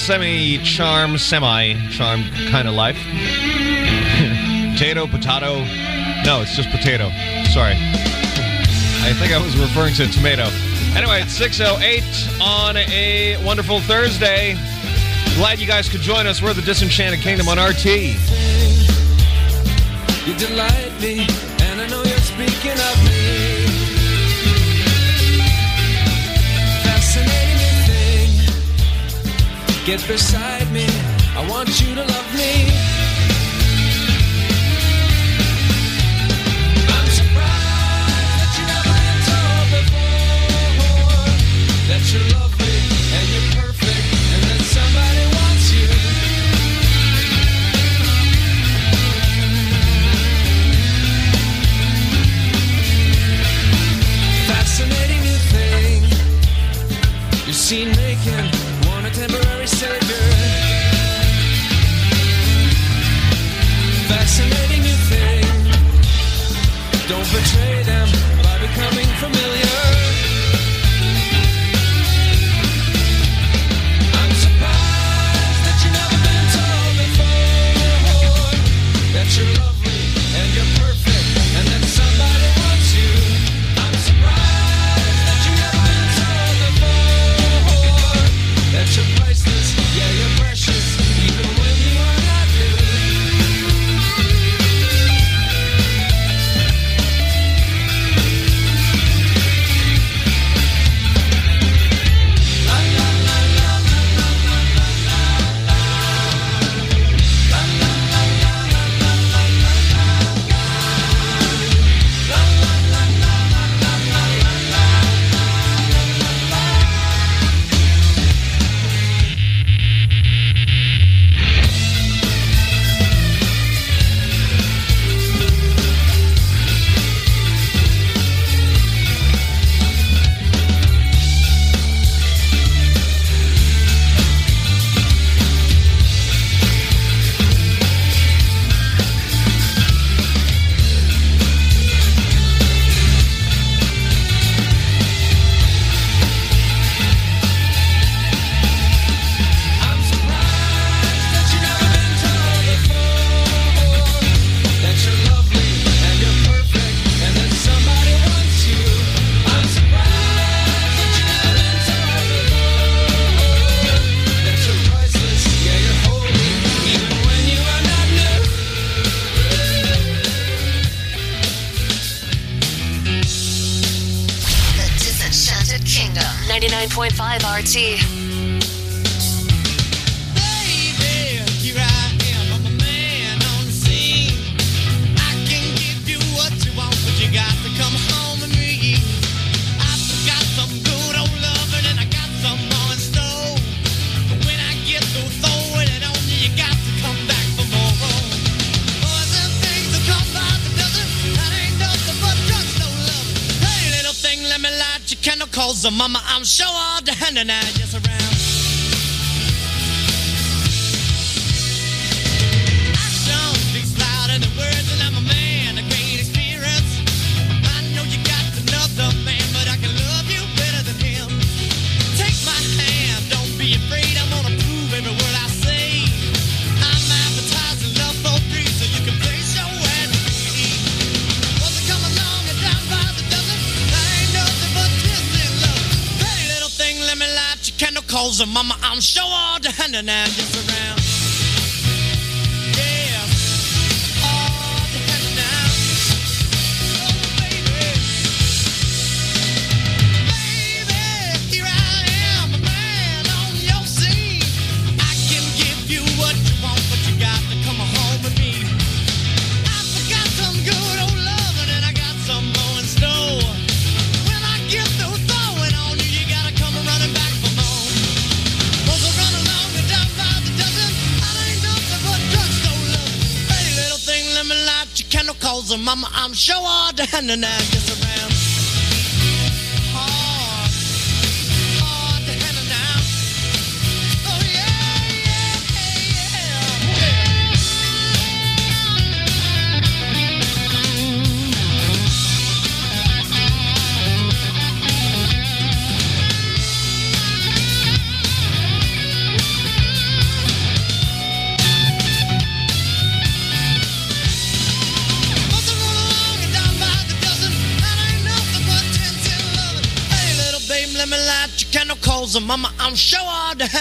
semi-charm, semi-charmed kind of life. potato, potato. No, it's just potato. Sorry. I think I was referring to tomato. Anyway, it's 6.08 on a wonderful Thursday. Glad you guys could join us. We're the Disenchanted Kingdom on RT. You delight me. Get beside me. I want you to love me. I'm surprised that you never told before that you love me and you're perfect and that somebody wants you. Fascinating new thing you naked.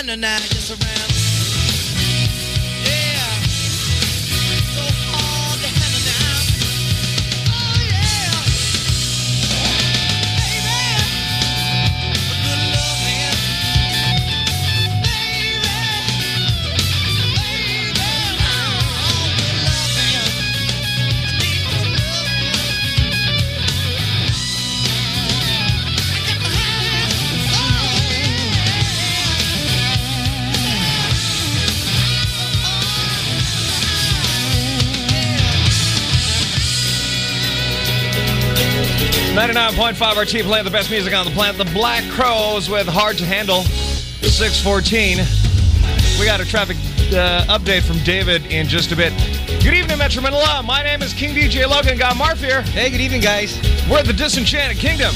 And tonight. 101.5 RT playing the best music on the planet. The Black Crowes with Hard to Handle, 614. We got a traffic uh, update from David in just a bit. Good evening, Metro Manila. My name is King DJ Logan. Got Marf here. Hey, good evening, guys. We're the Disenchanted Kingdom.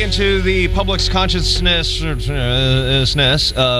Into the public's consciousness, uh, uh,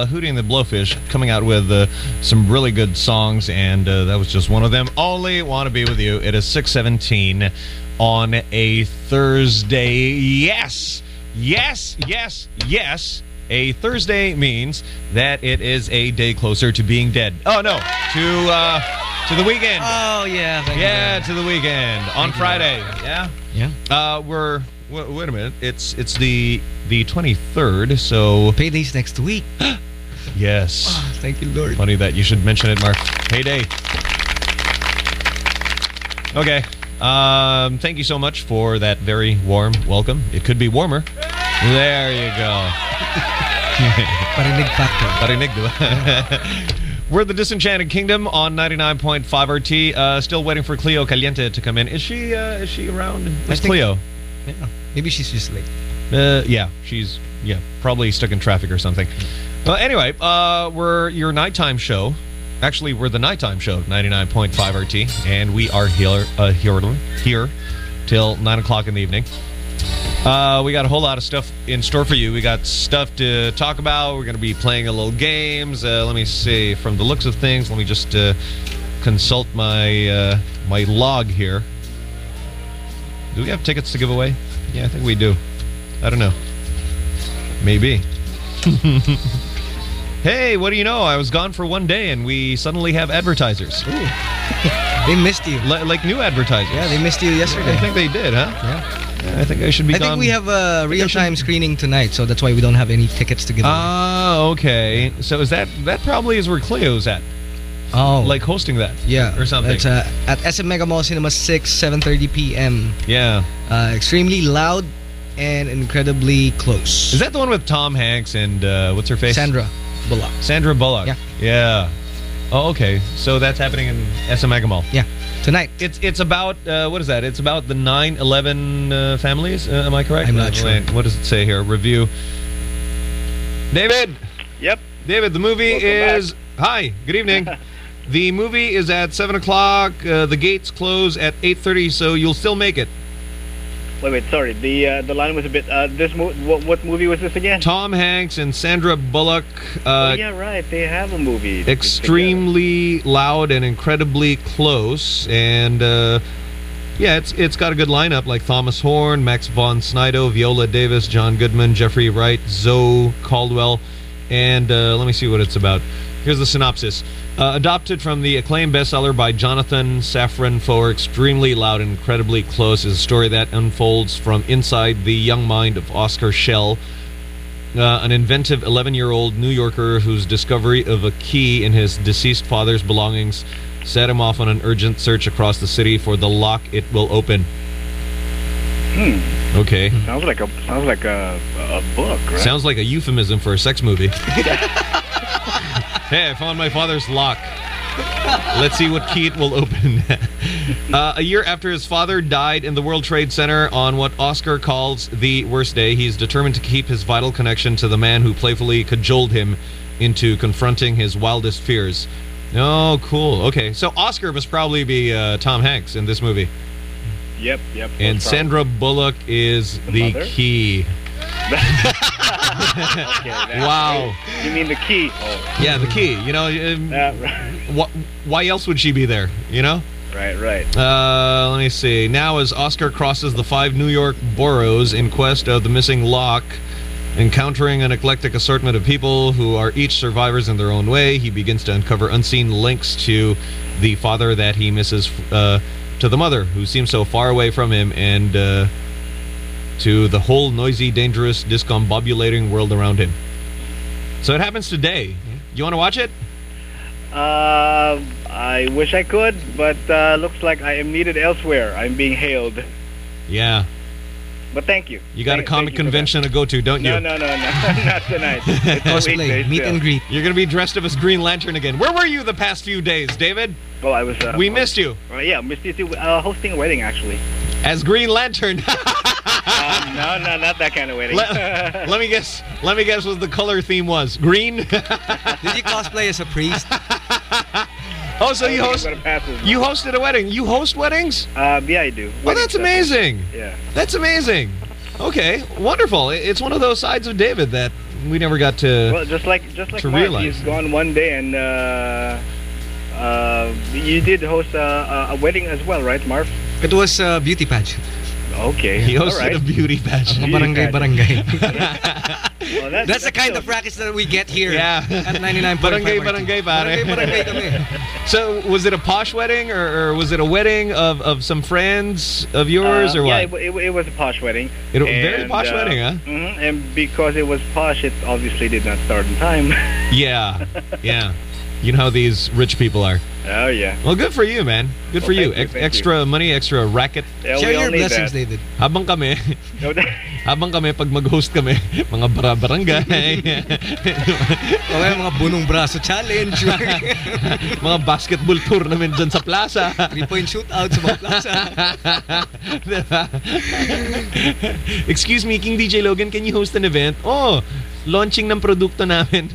Hootie and the Blowfish coming out with uh, some really good songs, and uh, that was just one of them. Only Want to Be With You. It is 617 on a Thursday. Yes, yes, yes, yes. A Thursday means that it is a day closer to being dead. Oh, no, to, uh, to the weekend. Oh, yeah. Thank Yeah, to the weekend on Friday. Yeah. Yeah. Uh, we're wait a minute. It's it's the the 23rd. So Payday's next week. yes. Thank you, Lord. Funny that you should mention it, Mark. Payday. Okay. Um, thank you so much for that very warm welcome. It could be warmer. There you go. Parinig factor. Parinig. We're the Disenchanted Kingdom on 99.5 RT. Uh, still waiting for Cleo Caliente to come in. Is she uh, is she around? Where's think- Cleo? Yeah. Maybe she's just late. Uh, yeah, she's yeah probably stuck in traffic or something. Well, anyway, uh, we're your nighttime show. Actually, we're the nighttime show, 99.5 RT, and we are here uh, here here till nine o'clock in the evening. Uh, we got a whole lot of stuff in store for you. We got stuff to talk about. We're going to be playing a little games. Uh, let me see. From the looks of things, let me just uh, consult my uh, my log here. Do we have tickets to give away? Yeah, I think we do. I don't know. Maybe. hey, what do you know? I was gone for one day and we suddenly have advertisers. They missed you. Li- like new advertisers. Yeah, they missed you yesterday. I think they did, huh? Yeah. Yeah, I think I should be I gone. think we have a real-time screening tonight, so that's why we don't have any tickets to give away. Ah, okay. So is that that probably is where Cleo's at, oh, like hosting that? yeah, or something. It's uh, at SM Mega Mall Cinema 6, 7:30 p.m. Yeah. Uh, extremely loud and incredibly close. Is that the one with Tom Hanks and uh, what's her face? Sandra Bullock? Sandra Bullock. Yeah. Yeah. Oh, okay. So that's happening in SM Mega Mall. Yeah, tonight. It's it's about uh, what is that? It's about the 9/11 uh, families. Uh, am I correct? I'm not sure. what does it say here? Review. David. Yep. David, the movie Welcome is. Hi. Good evening. the movie is at seven o'clock. Uh, the gates close at 8:30, so you'll still make it. Wait, wait. Sorry. The uh, the line was a bit. Uh, this mo- what, what movie was this again? Tom Hanks and Sandra Bullock. Uh, oh, yeah, right. They have a movie. extremely loud and incredibly close and uh, yeah it's it's got a good lineup like Thomas Horn, Max von Sydow, Viola Davis, John Goodman, Jeffrey Wright, Zoe Caldwell and uh, let me see what it's about. Here's the synopsis. Uh, adopted from the acclaimed bestseller by Jonathan Safran Foer, Extremely Loud and Incredibly Close is a story that unfolds from inside the young mind of Oscar Schell, uh, an inventive 11 year old New Yorker whose discovery of a key in his deceased father's belongings set him off on an urgent search across the city for the lock it will open. Hmm. Okay. Sounds like a sounds like a a book, right? Sounds like a euphemism for a sex movie. hey, I found my father's lock. Let's see what key it will open. uh, a year after his father died in the World Trade Center on what Oscar calls the worst day, he's determined to keep his vital connection to the man who playfully cajoled him into confronting his wildest fears. Oh, cool. Okay, so Oscar must probably be uh, Tom Hanks in this movie. Yep, yep. And. Sandra Bullock is The the, key. Okay, Wow. You mean the key? Oh, Yeah, the key. You know, um, uh, right, wh- why else would she be there? You know. right, right. Uh, let me see. Now, as Oscar crosses the five New York boroughs in quest of the missing lock, encountering an eclectic assortment of people who are each survivors in their own way, he begins to uncover unseen links to the father that he misses, uh, to the mother who seems so far away from him, and uh, to the whole noisy, dangerous, discombobulating world around him. So it happens today. You want to watch it? Uh, I wish I could, but uh, looks like I am needed elsewhere. I'm being hailed. Yeah. But thank you. You got Thank- a comic thank you for convention to go to, don't that. you? No, no, no, no, not tonight. It's Cosplay, weekday meet still. and greet. You're going to be dressed up as Green Lantern again. Where were you the past few days, David? Well, I was. Uh, We missed you Uh, yeah, missed you too. Uh, hosting a wedding, actually. as Green Lantern. Uh, no, no, not that kind of wedding. let, let me guess. Let me guess what the color theme was. Green. Did you cosplay as a priest? Oh, so you host think I'm gonna pass this you hosted a wedding. You host weddings? Uh, yeah, I do. Oh, Wedding that's stuff. amazing. Yeah. That's amazing. Okay, wonderful. It's one of those sides of David that we never got to. Well, just like just like to Mark, realize. he's gone one day, and uh, uh, you did host a, a, a wedding as well, right, Marv? It was a beauty pageant. Okay. he All hosted right. a beauty pageant. Mga barangay, barangay. Well, that's, That's the kind of practice that we get here Yeah. at 99.5 Barangay, RT. barangay, pare. Barangay, barangay kami. So, was it a posh wedding, or, or was it a wedding of, of some friends of yours, Uh, or yeah, what? it, it, it was a posh wedding. It- very And, posh uh, wedding, huh? mhm, and because it was posh, it obviously did not start in time. Yeah, yeah. You know how these rich people are. oh yeah. Well, good for you, man. Good for you. you, Ex- thank you. extra money, extra racket. yeah Share we all your need blessings, that. David. Habang kami, No, habang kami pag mag-host kami, mga bara barangay, O kaya mga bunong braso challenge. mga basketball tournament dyan sa plaza. Three-point shootout sa mga plaza. Excuse me, King DJ Logan, can you host an event? Oh, launching ng produkto namin.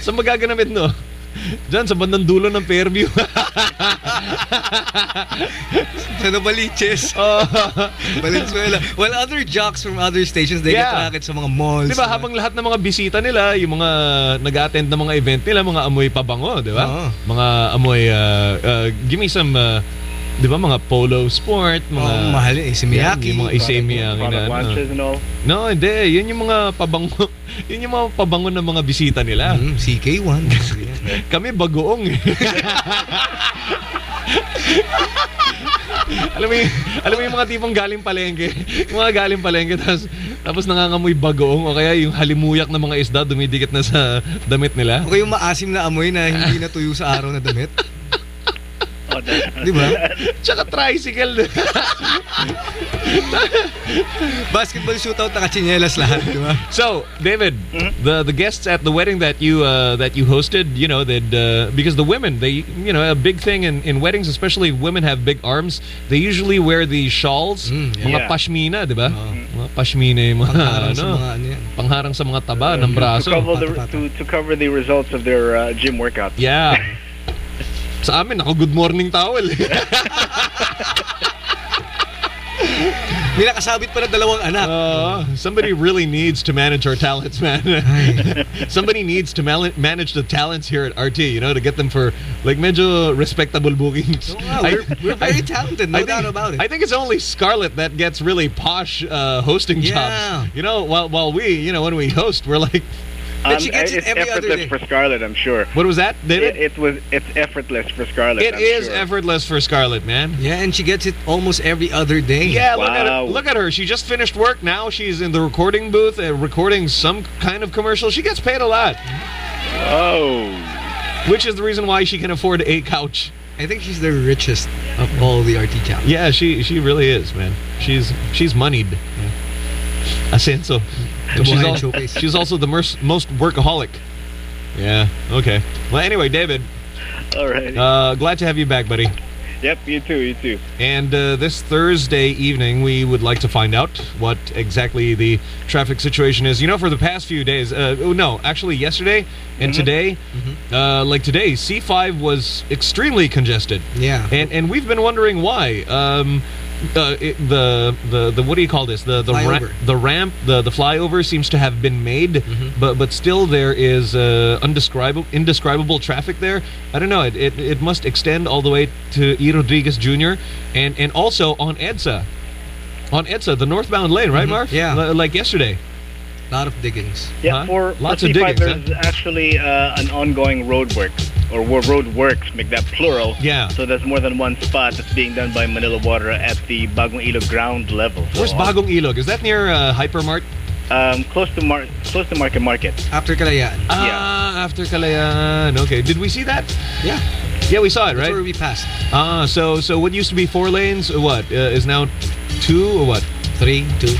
Saan magaganapit no? Diyan, sa bandang dulo ng Fairview. sa Novaliches. oh. Valenzuela. Well, other jocks from other stations, they Yeah. get racket sa mga malls. Di ba, habang lahat ng mga bisita nila, yung mga nag-attend ng mga event nila, mga amoy pabango, di ba? Oo. Mga amoy, uh, uh, give me some, uh, di ba, mga polo sport, mga... Oh, mahal eh. Si Yan, Miyaki. yung mga isemi ang product ina- launches and all. No, hindi. Yun yung mga pabango. Yun yung mga pabango ng mga bisita nila. Mm, CK1. Kami bagoong. eh. alam mo yung, alam mo yung mga tipong galing palengke. Yung mga galing palengke tapos, tapos nangangamoy bagoong o kaya yung halimuyak ng mga isda dumidikit na sa damit nila. O yung maasim na amoy na hindi natuyo sa araw na damit. Oh, that- Di ba? Tsaka tricycle. Basketball shootout, nakachinelas lahat, di ba? So, David, Mhm. the the guests at the wedding that you uh, that you hosted, you know, that uh, because the women, they, you know, a big thing in, in weddings, especially women have big arms, they usually wear these shawls, Mm, mga yeah. pashmina, di ba? Oo. Mga pashmina yung mga, Pangharang sa mga ano yan. pangharang sa mga taba ng braso. to cover the to, to cover the results of their uh, gym workouts. Yeah. Sa amin, ako good morning towel. May nakasabit pa na dalawang anak. Uh, somebody really needs to manage our talents, man. somebody needs to manage the talents here at RT, you know, to get them for like medyo respectable bookings. Oo nga, we're, we're very talented, no I doubt think, about it. I think it's only Scarlett that gets really posh uh, hosting Yeah. jobs. You know, while while we, you know, when we host, we're like, But she gets it it's every other effortless for Scarlett, I'm sure. what was that, David? It, it was it's effortless for Scarlett. It I'm is sure. effortless for Scarlett, man. yeah, and she gets it almost every other day. Yeah, look at Wow. her. Look at her. She just finished work. Now she's in the recording booth, uh, recording some kind of commercial. She gets paid a lot, Oh, which is the reason why she can afford a couch. I think she's the richest of all the RT champs. Yeah, she she really is, man. She's she's moneyed. Ascenso. And she's, al- she's also the most most workaholic. Yeah. Okay. Well, anyway, David, all right. uh, glad to have you back, buddy. yep, you too, you too. And uh, this Thursday evening, we would like to find out what exactly the traffic situation is. You know, for the past few days, uh, oh, no, actually yesterday and today, uh, like today, C5 was extremely congested. Yeah. And and we've been wondering why. Um, uh, it, the the the what do you call this? The the ra- the ramp the the flyover seems to have been made, but but still there is uh, undescribable indescribable traffic there. I don't know. It, it it must extend all the way to E Rodriguez Jr. and and also on EDSA. On EDSA, the northbound lane, right, Marv? Yeah. Li- like yesterday. A lot of diggings. Yeah, Huh? for Lots of diggings, There's actually uh, an ongoing road work or road works, make that plural. Yeah. So there's more than one spot that's being done by Manila Water at the Bagong Ilog ground level. So Where's Bagong Ilog? Is that near uh, Hypermart? Um, close to Mar- close to Market Market. Uh, After Kalayaan. Ah, after Kalayaan. Okay. Did we see that? Yeah. Yeah, we saw it, That's right? where we passed. Ah, so so what used to be four lanes, uh, what uh, is now two or what? Three, two.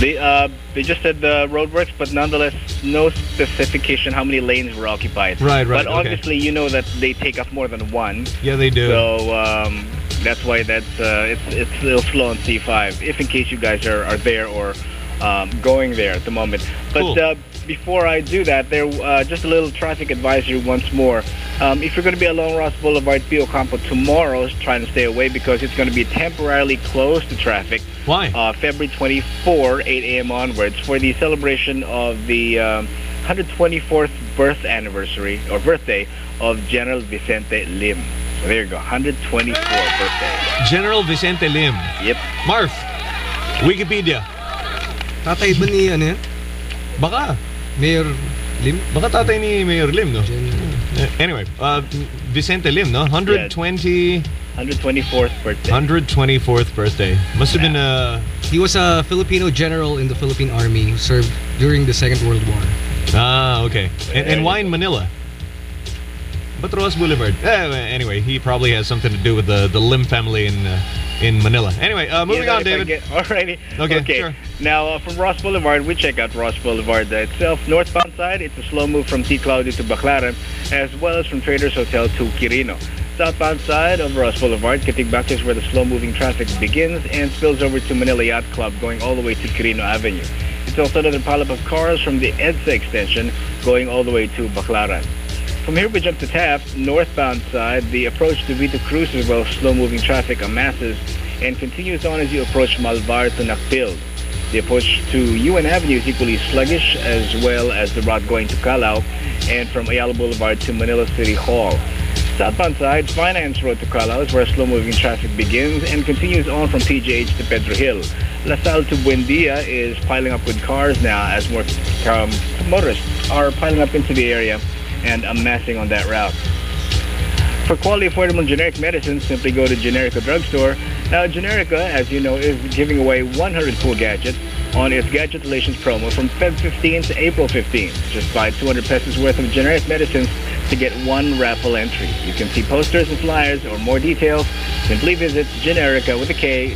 They uh, they just said the road works, but nonetheless, no specification how many lanes were occupied. Right, right, But okay. obviously, you know that they take up more than one, Yeah, they do. so um, that's why that's uh, it's it's a little slow on C5. If in case you guys are, are there or um, going there at the moment. But Cool. uh, before I do that, there uh, just a little traffic advisory once more. Um, if you're going to be along Roxas Boulevard, P. Ocampo tomorrow, trying to stay away because it's going to be temporarily closed to traffic Why? uh, February 24, 8 a.m. onwards, for the celebration of the um, 124th birth anniversary or birthday of General Vicente Lim. So there you go, 124th birthday. General Vicente Lim. Yep. Marf, Wikipedia. Tatay ba ni, ano yan? Baka. Mayor Lim? Baka tatay ni Mayor Lim, no? Uh, anyway, uh, Vicente Lim, no? 120, 124th birthday. 124th birthday. Must have been uh He was a Filipino general in the Philippine Army who served during the Second World War. Ah, okay. And, and why in Manila? But Roxas Boulevard. Eh, anyway, he probably has something to do with the, the Lim family in uh, in Manila. Anyway, uh, moving Yeah, on, David. get- alrighty. Okay, sure. Now, uh, from Roxas Boulevard, we check out Roxas Boulevard itself. Northbound side, it's a slow move from T. Claudio to Baclaran, as well as from Traders Hotel to Quirino. Southbound side of Roxas Boulevard, Katigbak is where the slow-moving traffic begins and spills over to Manila Yacht Club, going all the way to Quirino Avenue. It's also another pileup of cars from the EDSA extension, going all the way to Baclaran. From here, we jump to Taft, northbound side. The approach to Vito Cruz is well slow-moving traffic amasses and continues on as you approach Malvar to Nakpil. The approach to UN Avenue is equally sluggish, as well as the route going to Kalaw, and from Ayala Boulevard to Manila City Hall. Southbound side, Finance Road to Kalaw is where slow-moving traffic begins and continues on from PGH to Pedro Gil. La Salle to Buendia is piling up with cars now as more um, motorists are piling up into the area and amassing on that route. For quality, affordable, generic medicines, simply go to Generika Drugstore. Now, Generika, as you know, is giving away 100 cool gadgets on its Gadget Relations promo from Feb 15 to April 15. Just buy 200 pesos worth of generic medicines to get one raffle entry. You can see posters and flyers or more details. Simply visit generika with a K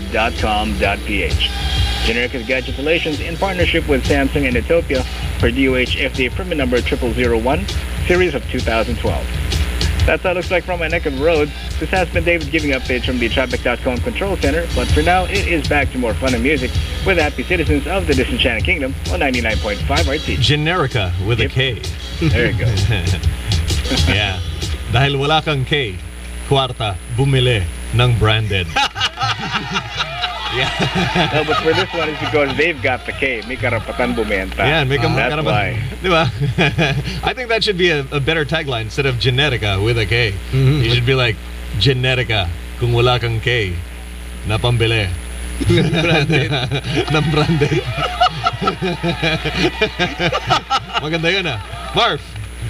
Generika's Gadget Relations in partnership with Samsung and Ethiopia for DOH FDA permit number 0001, series of 2012. That's how it looks like from my neck of the road. This has been David giving updates from the Traffic.com Control Center, but for now, it is back to more fun and music with happy citizens of the Disenchanted Kingdom on 99.5 RT. Generica with a Yep. K. There you go. yeah. Dahil wala kang K, kwarta, bumili ng branded. no, but for this one, it's because they've got the K. May karapatan bumenta. Yeah, make them That's why. Di ba? I think that should be a, a better tagline instead of Genetica with a K. Mhm. You should be like, Genetica, kung wala kang K, na pambili. ng branded. Maganda yun ah. Marv,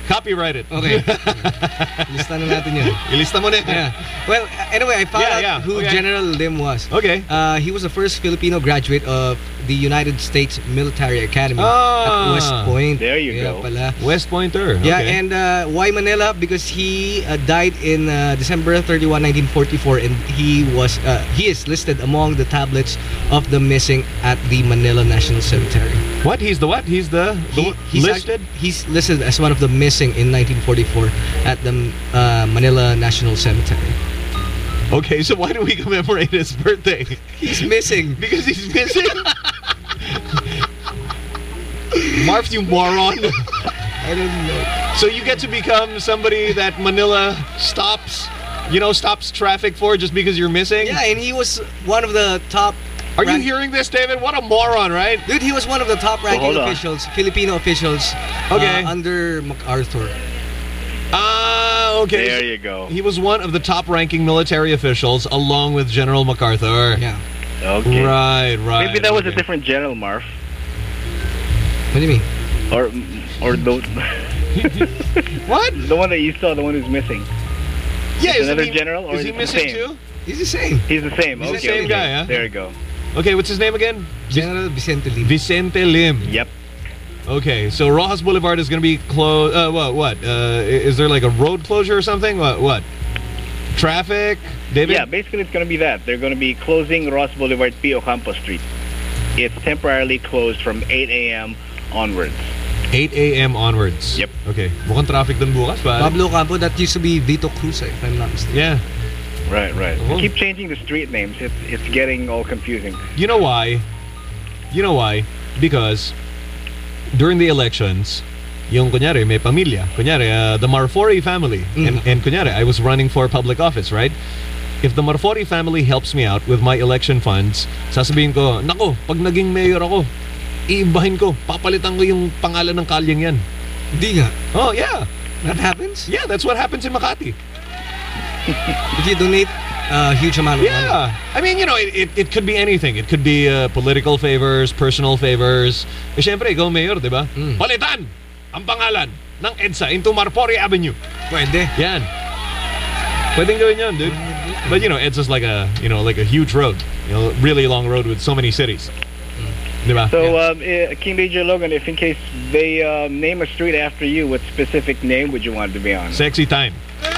copyright it. Okay. Lista na natin yun. Ilista mo na. Yeah. Well, anyway, I found Yeah, out yeah. who Okay. General Lim was. Okay. Uh, he was the first Filipino graduate of the United States Military Academy Ah. at West Point. There you Yeah, go. Pala. West Pointer. Yeah, and uh, why Manila? Because he uh, died in uh, December 31, 1944, and he was uh, he is listed among the tablets of the missing at the Manila National Cemetery. What? He's the what? He's the, the He- he's listed? act- he's listed as one of the missing in 1944 at the uh, Manila National Cemetery. Okay, so why do we commemorate his birthday? He's missing. Because he's missing? Marv, you moron. I don't know. So you get to become somebody that Manila stops, you know, stops traffic for just because you're missing? Yeah, and he was one of the top. Are you hearing this, David? What a moron, right? Dude, he was one of the top ranking hold on. officials, Filipino officials, Okay. uh, under MacArthur. Ah, okay. There you go. He was one of the top ranking military officials along with General MacArthur. Yeah. Okay. Right, right. Maybe that was a different General Marv. What do you mean? Or, or the, What? the one that you saw, the one who's missing. Yeah, is another he, general, or is is he the missing same? too? He's the same. He's the same. He's the same okay. guy, huh? There you go. Okay, what's his name again? General Vicente Lim. Vicente Lim. Yep. Okay, so Roxas Boulevard is going to be closed. Uh, what? What? Uh, is there like a road closure or something? What? What? Traffic? David? Yeah, basically it's going to be that. They're going to be closing Roxas Boulevard P. Ocampo Street. It's temporarily closed from 8 a.m. onwards. 8 a.m. onwards. Yep. Okay. Mukhang traffic dun bukas, pare. Pablo Campo, that used to be Vito Cruz, eh, if I'm not mistaken. Yeah. Right, right. Uh-huh. Keep changing the street names. It's it's getting all confusing. You know why? You know why? because during the elections, yung kunyari may pamilya, kunyari uh, the Marfori family, and, and kunyari I was running for public office, right? If the Marfori family helps me out with my election funds, sasabihin ko, nako, pag naging mayor ako, iibahin ko, papalitan ko yung pangalan ng kalyeng yan. Hindi nga. Oh, yeah. That happens? Yeah, that's what happens in Makati. If you donate a huge amount of money. Yeah. I mean, you know, it, it, it could be anything. It could be uh, political favors, personal favors. Eh, syempre, ikaw mayor, di ba? Mm. Palitan ang pangalan ng EDSA into Marpori Avenue. Pwede. Yan. Pwedeng gawin yan, dude. But, you know, EDSA's like a, you know, like a huge road. You know, really long road with so many cities. Di ba? So, um, eh, King DJ Logan, if in case they um, name a street after you, what specific name would you want to be on? Sexy time.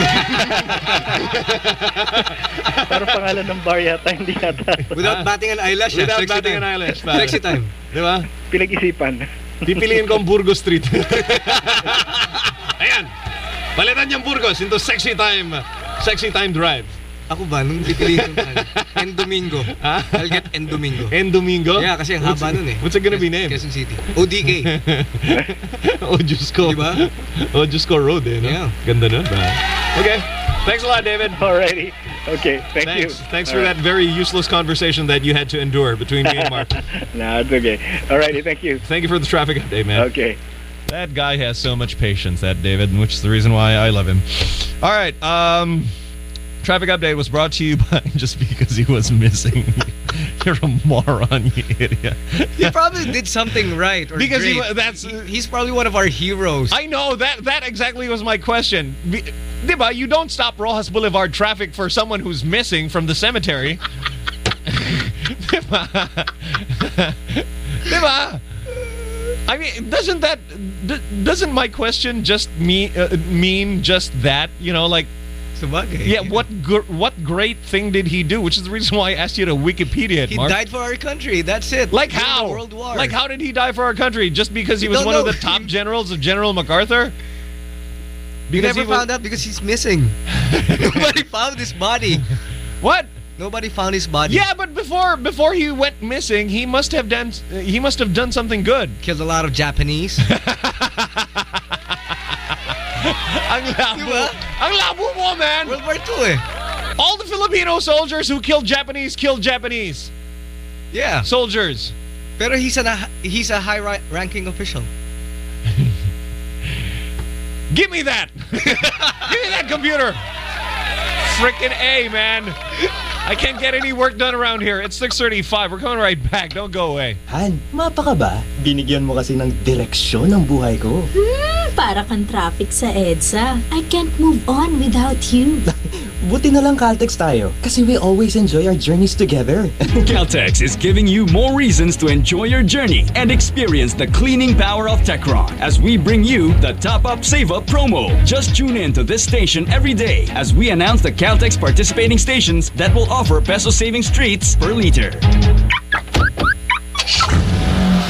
Parang pangalan ng bar yata, hindi yata. Without batting an eyelash. Without Sexy batting time. an eyelash, pare. Sexy time. Di ba? Pinag-isipan. Pipiliin ko ang Burgos Street. Ayan. Palitan yung Burgos into Sexy Time. Sexy Time Drive. Ako ba, nung pipiliin ko pa, N. Domingo. Ah? I'll get N. Domingo. N. Domingo? Yeah, kasi ang haba What's- nun eh. What's it gonna be named? Quezon City. ODK. oh, Jusco. Di ba? Oh, Jusco Road eh, no? Yeah. Ganda nun. ba? Okay. Thanks a lot, David. Alrighty. Okay, thank you. Thanks. Thanks for that very useless conversation that you had to endure between me and Mark. nah, it's okay. Alrighty, thank you. Thank you for the traffic update, man. Okay. That guy has so much patience, that David, which is the reason why I love him. All right. Um, traffic update was brought to you by just because he was missing. You're a moron, you idiot. He probably did something right or Because great. wa- that's- He- he's probably one of our heroes. I know that that exactly was my question. Diba, you don't stop Roxas Boulevard traffic for someone who's missing from the cemetery. diba? diba? I mean, doesn't that doesn't my question just mean uh, mean just that? You know, like Sabagay. yeah, what what great thing did he do? Which is the reason why I asked you to Wikipedia it, He Mark. died for our country. That's it. Like During how? World War. Like how did he die for our country? Just because he was one of the top generals of General MacArthur? We Because never he was- found out because he's missing. Nobody found his body. What? Nobody found his body. Yeah, but before before he went missing, he must have done he must have done something good. Killed a lot of Japanese. Ang labo. Diba? Ang labo mo, man. World War II eh. All the Filipino soldiers who killed Japanese killed Japanese Yeah. soldiers. Pero he's a he's a high ranking official. Give me that. Give me that computer. Freaking A, man. I can't get any work done around here. It's 6:35. We're coming right back. Don't go away. Han, mapa ka ba? Binigyan mo kasi ng direksyon ng buhay ko. Hmm, Para kang traffic sa EDSA. I can't move on without you. Buti na lang Caltex tayo. Kasi we always enjoy our journeys together. Caltex is giving you more reasons to enjoy your journey and experience the cleaning power of Techron as we bring you the Top Up Save Up promo. Just tune in to this station every day as we announce the Caltex participating stations that will offer peso saving streets per liter.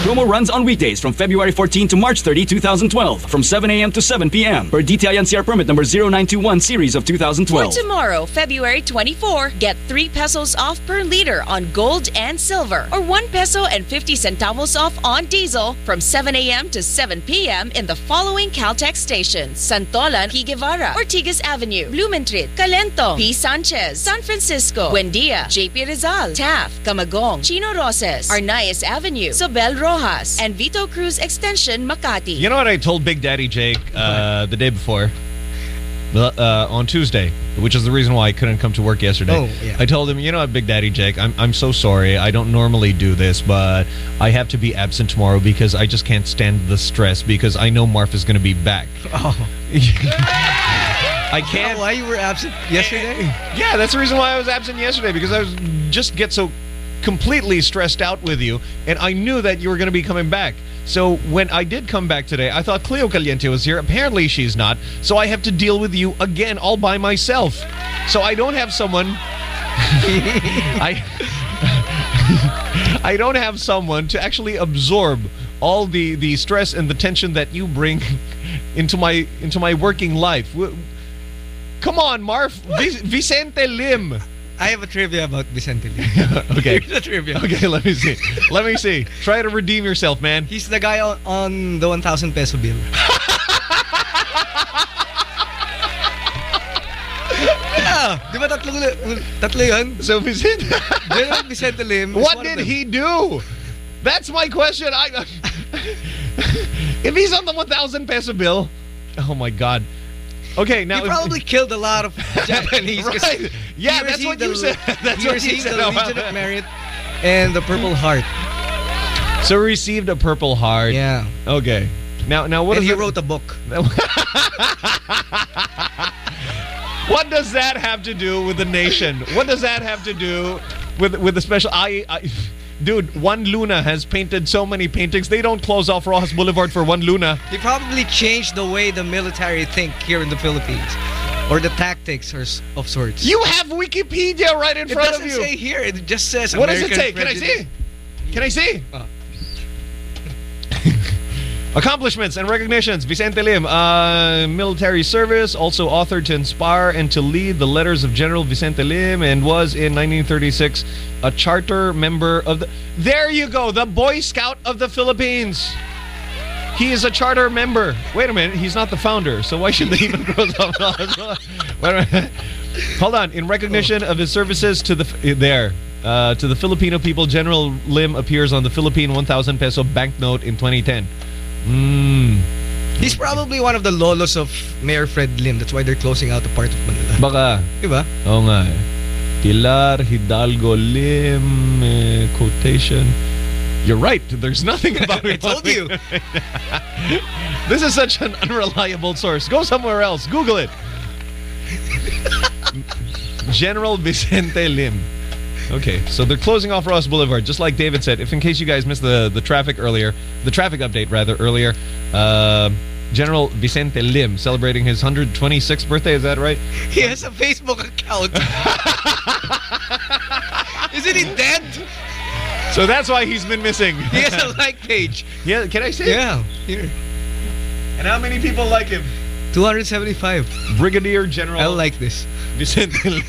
Promo runs on weekdays from February 14 to March 30, 2012, from 7 a.m. to 7 p.m. Per DTI permit number 0921 series of For 2012. tomorrow, February 24, get 3 pesos off per liter on gold and silver, or 1 peso and 50 centavos off on diesel from 7 a.m. to 7 p.m. in the following Caltex stations Santolan, P. Ortigas Avenue, Blumentritt, Kalentong, P. Sanchez, San Francisco, Buendia, JP Rizal, Taft, Camagong, Chino Roces, Arnaiz Avenue, Zobel Roxas, and Vito Cruz Extension, Makati. You know what I told Big Daddy Jake uh, the day before? Uh, on Tuesday, which is the reason why I couldn't come to work yesterday. Oh, yeah. I told him, you know what, Big Daddy Jake, I'm, I'm so sorry. I don't normally do this, but I have to be absent tomorrow because I just can't stand the stress because I know Marf is going to be back. Oh. I can't. Why you were absent yesterday? Yeah, that's the reason why I was absent yesterday because I was just get so completely stressed out with you, and I knew that you were going to be coming back. So when I did come back today, I thought Cleo Caliente was here. Apparently, she's not. So I have to deal with you again all by myself. So I don't have someone. I. I don't have someone to actually absorb all the the stress and the tension that you bring into my into my working life. Come on, Marf, Vicente Lim. I have a trivia about Vicente okay. Here's the trivia. Okay, let me see. Let me see. Try to redeem yourself, man. He's the guy on, on the 1,000 peso bill. yeah, di ba tatlo, tatlo yun? So Vicente, General Vicente Lim. what did he do? That's my question. I, if he's on the 1,000 peso bill, oh my God. Okay, now He probably killed a lot of Japanese. Right. Yeah, that's what you said. That's he what received said. the Legion of Merit and the Purple Heart. So received a Purple Heart. Yeah. Okay. Now, now what and he wrote a book. What does that have to do with the nation? What does that have to do with with the special? I, I dude, Juan Luna has painted so many paintings. They don't close off Roxas Boulevard for Juan Luna. He probably changed the way the military think here in the Philippines. Or the tactics or of sorts. You have Wikipedia right in it front doesn't of you. say here. It just says What does it American say? Can I see? Can I see? Oh. Accomplishments and recognitions. Vicente Lim, uh, military service, also authored to inspire and to lead the letters of General Vicente Lim, and was in 1936 a charter member of the. There you go, the Boy Scout of the Philippines. He is a charter member. Wait a minute, he's not the founder, so why should they even grow up? Hold on. In recognition of his services to the there uh, to the Filipino people, General Lim appears on the Philippine 1,000 peso banknote in 2010. Mm. He's probably one of the lolos of Mayor Fred Lim. That's why they're closing out a part of Manila. Baka. Diba? Oo nga eh. Pilar Hidalgo Lim eh, quotation. You're right. There's nothing about it. I told you. this is such an unreliable source. Go somewhere else. Google it. General Vicente Lim. Okay, so they're closing off Ross Boulevard, just like David said. If in case you guys missed the the traffic earlier, the traffic update rather earlier, uh, General Vicente Lim celebrating his 126th birthday. Is that right? He has a Facebook account. Isn't he dead? So that's why he's been missing. He has a like page. yeah, can I see? Yeah. Here. And how many people like him? 275. Brigadier General. I like this. Vicente.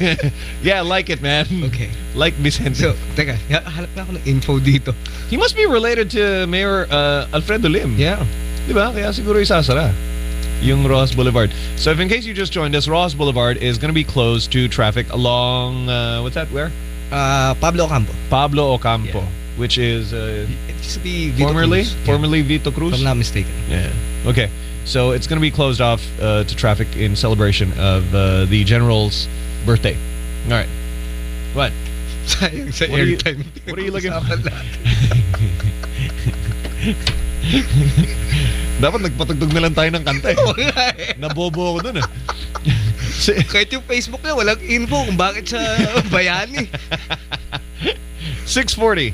yeah, like it, man. Okay. Like Vicente. So, teka, ha- hanap na ako ng info dito. he must be related to Mayor uh, Alfredo Lim. Yeah. Di ba? Kaya siguro isasara yung Roxas Boulevard. So if in case you just joined us, Roxas Boulevard is going to be closed to traffic along, uh, what's that, where? Uh, Pablo Ocampo. Pablo Ocampo, Yeah. which is uh, It used to be Vito formerly, Cruz. Yeah, formerly Vito if Cruz. I'm not mistaken. Yeah. Okay. So it's going to be closed off uh, to traffic in celebration of uh, the general's birthday. All right. What? Sayang sa What are you- airtime. what are you looking natin. Dapat nagpatugtog na lang tayo ng kanta eh. Eh. Nabobo ako dun. Si- Kahit yung Facebook niya, walang info kung bakit sa bayani. 640.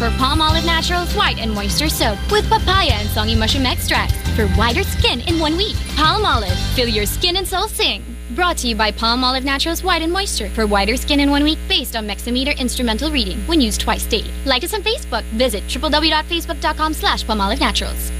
For Palmolive Naturals White and Moisture Soap with papaya and songy mushroom extracts for whiter skin in one week. Palmolive, feel your skin and soul sing. Brought to you by Palmolive Naturals White and Moisture for whiter skin in one week based on Mexameter instrumental reading when used twice daily. Like us on Facebook. Visit www.facebook.com slash palmolivenaturals.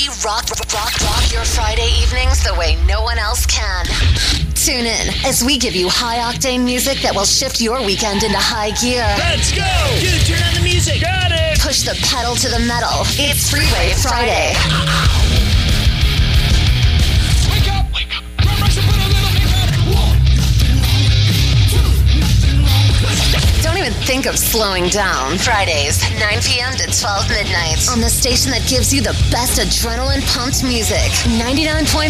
We rock, rock, rock, rock your Friday evenings the way no one else can. Tune in as we give you high octane music that will shift your weekend into high gear. Let's go! Dude, turn on the music. Got it! Push the pedal to the metal. It's Freeway Friday. Think of slowing down. Fridays, 9 p.m. to 12 midnight on the station that gives you the best adrenaline pumped music. 99.5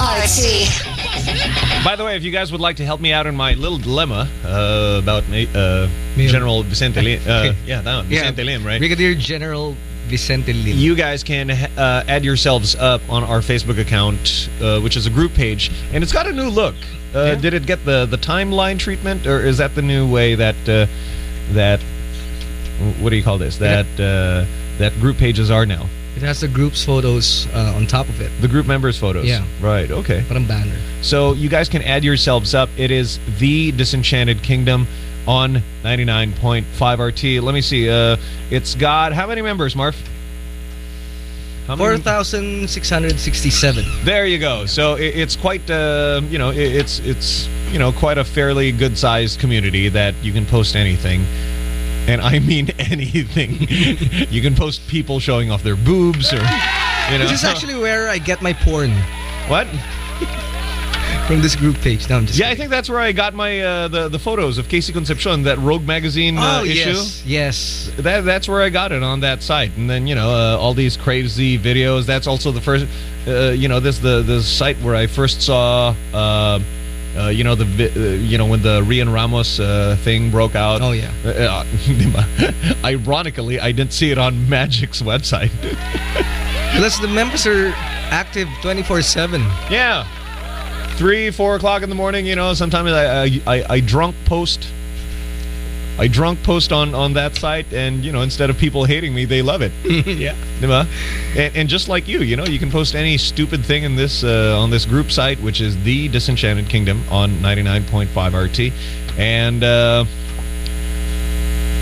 RT. By the way, if you guys would like to help me out in my little dilemma uh, about uh, General Vicente Lim, uh, yeah, that one, Vicente Lim, right? Brigadier General Vicente Lim. You guys can uh, add yourselves up on our Facebook account, uh, which is a group page, and it's got a new look. Uh, Did it get the the timeline treatment, or is that the new way that uh, that what do you call this? That uh, that group pages are now. It has the group's photos uh, on top of it. The group members' photos. Yeah. Right. Okay. Parang banner. So you guys can add yourselves up. It is the Disenchanted Kingdom on 99.5 RT. Let me see. Uh, it's got how many members, Marv? How many? 4,667. There you go. So it, it's quite, uh, you know, it, it's it's you know quite a fairly good sized community that you can post anything, and I mean anything. you can post people showing off their boobs, or you know. This is actually where I get my porn. What? From this group page. No, I'm just Yeah, I think that's where I got my uh, the the photos of KC Concepcion, that Rogue magazine uh, Oh, issue. yes, yes. That that's where I got it on that site, and then you know uh, all these crazy videos. That's also the first, uh, you know, this the the site where I first saw. Uh, uh, you know the uh, you know when the Rhian Ramos uh, thing broke out. Oh, yeah. Uh, ironically, I didn't see it on Magic's website. Plus, the members are active 24 7. Yeah. Three, four o'clock in the morning, you know, sometimes I, I, I, I drunk post. I drunk post on, on that site, and, you know, instead of people hating me, they love it. yeah. Diba? And, and just like you, you know, you can post any stupid thing in this uh, on this group site, which is the Disenchanted Kingdom on 99.5 RT. And uh,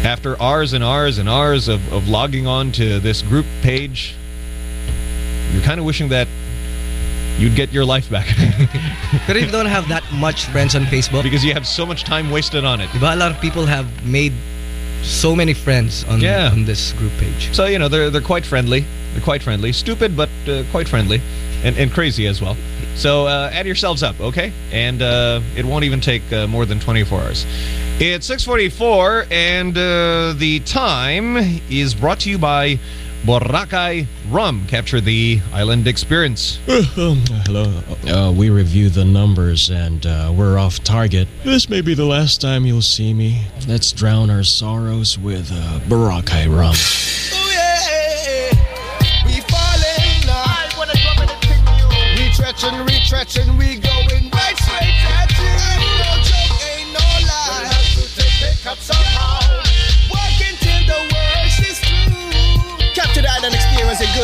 after hours and hours and hours of, of logging on to this group page, you're kind of wishing that you'd get your life back. But if you don't have that much friends on Facebook, because you have so much time wasted on it. Diba? A lot of people have made so many friends on, Yeah. on this group page. So you know they're they're quite friendly. They're quite friendly, stupid but uh, quite friendly, and and crazy as well. So uh, add yourselves up, okay? And uh, it won't even take uh, more than 24 hours. It's 6:44, and uh, the time is brought to you by Boracay Rum. Capture the island experience. Hello. Uh, we review the numbers and uh, we're off target. This may be the last time you'll see me. Let's drown our sorrows with uh, Boracay rum. We falling now. Retrenching, retrenching,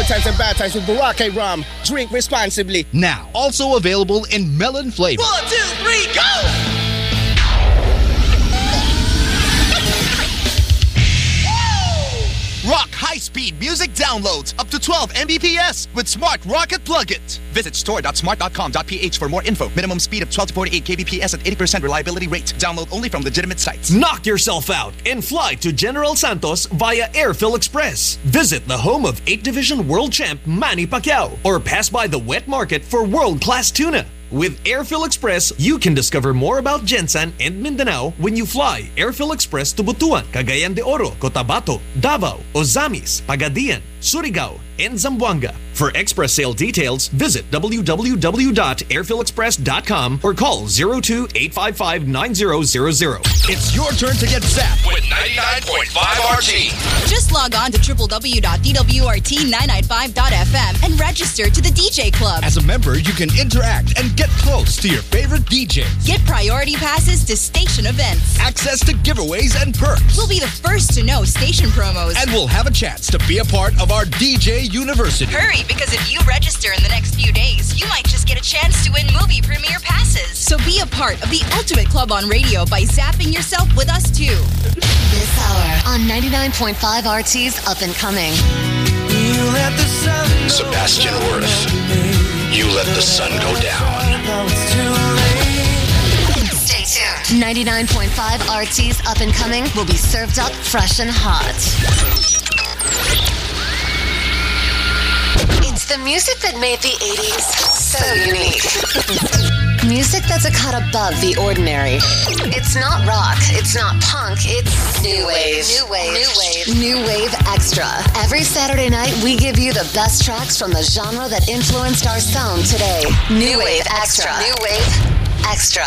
good times and bad times with Boracay rum. Drink responsibly. Now, also available in melon flavor. One, two, three, go! Rock high-speed music downloads up to 12 Mbps with Smart Rocket Plug-it. Visit store.smart.com.ph for more info. Minimum speed of 12 to 48 kbps at 80% reliability rate. Download only from legitimate sites. Knock yourself out and fly to General Santos via Airphil Express. Visit the home of 8-division World Champ Manny Pacquiao or pass by the wet market for world-class tuna. With Airfill Express, you can discover more about Jensan and Mindanao when you fly Airfill Express to Butuan, Cagayan de Oro, Cotabato, Davao, Ozamis, Pagadian, Surigao, and Zamboanga. For express sale details, visit www.airphilexpress.com or call 02-855-9000. It's your turn to get zapped with 99.5 RT. Just log on to www.dwrt995.fm and register to the DJ Club. As a member, you can interact and get close to your favorite DJs. Get priority passes to station events. Access to giveaways and perks. We'll be the first to know station promos. And we'll have a chance to be a part of our DJ University. Hurry, because if you register in the next few days, you might just get a chance to win movie premiere passes. So be a part of the ultimate club on radio by zapping yourself with us too. This hour on 99.5 RT's Up and Coming. You let the sun Sebastian Wurth. You let the sun go down. Stay tuned. 99.5 RT's Up and Coming will be served up fresh and hot. It's the music that made the 80s so unique. music that's a cut above the ordinary. It's not rock, it's not punk, it's new wave. New wave. New wave. New wave extra. Every Saturday night, we give you the best tracks from the genre that influenced our sound today. New, wave extra. New wave extra.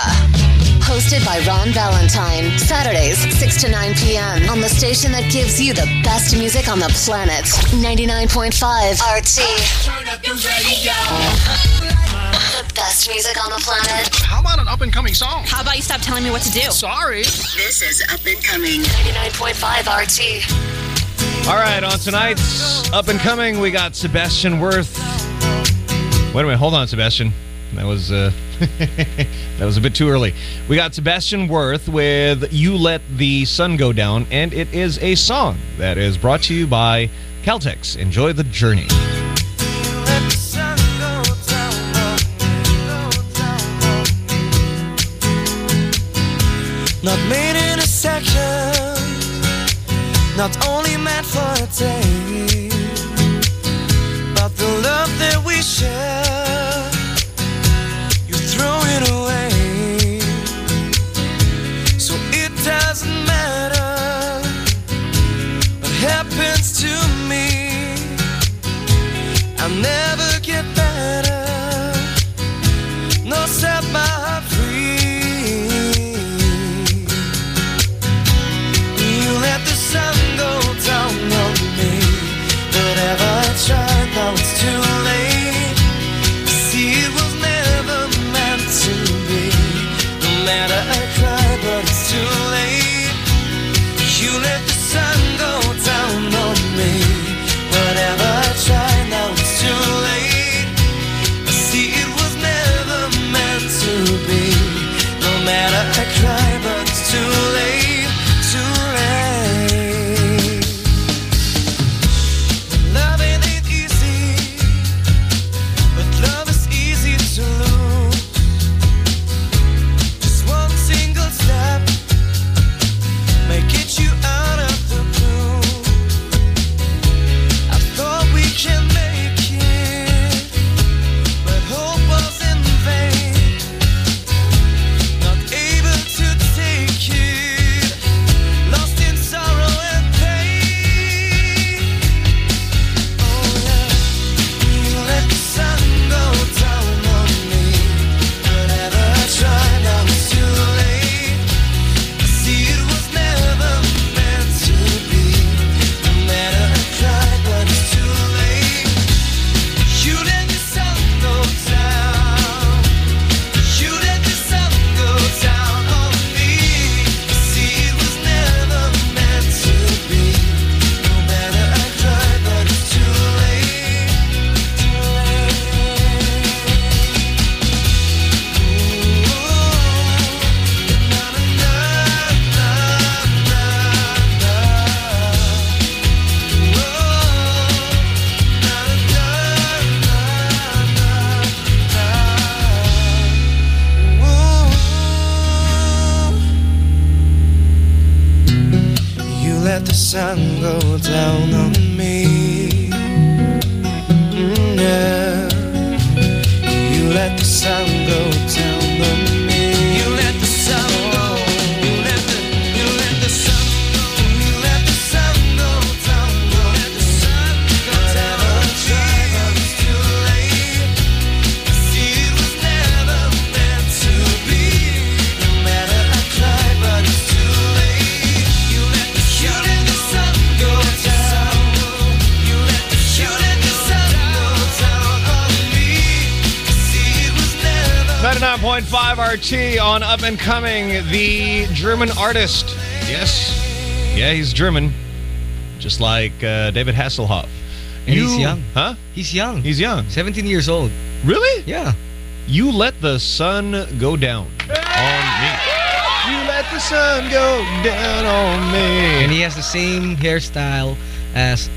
Hosted by Ron Valentine. Saturdays, 6 to 9 p.m. on the station that gives you the best music on the planet. 99.5 RT. Turn up the radio. The best music on the planet. How about an up and coming song? How about you stop telling me what to do? Sorry. This is Up and Coming. 99.5 RT. All right, on tonight's Up and Coming, we got Sebastian Wurth. Wait a minute, hold on, Sebastian. That was uh, that was a bit too early. We got Sebastian Wurth with "You Let the Sun Go Down," and it is a song that is brought to you by Caltex. Enjoy the journey. Not made in a second, not only meant for a day, but the love that we share, RT on Up and Coming, the German artist. Yes. Yeah, he's German. Just like uh, David Hasselhoff. And he's young. Huh? He's young. He's young. 17 years old. Really? Yeah. You let the sun go down on me. You let the sun go down on me. And he has the same hairstyle as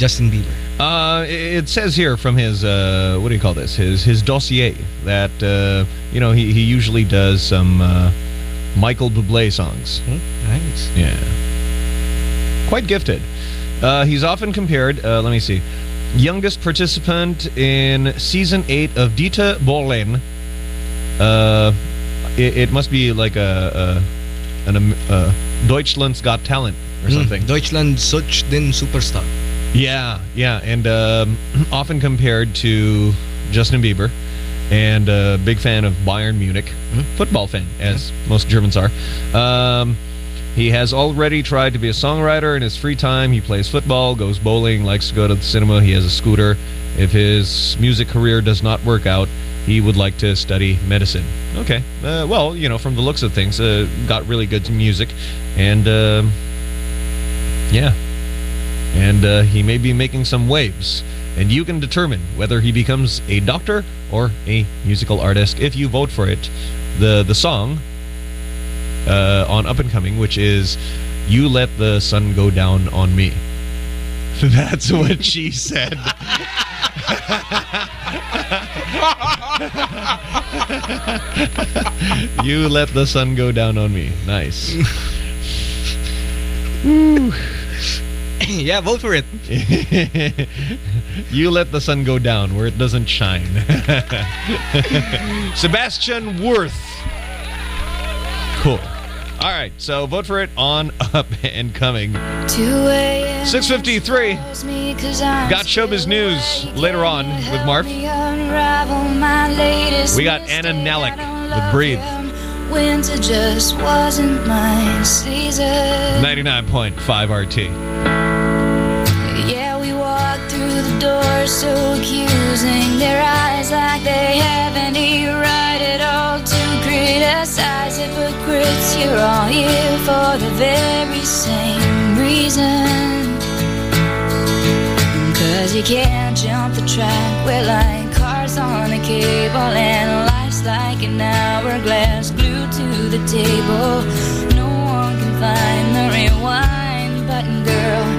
Justin Bieber. Uh, it says here from his uh, what do you call this? His his dossier that uh, you know he, he usually does some uh, Michael Bublé songs. Nice. Yeah. Quite gifted. Uh, he's often compared, uh, let me see, youngest participant in season 8 of Dieter Bohlen. Uh, it, it must be like a, a an uh, Deutschland's Got Talent or Mm, something. Deutschland sucht den Superstar. Yeah, yeah, and um, often compared to Justin Bieber, and a big fan of Bayern Munich, football fan, as most Germans are. Um, he has already tried to be a songwriter in his free time. He plays football, goes bowling, likes to go to the cinema. He has a scooter. If his music career does not work out, he would like to study medicine. Okay, uh, well, you know, from the looks of things, uh, got really good to music, and um yeah, and uh, he may be making some waves. And you can determine whether he becomes a doctor or a musical artist if you vote for it. The the song uh, on Up and Coming, which is "You Let the Sun Go Down on Me." That's what she said. you let the sun go down on me. Nice. Woo. yeah, vote for it. you let the sun go down where it doesn't shine. Sebastian Wurth. Cool. All right, so vote for it on Up and Coming. 2 a.m. 653. calls me 'cause I'm Got showbiz news later on with Marv. unravel my latest We got Anna Nalick with Breathe. winter just wasn't my season 99.5 RT. Door so accusing their eyes like they have any right at all to criticize hypocrites you're all here for the very same reason Cause you can't jump the track. We're like cars on a cable, and life's like an hourglass glued to the table. No one can find the rewind button, girl.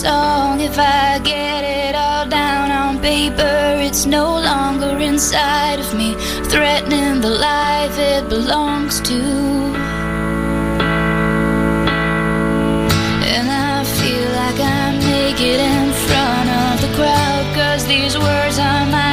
Song. If I get it all down on paper, it's no longer inside of me, threatening the life it belongs to. And I feel like I'm naked in front of the crowd, cause these words are my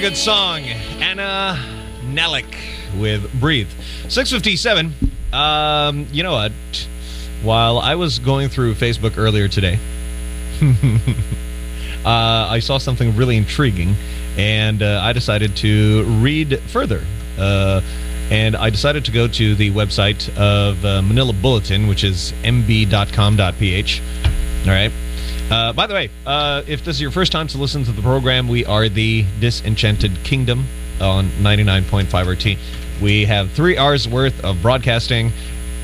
good song. Anna Nalick with Breathe. 657. Um, you know what? While I was going through Facebook earlier today, uh, I saw something really intriguing, and uh, I decided to read further. Uh, and I decided to go to the website of uh, Manila Bulletin, which is mb.com.ph. All right. Uh, by the way, uh, if this is your first time to listen to the program, we are the Disenchanted Kingdom on 99.5 RT. We have three hours worth of broadcasting,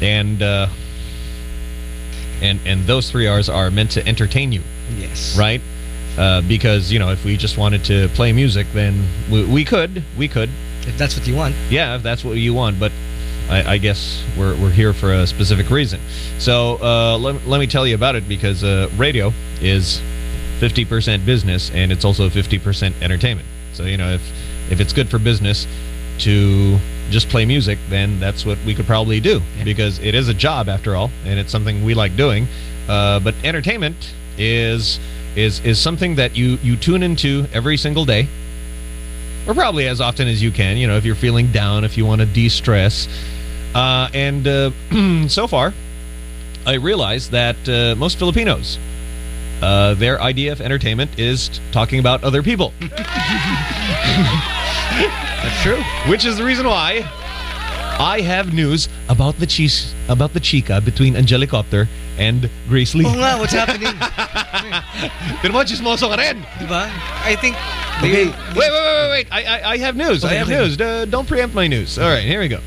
and uh, and and those three hours are meant to entertain you. Yes. Right. Uh, because you know, if we just wanted to play music, then we, we could, we could. If that's what you want. Yeah, if that's what you want, but I, I guess we're, we're here for a specific reason. So uh, let, let me tell you about it because uh, radio is 50% business and it's also 50% entertainment. So, you know, if, if it's good for business to just play music, then that's what we could probably do because it is a job after all and it's something we like doing. Uh, but entertainment is is is something that you you tune into every single day or probably as often as you can. You know, if you're feeling down, if you want to de-stress. Uh, and uh, so far, I realize that uh, most Filipinos, uh, their idea of entertainment is talking about other people. That's true. Which is the reason why I have news about the cheese about the chica between Angelicopter and Grace Lee. Oh nga, what's happening? Pero mo, chismoso ka rin. Diba? I think... Okay. Wait, wait, wait, wait, wait. I, I, I have news. I have okay. news. Uh, don't preempt my news. All right, here we go.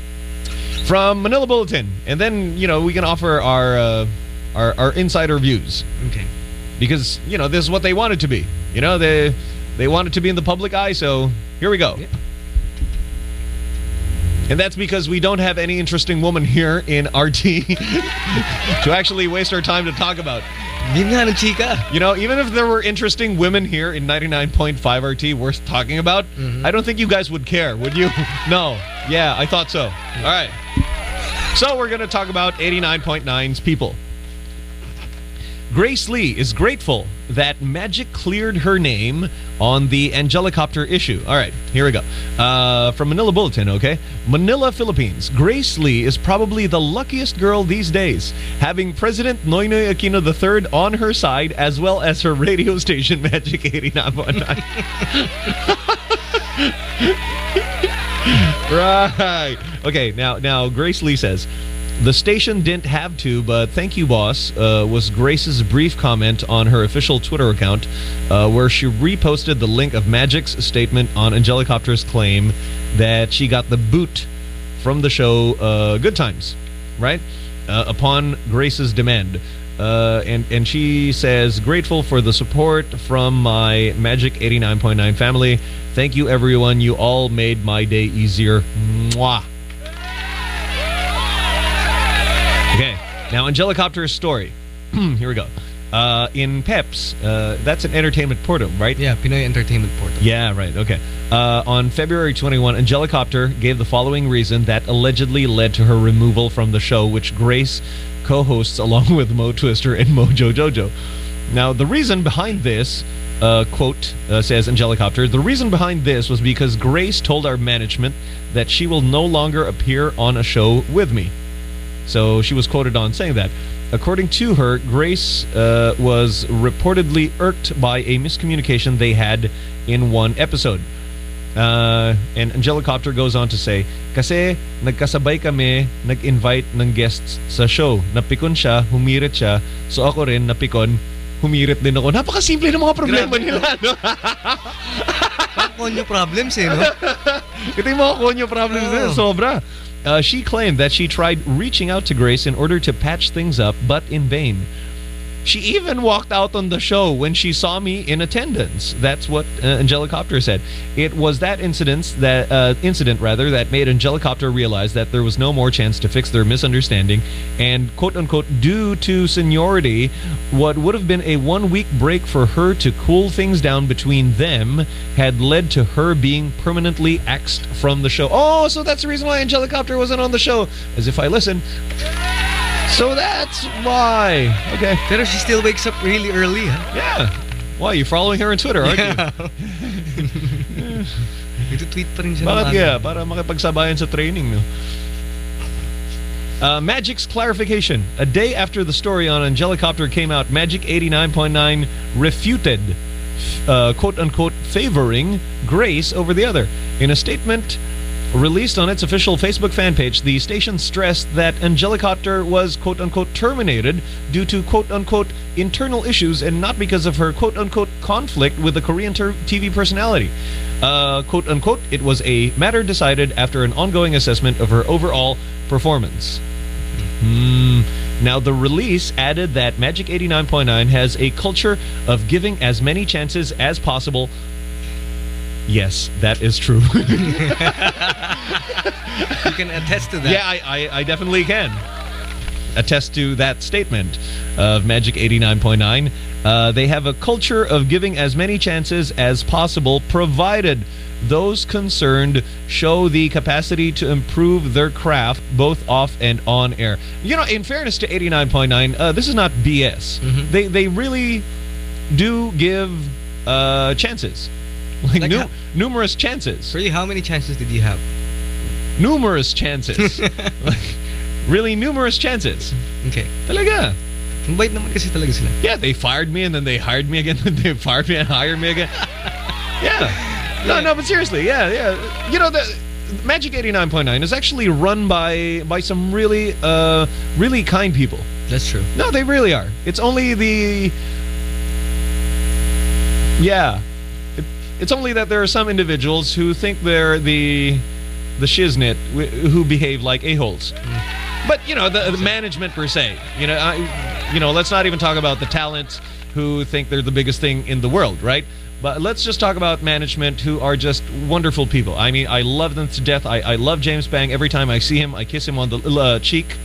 From Manila Bulletin, and then you know we can offer our uh, our, our insider views. Okay. Because you know this is what they want it to be. You know they they want it to be in the public eye. So here we go. And that's because we don't have any interesting woman here in RT to actually waste our time to talk about. Yun nga ng chika. You know, even if there were interesting women here in 99.5 RT worth talking about, mm-hmm. I don't think you guys would care, would you? no. Yeah, I thought so. All right. So we're going to talk about 89.9's people. Grace Lee is grateful that Magic cleared her name on the Angelicopter issue. All right, here we go. Uh, from Manila Bulletin, okay? Manila, Philippines. Grace Lee is probably the luckiest girl these days, having President Noynoy Aquino III on her side as well as her radio station Magic 89.9. right. Okay, now now Grace Lee says the station didn't have to, but thank you, boss, uh, was Grace's brief comment on her official Twitter account, uh, where she reposted the link of Magic's statement on Angelicopter's claim that she got the boot from the show uh, Good Times, right? Uh, upon Grace's demand. Uh, and, and she says, grateful for the support from my Magic 89.9 family. Thank you, everyone. You all made my day easier. Mwah. Now Angelicopter's story. Here we go. Uh, in Peps, uh, that's an entertainment portal, right? Yeah, Pinoy Entertainment Portal. Yeah, right. Okay. Uh, on February 21, Angelicopter gave the following reason that allegedly led to her removal from the show, which Grace co-hosts along with Mo Twister and Mojo Jojo. Now, the reason behind this, uh, quote, uh, says Angelicopter, the reason behind this was because Grace told our management that she will no longer appear on a show with me. So she was quoted on saying that. According to her, Grace uh, was reportedly irked by a miscommunication they had in one episode. Uh, and Angelicopter goes on to say, Kasi nagkasabay kami, nag-invite ng guests sa show. Napikon siya, humirit siya. So ako rin, napikon, humirit din ako. Napakasimple ng mga problema Grabe, nila. No? Konyo problems eh, no? Ito yung mga konyo problems nila. Sobra. Uh, she claimed that she tried reaching out to Grace in order to patch things up, but in vain. She even walked out on the show when she saw me in attendance. That's what uh, Angelicopter said. It was that incident that uh, incident rather that made Angelicopter realize that there was no more chance to fix their misunderstanding, and quote unquote due to seniority, what would have been a one week break for her to cool things down between them had led to her being permanently axed from the show. Oh, so that's the reason why Angelicopter wasn't on the show. As if I listen. So that's why. Okay. Pero she still wakes up really early, huh? Yeah. Why, You're following her on Twitter, aren't Yeah. you? Nag-tweet pa rin siya. Bakit kaya? Para makipagsabayan sa training, no? Uh, Magic's clarification. A day after the story on Angelicopter came out, Magic 89.9 refuted, uh, quote unquote, favoring Grace over the other. In a statement released on its official Facebook fan page, the station stressed that Angelicopter was, quote unquote, terminated due to, quote unquote, internal issues and not because of her, quote unquote, conflict with the Korean TV personality. Uh, quote unquote, it was a matter decided after an ongoing assessment of her overall performance. Hmm. Now, the release added that Magic 89.9 has a culture of giving as many chances as possible. Yes, that is true. You can attest to that. Yeah, I, I, I definitely can attest to that statement of Magic 89.9. Uh, they have a culture of giving as many chances as possible, provided those concerned show the capacity to improve their craft both off and on air. You know, in fairness to 89.9, uh, this is not BS. They, they really do give uh, chances. Like, Like nu- how- numerous chances. Really, how many chances did you have? Numerous chances. like, really numerous chances. Okay. Talaga. Ang bait naman kasi talaga sila. Yeah, they fired me and then they hired me again. they fired me and hired me again. yeah. No, no, but seriously, yeah, yeah. You know, the Magic 89.9 is actually run by by some really uh really kind people. That's true. No, they really are. It's only the Yeah. It, it's only that there are some individuals who think they're the the shiznit who behave like a-holes. But you know the, the management per se. You know, I, you know. Let's not even talk about the talents who think they're the biggest thing in the world, right? But let's just talk about management who are just wonderful people. I mean, I love them to death. I, I love James Bang. Every time I see him, I kiss him on the uh, cheek.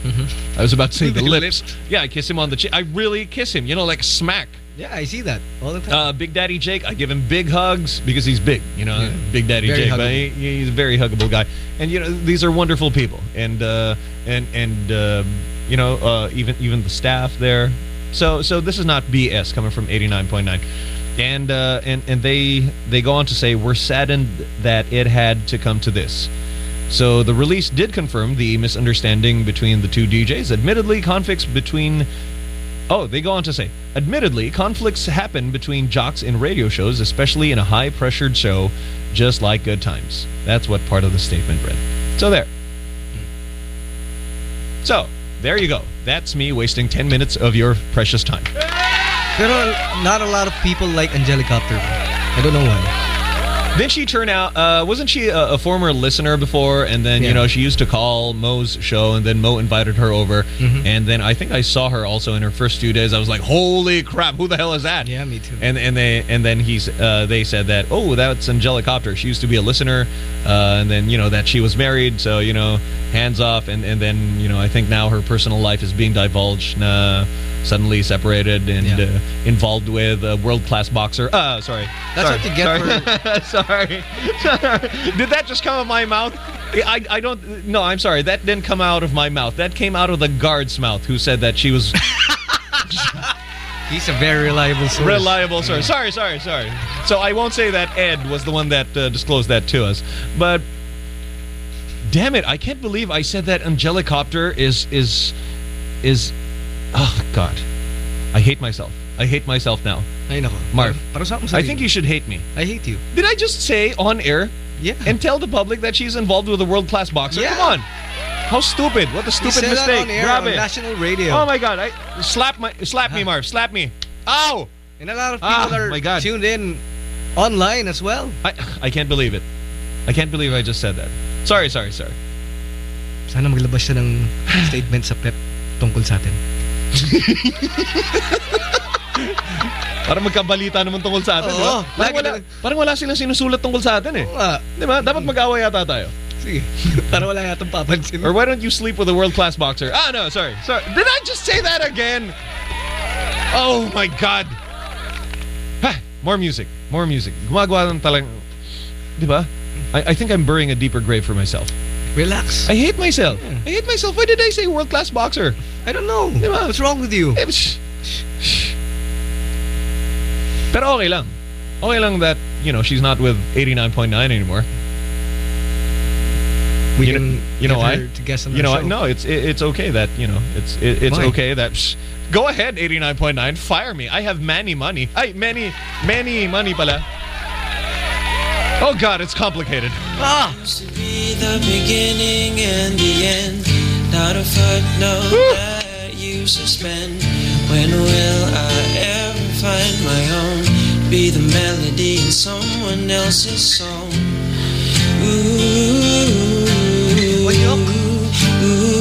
I was about to say the The lips. Yeah, I kiss him on the cheek. I really kiss him. You know, like smack. Yeah, I see that all the time. Uh, Big Daddy Jake, I give him big hugs because he's big. You know, Big Daddy Very Jake. But he, he's a very huggable guy, and you know these are wonderful people, and uh, and and uh, you know uh, even even the staff there. So so this is not BS coming from eighty nine point nine, and uh, and and they they go on to say we're saddened that it had to come to this. So the release did confirm the misunderstanding between the two DJs. Admittedly, conflicts between Oh, they go on to say, admittedly, conflicts happen between jocks in radio shows, especially in a high pressured show, just like good times. That's what part of the statement read. So there. So, there you go. That's me wasting 10 minutes of your precious time. Pero not a lot of people like Angelicopter. I don't know why. Didn't she turn out? Uh, wasn't she a, a former listener before? And then you know she used to call Mo's show, and then Mo invited her over, Mhm. and then I think I saw her also in her first few days. I was like, "Holy crap! Who the hell is that?" Yeah, me too. And and they and then he's uh, they said that oh that's Angelicopter. She used to be a listener, uh, and then you know that she was married, so you know hands off, and and then you know I think now her personal life is being divulged. Na suddenly separated and uh, involved with a world class boxer. Uh, sorry. That's sorry. what you get sorry. sorry. Did that just come out of my mouth? I, I don't. No, I'm sorry. That didn't come out of my mouth. That came out of the guard's mouth, who said that she was He's a very reliable source. reliable source. Sorry, sorry, sorry. So I won't say that Ed was the one that uh, disclosed that to us, but damn it, I can't believe I said that Angelicopter is is is. Oh God, I hate myself. I hate myself now. Ay nako. Marv, Para sa I think you should hate me. I hate you. Did I just say on air? Yeah. And tell the public that she's involved with a world class boxer? Yeah. Come on. How stupid. What a stupid mistake. air, Grabe. on national radio. Oh my god. I slap my slap me, Marv. Slap me. Ow! And a lot of people Ah, are my God. tuned in online as well. I I can't believe it. I can't believe I just said that. Sorry, sorry, sorry. Sana maglabas siya ng statement sa PEP tungkol sa atin. Para magkabalita naman tungkol sa atin, di ba? Oo, Parang lagi wala, na- parang wala silang sinusulat tungkol sa atin eh. Di ba? Dapat mag-away yata tayo. Sige. Para wala yatang papansin. Or why don't you sleep with a world-class boxer? Ah, no, sorry. Sorry. Did I just say that again? Oh my God. Ha, more music. More music. Gumagawa ng talang... Di ba? I, I think I'm burying a deeper grave for myself. Relax. I hate myself. I hate myself. Why did I say world-class boxer? I don't know. Di ba? What's wrong with you? Eh, shh, shh. Pero okay lang. Okay lang that, you know, she's not with 89.9 anymore. we you can know, you know get why? her to guest on you know our what? show. No, it's it, it's okay that you know it's it, it's Why? okay that. Psh, go ahead, eighty nine point nine. Fire me. I have many money. I many many money pala. Oh God, it's complicated. Ah. To be the beginning and the end. Not a footnote that you suspend. When will I ever find my own? Be the melody in someone else's song. Ooh. Ooh.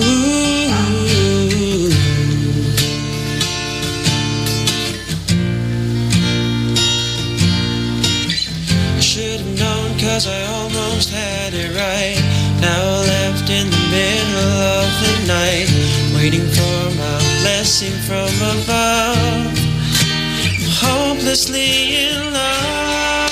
I should have known cause I almost had it right. Now left in the middle of the night, waiting for my blessing from above. Hopelessly in love.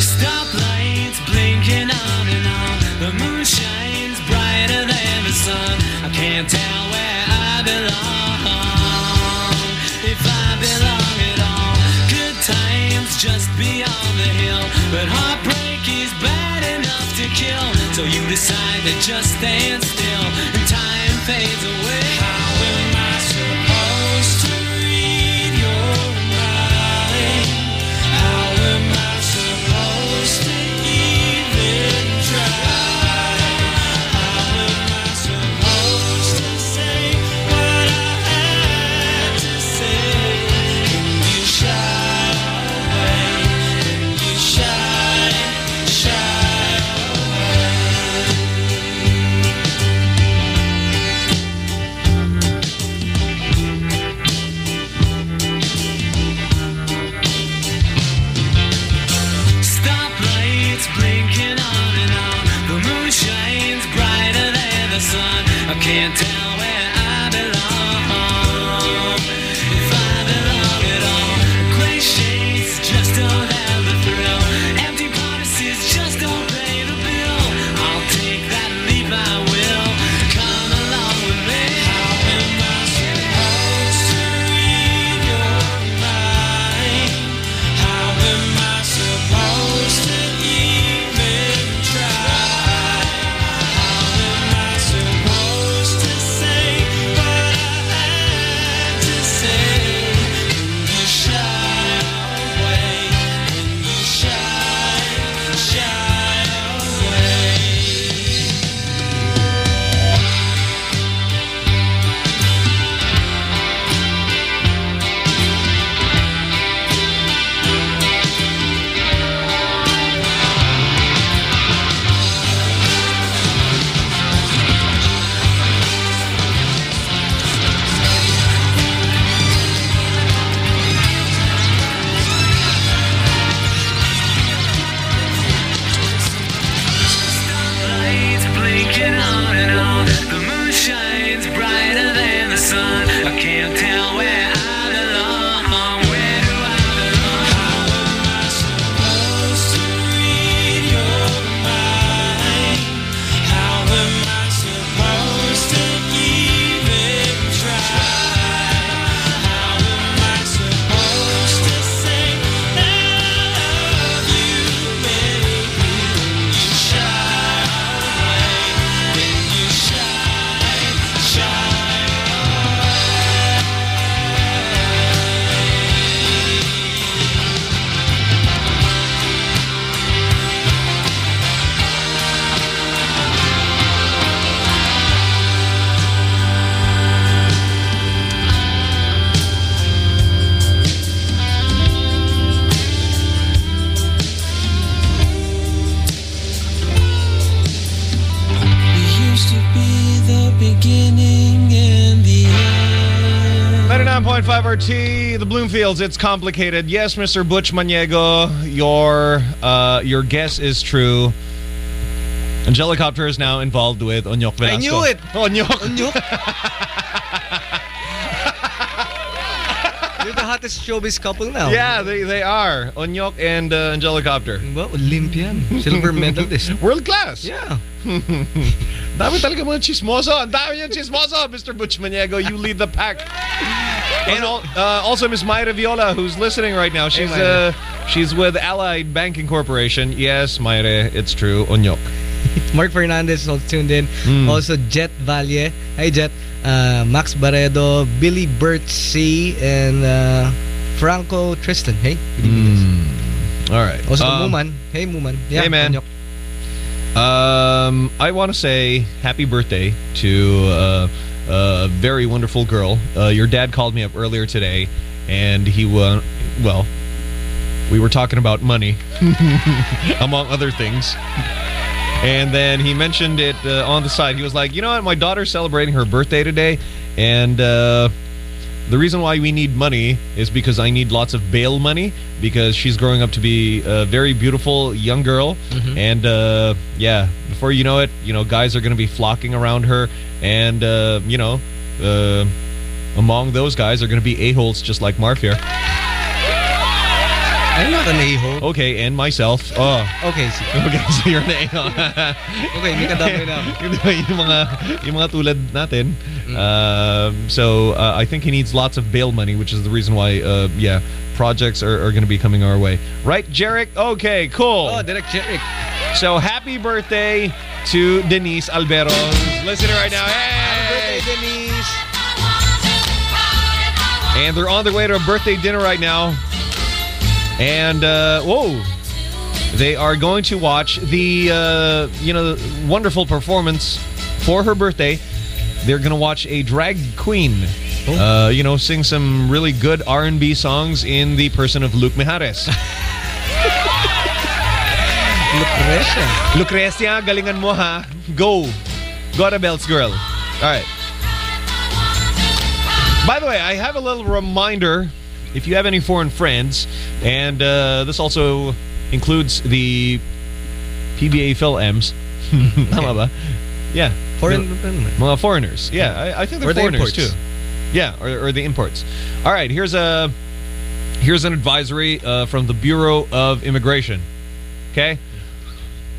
Stoplights blinking on and on. The moon shines brighter than the sun. I can't tell where I belong. If I belong at all. Good times just beyond the hill. But heartbreak kill. So you decide to just stand still. And time fades away. RT, it's complicated. Yes, Mr. Butch Maniego, your uh, your guess is true. Angelicopter is now involved with Onyok Velasco. I knew it. Onyok. Onyok. They're the hottest showbiz couple now. Yeah, they, they are. Onyok and uh, Angelicopter. Well, Olympian. Silver medalist. World class. Yeah. Dami talaga mga chismoso. Dami yung chismoso, Mr. Butch Maniego. You lead the pack. And uh, also Miss Mayra Viola, who's listening right now. She's Mayra. uh, she's with Allied Banking Corporation. Yes, Mayra, it's true. Onyok. Mark Fernandez also tuned in. Mm. Also Jet Valle. Hi Jet. Uh, Max Barredo, Billy Burt C, and uh, Franco Tristan. Hey. guys. All right. Also Um, Muman. Hey Muman. Yeah, hey, man. Onyok. Um, I want to say happy birthday to uh, a very wonderful girl. Uh, your dad called me up earlier today, and he well, we were talking about money, among other things. And then he mentioned it uh, on the side. He was like, "You know what? My daughter's celebrating her birthday today, and uh, the reason why we need money is because I need lots of bail money because she's growing up to be a very beautiful young girl, and uh, yeah, before you know it, you know, guys are going to be flocking around her, and uh, you know, uh, among those guys are going to be a holes just like Marv here. I'm not an a-hole. Okay, and myself. Oh. Okay, sige. Okay, so you're an a-hole. Okay, may kadamay na ako. yung, mga yung mga tulad natin. Um, so uh, I think he needs lots of bail money, which is the reason why uh, yeah, projects are, are going to be coming our way. Right, Jarek? Okay, cool. Oh, direct Jeric. So happy birthday to Denise Albero, listening right now. Hey! Birthday, Denise. And they're on their way to a birthday dinner right now. And uh, whoa, they are going to watch the uh, you know the wonderful performance for her birthday. They're going to watch a drag queen, uh, you know, sing some really good R and B songs in the person of Luke Mejares. Lucrecia. Lucrecia, galingan mo ha. Go. Go to belts, girl. All right. By the way, I have a little reminder. If you have any foreign friends, and uh, this also includes the PBA Fil-Ams. Yeah. Foreign- Mga foreigners. Yeah, I, I think they're Or foreigners imports. too. Yeah, or, or the imports. All right, here's a here's an advisory uh, from the Bureau of Immigration. Okay.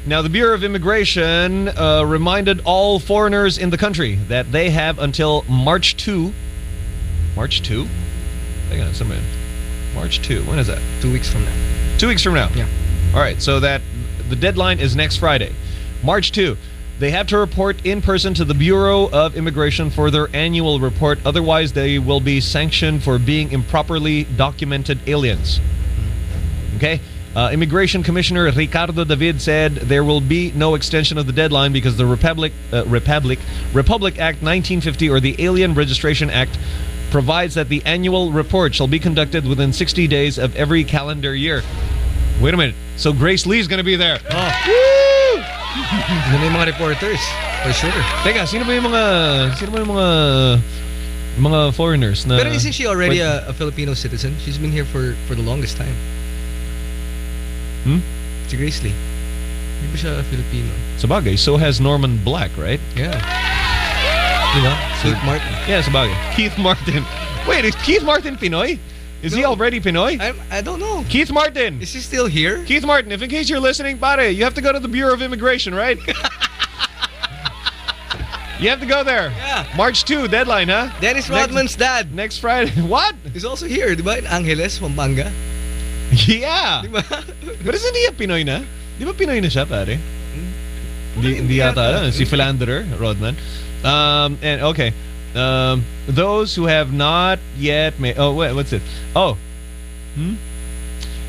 Now, the Bureau of Immigration uh, reminded all foreigners in the country that they have until March 2. March 2? Hang on, somebody. March 2. When is that? Two weeks from now. Two weeks from now. Yeah. All right, so that the deadline is next Friday, March 2. They have to report in person to the Bureau of Immigration for their annual report. Otherwise, they will be sanctioned for being improperly documented aliens. Okay? Uh, Immigration Commissioner Ricardo David said there will be no extension of the deadline because the Republic, uh, Republic, Republic Act 1950 or the Alien Registration Act provides that the annual report shall be conducted within 60 days of every calendar year. Wait a minute. So Grace Lee's going to be there. Oh. Yun yung mga reporters. For sure. Teka, sino ba yung mga sino ba yung mga mga foreigners na Pero isn't she already a, a Filipino citizen? She's been here for for the longest time. Hmm? Si Grace Lee. Hindi ba siya Filipino? Sabagay, so has Norman Black, right? Yeah. Diba? Keith Martin. Yeah, sabagay. Keith Martin. Wait, is Keith Martin Pinoy? Is he already Pinoy? I, I don't know. Keith Martin. Is he still here? Keith Martin, if in case you're listening, pare, you have to go to the Bureau of Immigration, right? you have to go there. Yeah. March 2, deadline, huh? Dennis Next- Rodman's dad. Next Friday. What? He's also here, di ba? In Angeles, Pampanga. Yeah. But isn't he a Pinoy na? Di ba Pinoy na siya, pare? Hmm. Hindi, hindi yata. ano, Si Philanderer, Rodman. Um, and okay. Um, those who have not yet made... Oh, wait, what's it? Oh. Hmm?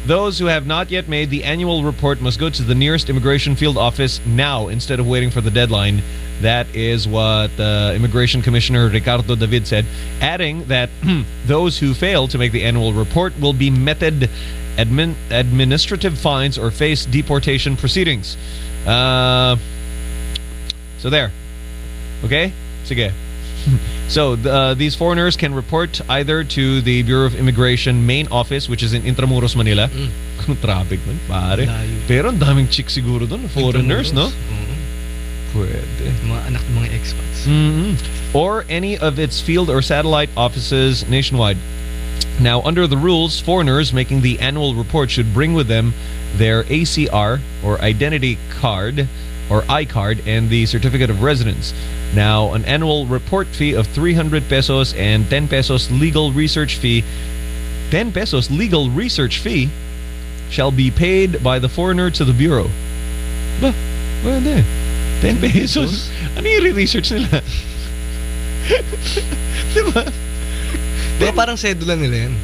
Those who have not yet made the annual report must go to the nearest immigration field office now instead of waiting for the deadline. That is what uh, Immigration Commissioner Ricardo David said, adding that those who fail to make the annual report will be meted admin, administrative fines or face deportation proceedings. Uh, so there. Okay? Sige. So uh, these foreigners can report either to the Bureau of Immigration main office, which is in Intramuros, Manila. Traffic man, pare. Layo. Pero ang daming chick siguro doon, foreigners, no? Oo. Pwede. Mga anak ng mga expats. Mhm. Or any of its field or satellite offices nationwide. Now, under the rules, foreigners making the annual report should bring with them their ACR or identity card or iCard and the certificate of residence. Now, an annual report fee of 300 pesos and 10 pesos legal research fee 10 pesos legal research fee shall be paid by the foreigner to the bureau. Ba, pwede. 10 pesos. Ano yung research nila? diba? Baka parang sedula nila yan.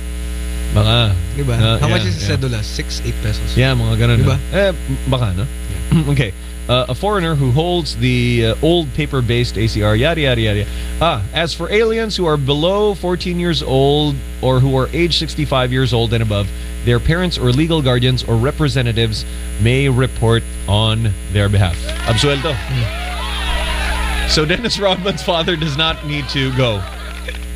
Baka. Diba? Uh, How much is the yeah. sedula? 6, 8 pesos. Yeah, mga ganun. Diba? no? Eh, baka, no? okay. Uh, a foreigner who holds the uh, old paper-based ACR, yada, yada, yada. Ah, as for aliens who are below 14 years old or who are age 65 years old and above, their parents or legal guardians or representatives may report on their behalf. Absuelto. So Dennis Rodman's father does not need to go.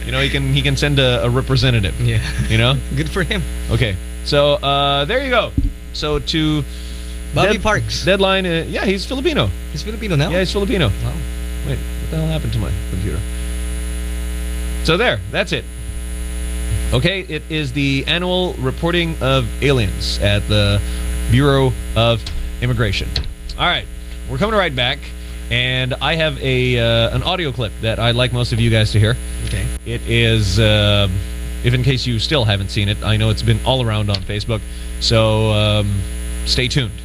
You know, he can he can send a, a representative. Yeah. You know? Good for him. Okay. So uh, there you go. So to Bobby Parks. Deadline. Uh, yeah, he's Filipino. He's Filipino now? Yeah, he's Filipino. Wow. Wait, what the hell happened to my computer? So there, that's it. Okay, it is the annual reporting of aliens at the Bureau of Immigration. All right, we're coming right back, and I have a uh, an audio clip that I'd like most of you guys to hear. Okay. It is, uh, if in case you still haven't seen it, I know it's been all around on Facebook, so um, stay tuned.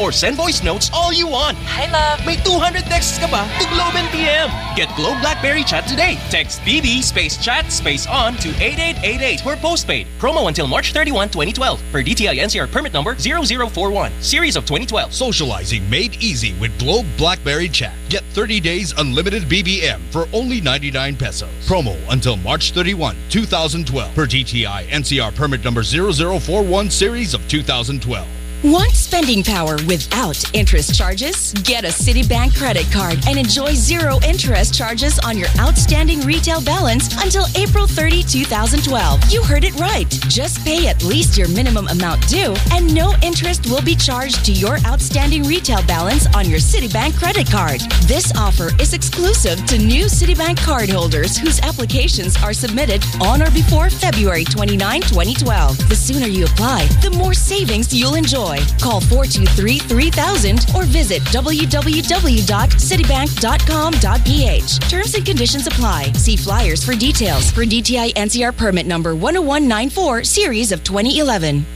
Or send voice notes all you want. Hi, love. May 200 texts ka pa to Globe and NPM. Get Globe BlackBerry Chat today. Text BB space chat space on to 8888 for postpaid. Promo until March 31, 2012. Per DTI NCR permit number 0041. Series of 2012. Socializing made easy with Globe BlackBerry Chat. Get 30 days unlimited BBM for only 99 pesos. Promo until March 31, 2012. Per DTI NCR permit number 0041 series of 2012. Want spending power without interest charges? Get a Citibank credit card and enjoy zero interest charges on your outstanding retail balance until April 30, 2012. You heard it right. Just pay at least your minimum amount due and no interest will be charged to your outstanding retail balance on your Citibank credit card. This offer is exclusive to new Citibank cardholders whose applications are submitted on or before February 29, 2012. The sooner you apply, the more savings you'll enjoy. Call 423-3000 or visit www.citibank.com.ph. Terms and conditions apply. See flyers for details for DTI NCR permit number 10194 series of 2011.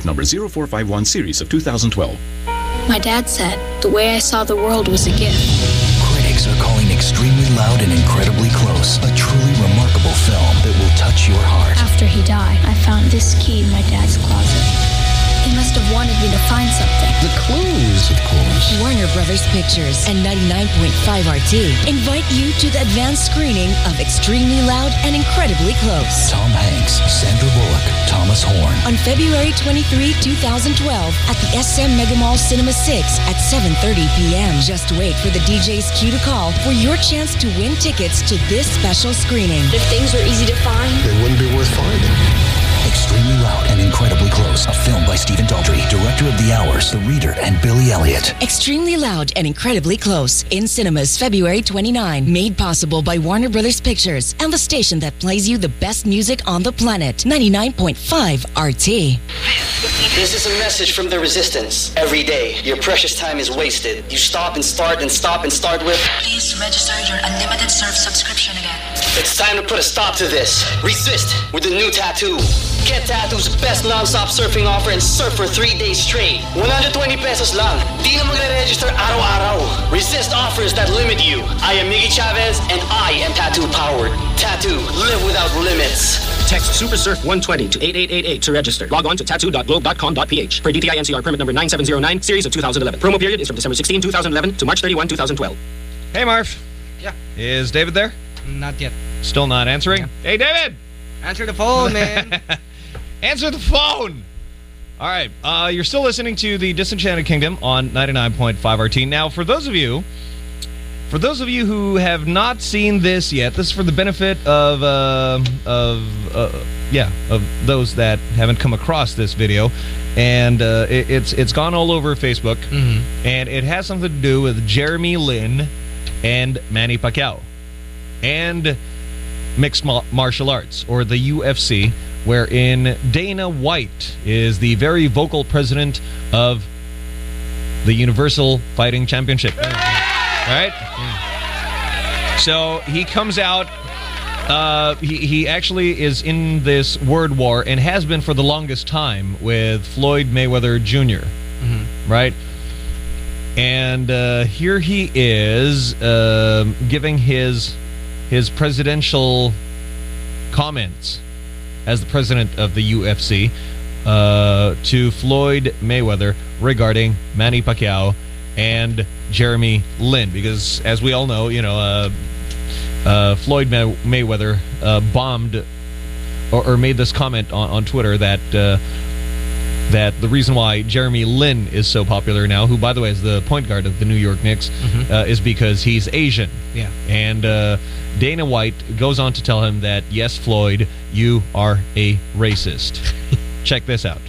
number 0451 series of 2012. My dad said the way I saw the world was a gift. Critics are calling Extremely Loud and Incredibly Close a truly remarkable film that will touch your heart. After he died, I found this key in my dad's closet. He must have wanted me to find something. The clues, of course. Warner Brothers Pictures and 99.5 RT invite you to the advanced screening of Extremely Loud and Incredibly Close. Tom Hanks, Sandra Bullock, Thomas Horn. On February 23, 2012 at the SM Megamall Cinema 6 at 7.30 p.m. Just wait for the DJ's cue to call for your chance to win tickets to this special screening. If things were easy to find, They wouldn't be worth finding. Extremely Loud and Incredibly Close, a film by Stephen Daldry, director of The Hours, The Reader, and Billy Elliot. Extremely Loud and Incredibly Close in cinemas February 29. Made possible by Warner Brothers Pictures and the station that plays you the best music on the planet. 99.5 RT. This is a message from the resistance. Every day, your precious time is wasted. You stop and start and stop and start with. Please register your unlimited surf subscription again. It's time to put a stop to this. Resist with the new tattoo. Get Tattoo's best non-stop surfing offer and surf for three days straight. 120 pesos lang. Di na magre-register araw-araw. Resist offers that limit you. I am Miggy Chavez and I am tattoo powered. Tattoo, live without limits. Text SuperSurf120 to 8888 to register. Log on to tattoo.globe.com.ph for DTI NCR permit number 9709, series of 2011. Promo period is from December 16, 2011 to March 31, 2012. Hey, Marv. Yeah. Is David there? Not yet. Still not answering? Hey, David! Answer the phone, man. Answer the phone! All right. Uh, you're still listening to the Disenchanted Kingdom on 99.5 RT. Now, for those of you... For those of you who have not seen this yet, this is for the benefit of, uh, of uh, yeah, of those that haven't come across this video, and uh, it, it's it's gone all over Facebook, and it has something to do with Jeremy Lin and Manny Pacquiao, and mixed martial arts or the UFC, wherein Dana White is the very vocal president of the Universal Fighting Championship. All right. So he comes out. Uh, he, he actually is in this word war and has been for the longest time with Floyd Mayweather junior Right? And uh, here he is um giving his his presidential comments as the president of the UFC uh, to Floyd Mayweather regarding Manny Pacquiao and Jeremy Lin, because as we all know, you know, uh, uh, Floyd May- Mayweather uh, bombed or, or made this comment on, on Twitter that uh, that the reason why Jeremy Lin is so popular now, who by the way is the point guard of the New York Knicks, uh, is because he's Asian. Yeah. And uh, Dana White goes on to tell him that yes, Floyd, you are a racist. Check this out.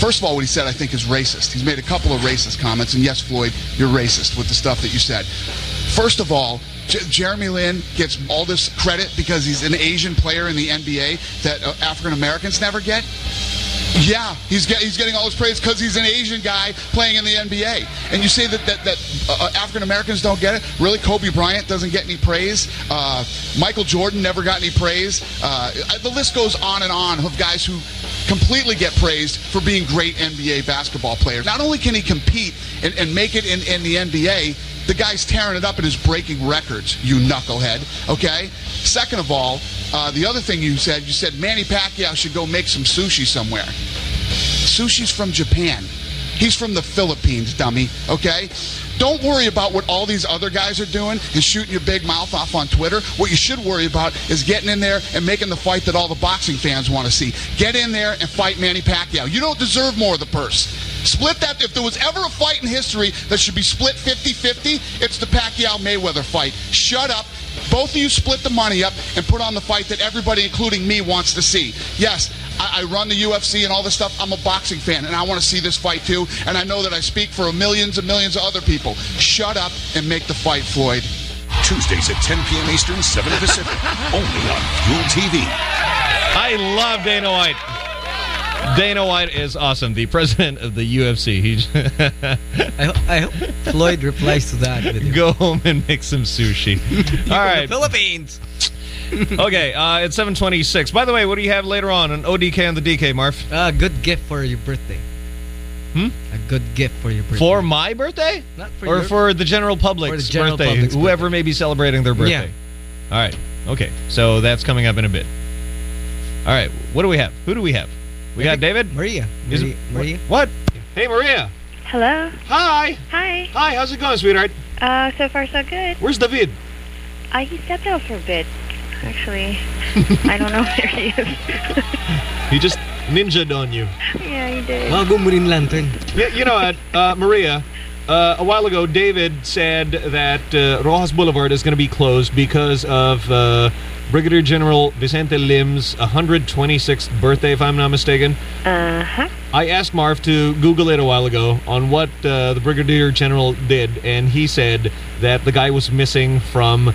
First of all, what he said, I think, is racist. He's made a couple of racist comments, and yes, Floyd, you're racist with the stuff that you said. First of all, J- Jeremy Lin gets all this credit because he's an Asian player in the NBA that uh, African Americans never get. Yeah, he's get, he's getting all this praise because he's an Asian guy playing in the NBA. And you say that that, that uh, African Americans don't get it? Really, Kobe Bryant doesn't get any praise. Uh, Michael Jordan never got any praise. Uh, the list goes on and on of guys who completely get praised for being great NBA basketball players. Not only can he compete and, and make it in, in the NBA, the guy's tearing it up and is breaking records, you knucklehead. Okay? Second of all, uh, the other thing you said, you said Manny Pacquiao should go make some sushi somewhere. Sushi's from Japan. He's from the Philippines, dummy. Okay? Don't worry about what all these other guys are doing and shooting your big mouth off on Twitter. What you should worry about is getting in there and making the fight that all the boxing fans want to see. Get in there and fight Manny Pacquiao. You don't deserve more of the purse. Split that. If there was ever a fight in history that should be split 50 50, it's the Pacquiao Mayweather fight. Shut up. Both of you split the money up and put on the fight that everybody, including me, wants to see. Yes, I, I run the UFC and all this stuff. I'm a boxing fan and I want to see this fight too. And I know that I speak for millions and millions of other people. Shut up and make the fight, Floyd. Tuesdays at 10 p.m. Eastern, 7 Pacific. only on Fuel TV. I love Dana White. Dana White is awesome. The president of the UFC. He I, I hope Floyd replies to that video. go home and make some sushi. All right. Philippines. Okay, uh, it's 726. By the way, what do you have later on on ODK and the DK, Marv? A good gift for your birthday. Hmm? A good gift for your birthday. For my birthday? Not for or your- for the general public's For the general birthday? public's whoever may be celebrating their birthday. Yeah. All right. Okay. So that's coming up in a bit. All right. What do we have? Who do we have? We got David? Maria. Is Maria. it- Maria. What? Hey, Maria. Hello. Hi. Hi. Hi. How's it going, sweetheart? Uh, so far so good. Where's David? Uh, he stepped out for a bit. Actually, I don't know where he is. He just ninja'd on you. yeah, he did. Bago mo lantern. Yeah, you know what, uh, Maria? Uh, a while ago, David said that uh, Roxas Boulevard is going to be closed because of uh, Brigadier General Vicente Lim's 126th birthday, if I'm not mistaken. Uh huh. I asked Marv to Google it a while ago on what uh, the Brigadier General did, and he said that the guy was missing from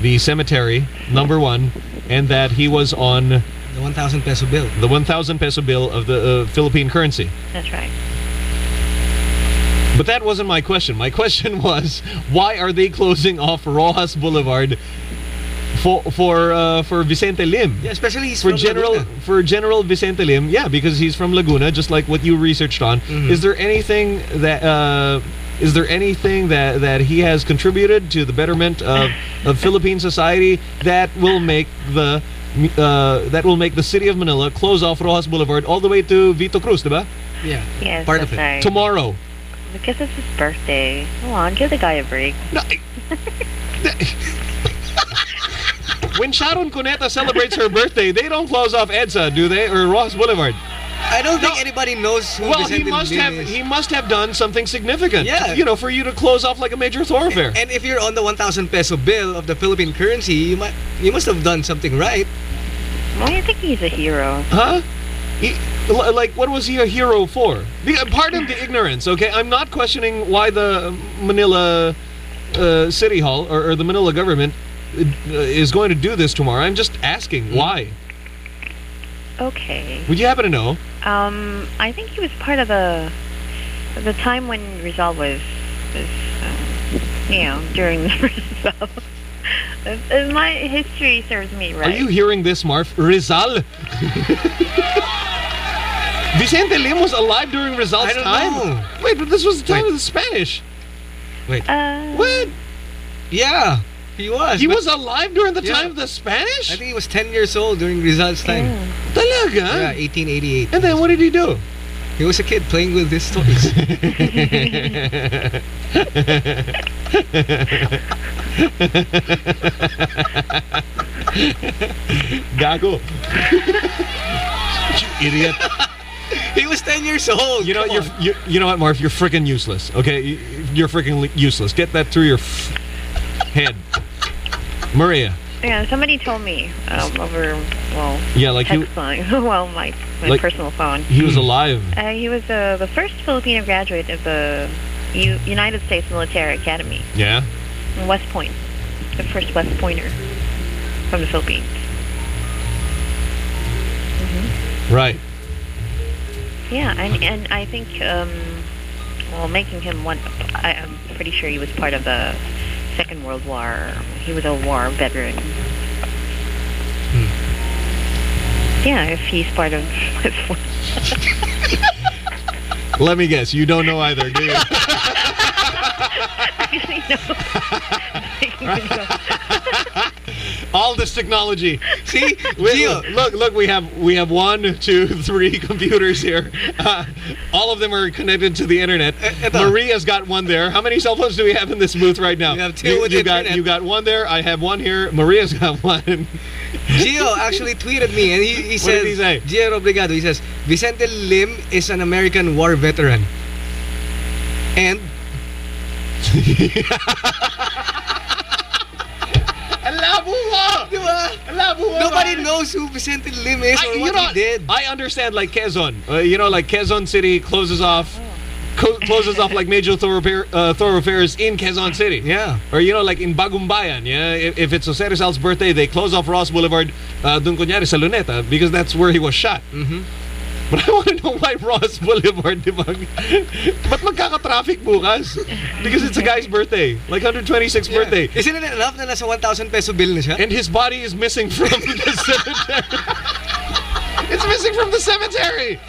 the cemetery, number one, and that he was on The 1,000 peso bill. the 1,000 peso bill of the uh, Philippine currency. That's right. But that wasn't my question. My question was, why are they closing off Roxas Boulevard for for uh, for Vicente Lim? Yeah, especially he's for from General Laguna. for General Vicente Lim. Yeah, because he's from Laguna, just like what you researched on. Mhm. Is there anything that uh, Is there anything that, that he has contributed to the betterment of, of Philippine society that will make the uh, that will make the city of Manila close off Roxas Boulevard all the way to Vito Cruz, diba? Yeah. Yes, Part of it. right. Tomorrow. Because it's his birthday. Come on, give the guy a break. No, When Sharon Cuneta celebrates her birthday, they don't close off EDSA, do they? Or Roxas Boulevard? I don't think anybody knows who Well, he must Lim have is. he must have done something significant. Yeah. You know, for you to close off like a major thoroughfare. And if you're on the 1,000 peso bill of the Philippine currency, you might you must have done something right. Well, I think he's a hero. Huh? He, like, what was he a hero for? The, pardon the ignorance, okay? I'm not questioning why the Manila uh, City Hall or, or the Manila government uh, is going to do this tomorrow. I'm just asking why. Okay. Would you happen to know? Um, I think he was part of the the time when Rizal was, was um, you know, during the Rizal. If- if my history serves me right. Are you hearing this, Marv? Rizal? Vicente Lim was alive during Rizal's I don't time? know. Wait, but this was the time of the Spanish. Wait. Uh, What? Yeah, he was. He was alive during the Yeah. time of the Spanish? I think he was 10 years old during Rizal's time. Oh. Talaga? Yeah, 1888. And then what did he do? He was a kid playing with his toys. Gago. you idiot. he was 10 years old. You know, Come you're, on. you, you know what, Marv? You're freaking useless. Okay, You- you're freaking useless. Get that through your f- head, Maria. Yeah, somebody told me um, over, well, Yeah, like text line. well, my, my Like- personal phone. He was alive. Uh, he was uh, the first Filipino graduate of the U- United States Military Academy Yeah. in West Point. The first West Pointer from the Philippines. Right. Yeah, and and I think, um, well, making him one, I, I'm pretty sure he was part of the Second World War. He was a war veteran. Hmm. Yeah, if he's part of. Let me guess. You don't know either, do you? Actually, no. All this technology. See, Wait, Gio. Uh, look, look, we have we have one, two, three computers here. Uh, all of them are connected to the internet. Uh, uh, eto. Maria's got one there. How many cell phones do we have in this booth right now? We have two You, with you got internet. you got one there. I have one here. Maria's got one. Gio actually tweeted me and he, he says, he say? Gio Obrigado, he says, Vicente Lim is an American war veteran. And Ang! Di ba? Ang nobody man. knows who Vicente Lim is I, or what know, he did. I understand like Quezon. Uh, you know, like Quezon City closes off co- closes off like major thoroughfare, uh, thoroughfares in Quezon City. Yeah. Or you know, like in Bagumbayan, yeah. If, if it's Jose Rizal's birthday, they close off Roxas Boulevard, uh, dun kunyari sa Luneta because that's where he was shot. Mhm. But I want to know why Ross Boulevard, di ba? Ba't magkaka-traffic bukas? Because it's a guy's birthday. Like 126th birthday. Isn't it enough na nasa 1,000 peso bill na siya? And his body is missing from the cemetery. It's missing from the cemetery.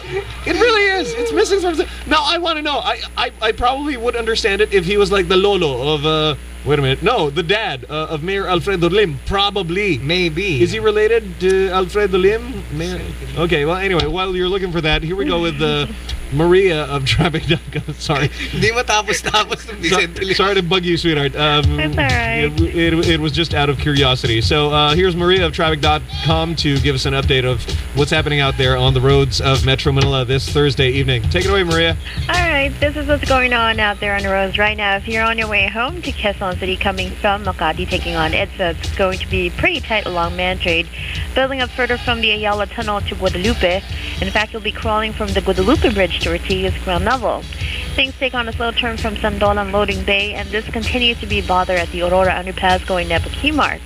It really is. It's missing from the. Now I want to know. I, I I probably would understand it if he was like the lolo of uh. Wait a minute. No, the dad uh, of Mayor Alfredo Lim. Probably. Maybe. Is he related to Alfredo Lim? Mayor? Okay. Well, anyway, while you're looking for that, here we go with the Maria of Traffic.com. Sorry. Hindi matapos-tapos ng Vicente Sorry to bug you, sweetheart. Um, It's all right. It, it, it was just out of curiosity. So uh, here's Maria of Traffic.com to give us an update of what's happening out there on the roads of Metro Manila this Thursday evening. Take it away, Maria. All right, this is what's going on out there on the roads right now. If you're on your way home to Quezon City coming from Makati, taking on EDSA, it's going to be pretty tight along Mantrade. Building up further from the Ayala Tunnel to Guadalupe. In fact, you'll be crawling from the Guadalupe Bridge to Ortigas ground level. Things take on a slow turn from Santolan Loading Bay, and this continues to be bother at the Aurora Underpass going Nepa Q-Mart.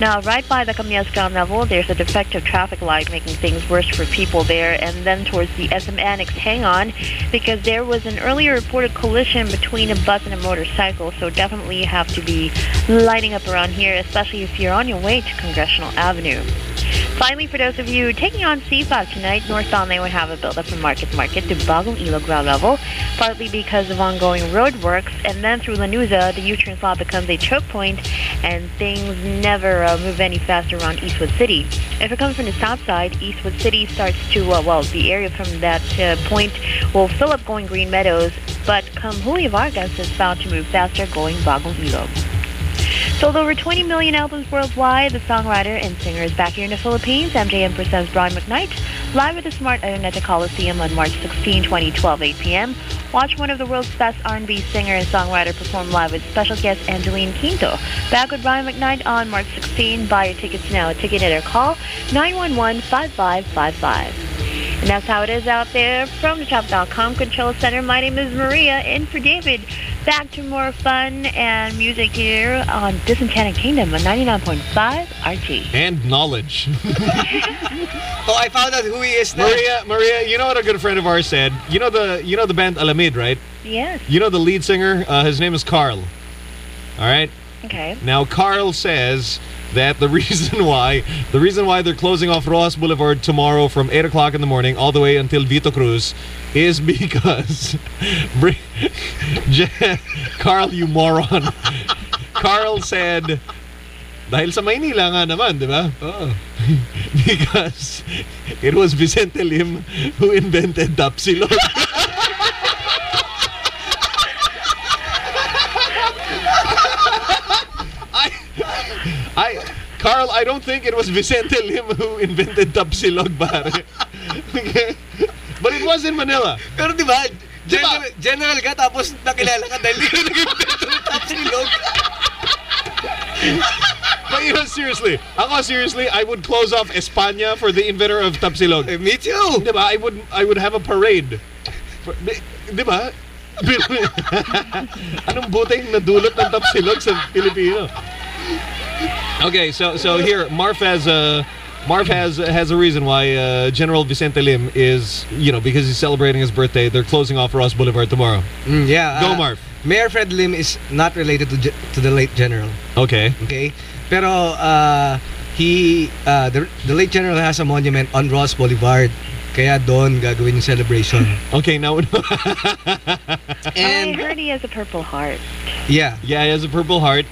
Now, right by the Camias ground level, there's a defective traffic light making things worse for people there, and then towards the SM Annex, hang on, because there was an earlier reported collision between a bus and a motorcycle, so definitely have to be lighting up around here, especially if you're on your way to Congressional Avenue. Finally, for those of you taking on C5 tonight, northbound lane would have a buildup from Market Market to Bagong Ilog ground level, partly because of ongoing road works, and then through Lanuza, the U-turn slot becomes a choke point, and things never uh, move any faster around Eastwood City. If it comes from the south side, Eastwood City starts to, uh, well, the area from that uh, point will fill up going Green Meadows, but come Julio Vargas is found to move faster going Bagong Sold over 20 million albums worldwide, the songwriter and singer is back here in the Philippines. MJM presents Brian McKnight live at the Smart Araneta Coliseum on March 16, 2012, 8 p.m. Watch one of the world's best R&B singer and songwriter perform live with special guest Angeline Quinto. Back with Brian McKnight on March 16. Buy your tickets now. Ticket or call 911-5555. And that's how it is out there from the Top.com Control Center. My name is Maria, in for David. Back to more fun and music here on Disenchanted Kingdom on 99.5 RT. And knowledge. oh, I found out who he is now. Maria, Maria, you know what a good friend of ours said? You know the you know the band Alamid, right? Yes. You know the lead singer? Uh, his name is Carl. All right? Okay. Now Carl says that the reason why the reason why they're closing off Roxas Boulevard tomorrow from 8 o'clock in the morning all the way until Vito Cruz is because Carl you moron Carl said dahil sa Maynila nga naman, di ba? Oh. because it was Vicente Lim who invented Tapsilog. I, Carl, I don't think it was Vicente Lim who invented Tapsilog, pare. Okay? But it was in Manila. Pero di ba, general, general ka tapos nakilala ka dahil di ka nag-invento ng tapsilog. But you know, seriously, ako seriously, I would close off España for the inventor of Tapsilog. me too. Di ba? I would, I would have a parade. For- di- Di ba? Anong buteng nadulot ng Tapsilog sa Pilipino? Okay, so so here, Marf has a Marv has has a reason why uh, General Vicente Lim is you know because he's celebrating his birthday. They're closing off Roxas Boulevard tomorrow. Mm, yeah. Go, uh, Marv. Mayor Fred Lim is not related to to the late general. Okay. Okay. Pero uh, he uh, the, the late general has a monument on Roxas Boulevard. Kaya doon gagawin yung celebration. Okay, now I heard he has a purple heart. Yeah. Yeah, he has a purple heart.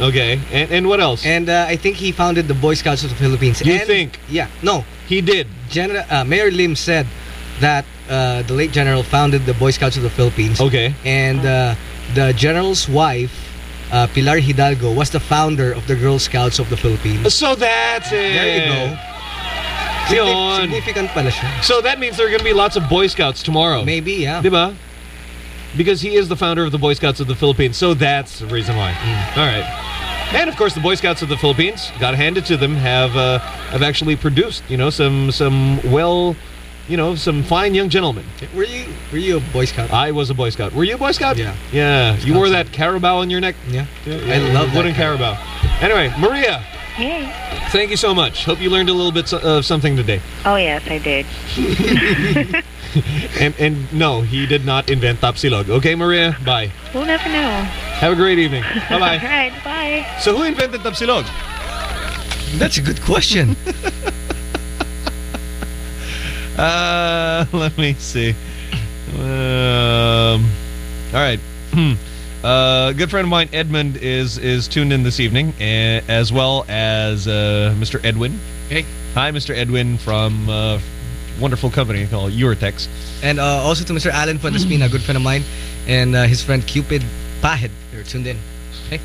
Okay. And and what else? And uh, I think he founded the Boy Scouts of the Philippines. You And- think? Yeah. No. He did. General uh, Mayor Lim said that uh, the late general founded the Boy Scouts of the Philippines. Okay. And uh, the general's wife, uh, Pilar Hidalgo, was the founder of the Girl Scouts of the Philippines. So that's it. There you go. Significant pala siya. So that means there are going to be lots of Boy Scouts tomorrow. Maybe, yeah. Diba? Because he is the founder of the Boy Scouts of the Philippines. So that's the reason why. Mm. All right. And of course, the Boy Scouts of the Philippines, got handed to them, have uh, have actually produced, you know, some some well, you know, some fine young gentlemen. Were you were you a Boy Scout? I was a Boy Scout. Were you a Boy Scout? Yeah. Yeah. You wore that carabao on your neck? Yeah. I love wooden carabao. Anyway, Maria, Yay. thank you so much. Hope you learned a little bit of something today. Oh, yes, I did. And and no, he did not invent Tapsilog. Okay, Maria. Bye. We'll never know. Have a great evening. Bye All bye. right, bye. So who invented Tapsilog? That's a good question. Uh, let me see. Um, all right. uh, good friend of mine, Edmund, is is tuned in this evening, eh, as well as uh, Mr. Edwin. Hey. Hi, Mr. Edwin from uh, wonderful company called Eurotex. And uh, also to Mr. Alan Fuentaspina, a good friend of mine, and uh, his friend Cupid Pahed. They're tuned in. Hey.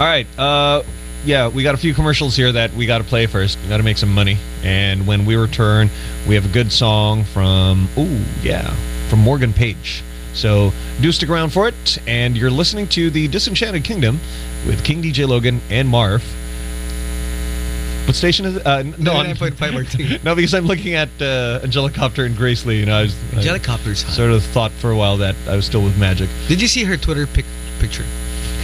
All right. Uh, yeah, we got a few commercials here that we got to play first. We got to make some money. And when we return, we have a good song from, ooh, yeah, from Morgan Page. So do stick around for it. And you're listening to The Disenchanted Kingdom with King DJ Logan and Marv. What station is it? Uh, no, I'm- 99.5 RT. no, because I'm looking at uh, Angelicopter and Grace Lee. You know, I was, I Angelicopter's hot. sort of thought for a while that I was still with Magic. Did you see her Twitter pic- picture?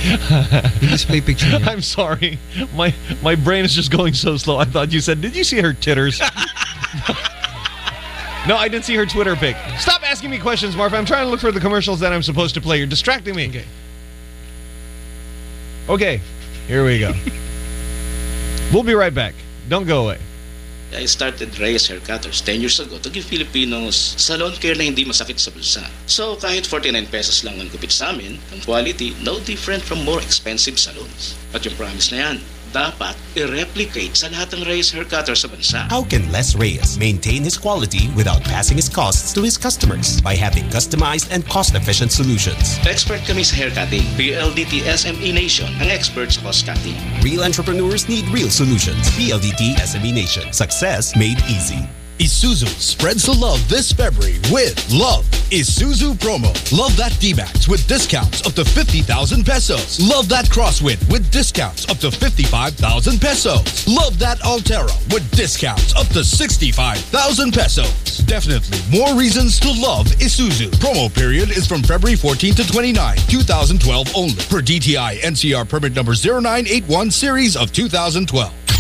the display picture. I'm sorry. My my brain is just going so slow. I thought you said, "Did you see her titters?" no, I didn't see her Twitter pic. Stop asking me questions, Marv. I'm trying to look for the commercials that I'm supposed to play. You're distracting me. Okay. Okay. Here we go. We'll be right back. Don't go away. I started Reyes Hair Cutters 10 years ago to give Filipinos salon care na hindi masakit sa bulsa. So kahit 49 pesos lang ang kupit sa amin, ang quality no different from more expensive salons. At yung promise na yan, dapat i-replicate sa lahat ng Reyes Hair Cutters sa bansa. How can Les Reyes maintain his quality without passing his costs to his customers by having customized and cost-efficient solutions? Expert kami sa hair cutting. PLDT SME Nation, ang expert sa cost cutting. Real entrepreneurs need real solutions. PLDT SME Nation. Success made easy. Isuzu spreads the love this February with Love Isuzu promo. Love that D-Max with discounts up to 50,000 pesos. Love that Crosswind with discounts up to 55,000 pesos. Love that Altera with discounts up to 65,000 pesos. Definitely more reasons to love Isuzu. Promo period is from February 14 to 29, 2012 only. Per DTI NCR permit number 0981 series of 2012.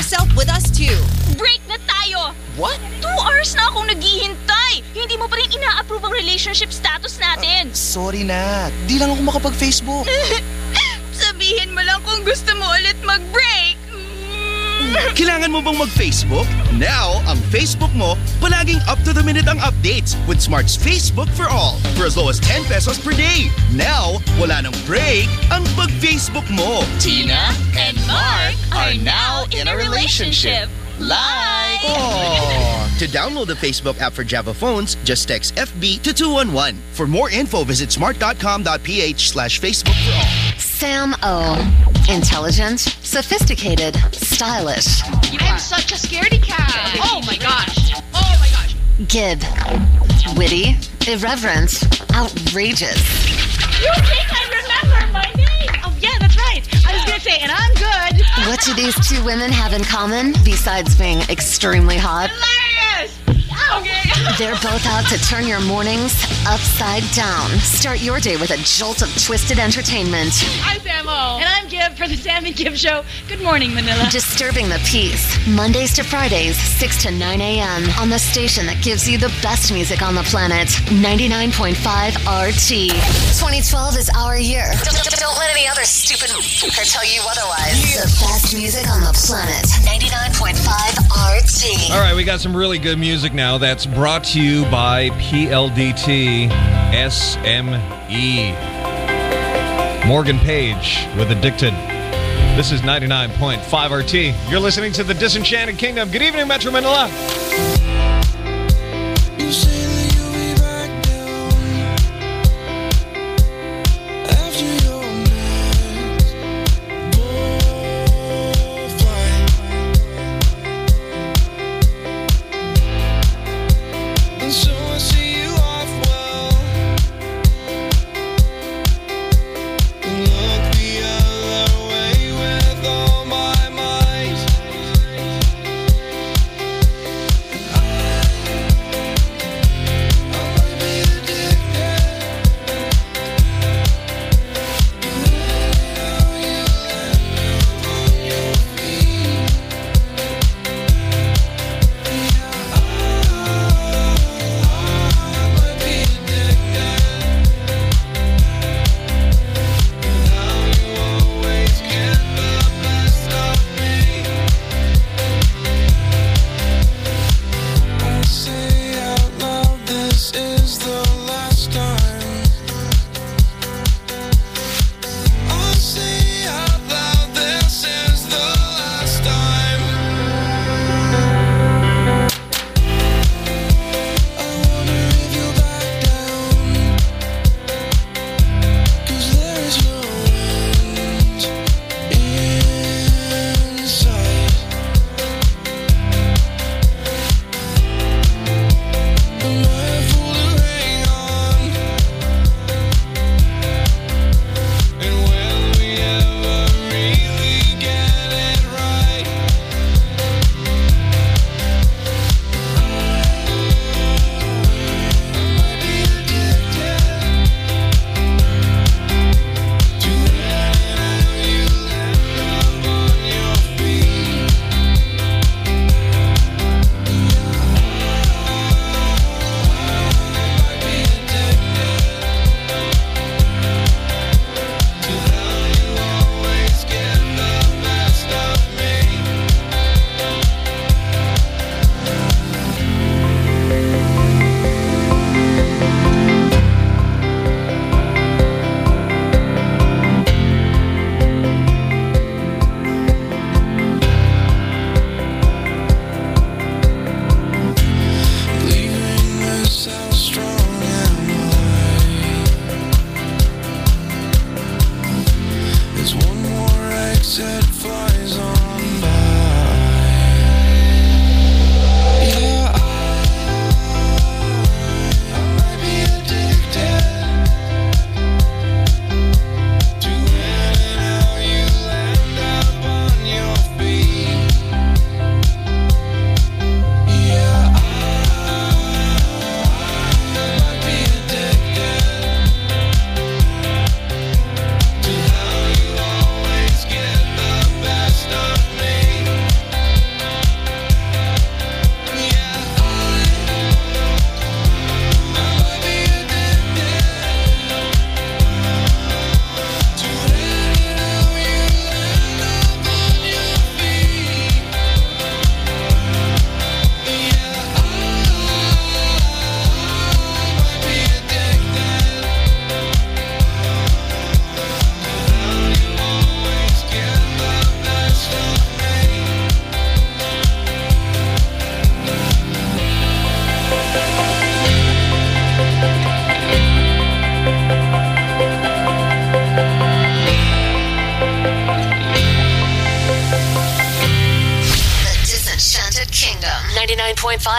yourself with us too. Break na tayo! What? Two hours na akong naghihintay! Hindi mo pa rin ina-approve ang relationship status natin! Sorry na. Di lang ako makapag-Facebook. Sabihin mo lang kung gusto mo ulit mag-break! Kailangan mo bang mag-Facebook? Now, ang Facebook mo, palaging up-to-the-minute ang updates with Smart's Facebook for All for as low as 10 pesos per day. Now, wala nang break ang pag-Facebook mo. Tina and Mark are now in a relationship. Like! Oh. to download the Facebook app for Java phones, just text FB to 211. For more info, visit smart.com.ph slash Facebook for all. Sam O. Intelligent, sophisticated, stylish. I'm such a scaredy cat! Oh my gosh! Oh my gosh! Gib. Witty, irreverent, outrageous. You think I remember my name? Oh yeah, that's right. I was gonna say, and I'm good. What do these two women have in common besides being extremely hot? Hilarious! Okay. They're both out to turn your mornings upside down. Start your day with a jolt of twisted entertainment. I'm Samo. And I'm Gib for the Sam and Gib Show. Good morning, Manila. Disturbing the peace. Mondays to Fridays, 6 to 9 a.m. on the station that gives you the best music on the planet. 99.5 RT. 2012 is our year. Don't, don't let any other stupid fucker tell you otherwise. The best music on the planet. 99.5 RT. All right, we got some really good music now that's brought to you by PLDT SME. Morgan Page with Addicted. This is 99.5 RT. You're listening to the Disenchanted Kingdom. Good evening, Metro Manila.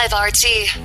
99.5 RT.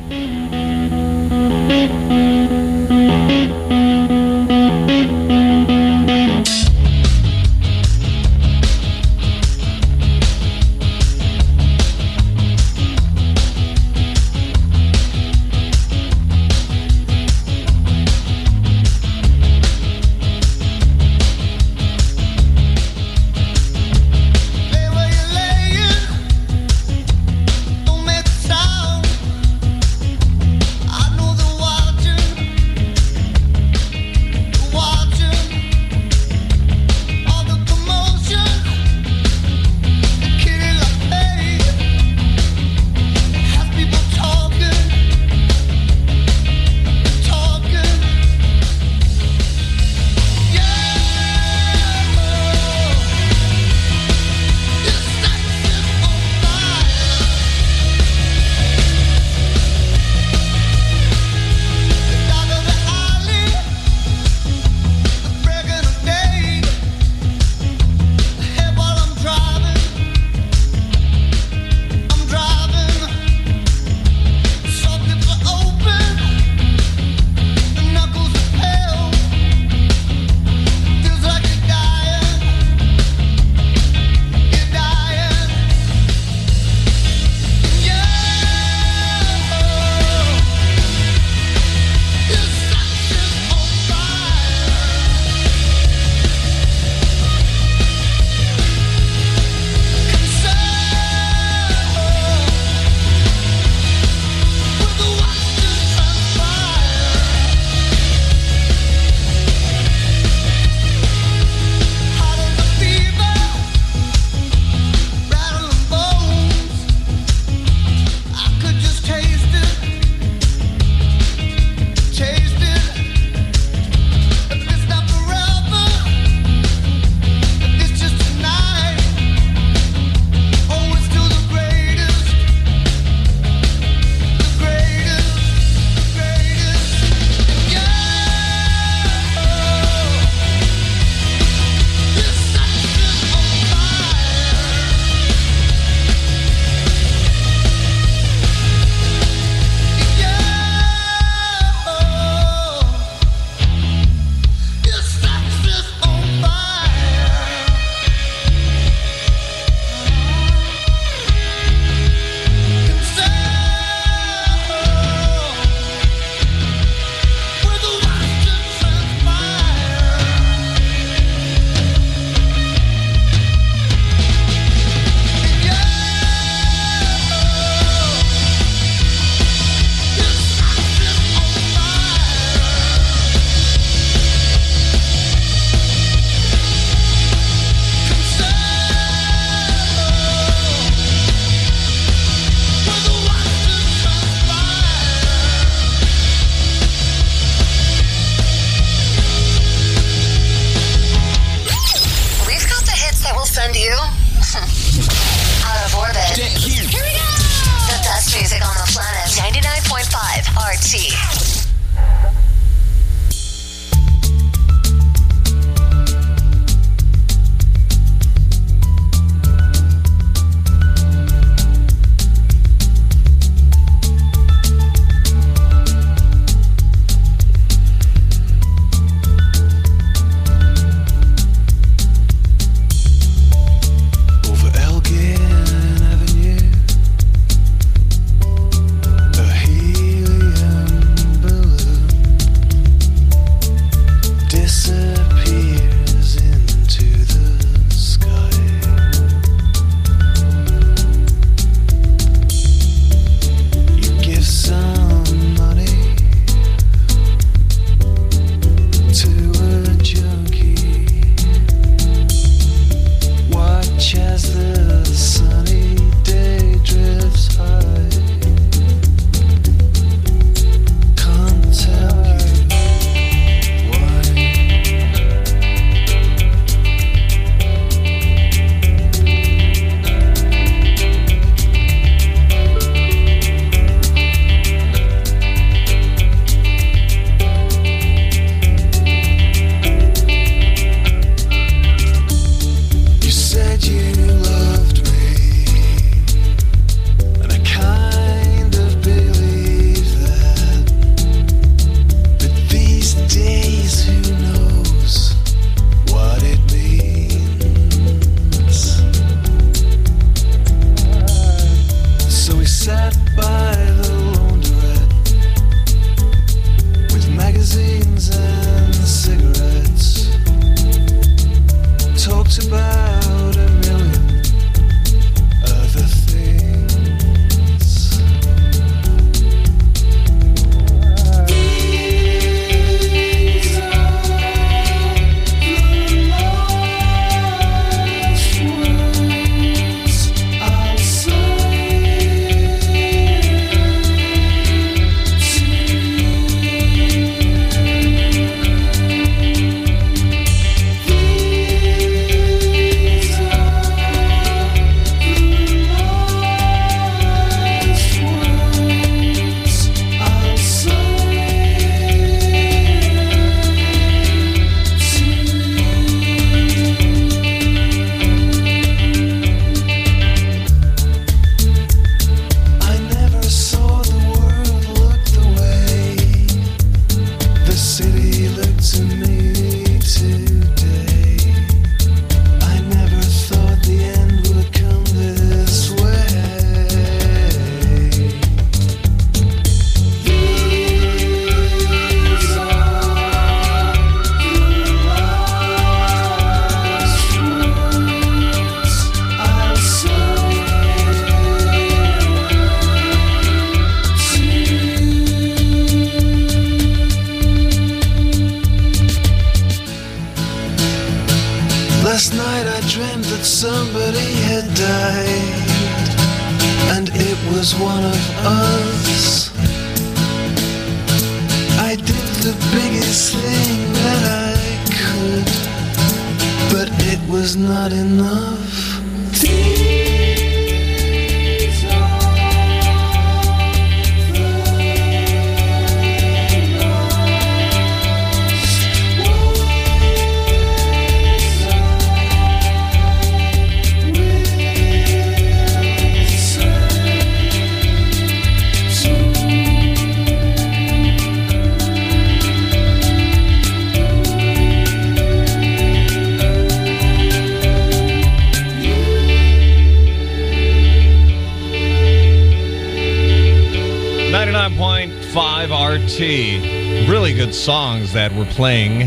That we're playing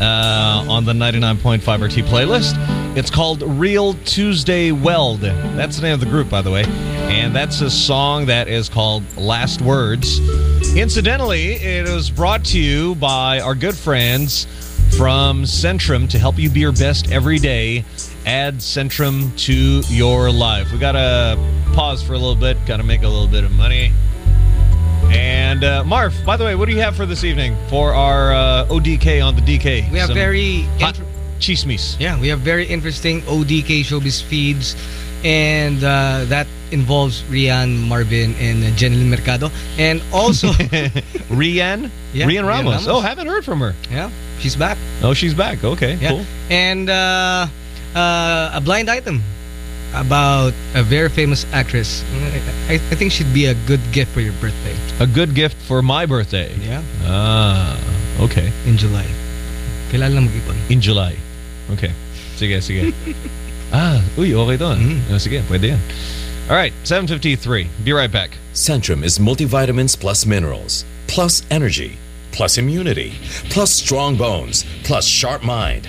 uh, on the 99.5 RT playlist. It's called Real Tuesday Weld. That's the name of the group, by the way. And that's a song that is called Last Words. Incidentally, it was brought to you by our good friends from Centrum to help you be your best every day. Add Centrum to your life. We got to pause for a little bit, got to make a little bit of money. And uh, Marv, by the way, what do you have for this evening for our uh, ODK on the DK? We have Some very hot chismis. Yeah, we have very interesting ODK showbiz feeds, and uh, that involves Rian, Marvin, and uh, Jennylyn Mercado, and also Rhian, Yeah, Rhian Rhian Ramos. Ramos. Oh, haven't heard from her. Yeah, she's back. Oh, she's back. Okay, Yeah, cool. and uh, uh, a blind item about a very famous actress. I, I think she'd be a good gift for your birthday. A good gift for my birthday. Yeah. Ah, okay. In July. Kailan lang mag-ipon? In July. Okay. Sige, sige. ah, uy, okay to. Mm-hmm. ah. sige, pwede yan. All right, 753. Be right back. Centrum is multivitamins plus minerals, plus energy, plus immunity, plus strong bones, plus sharp mind,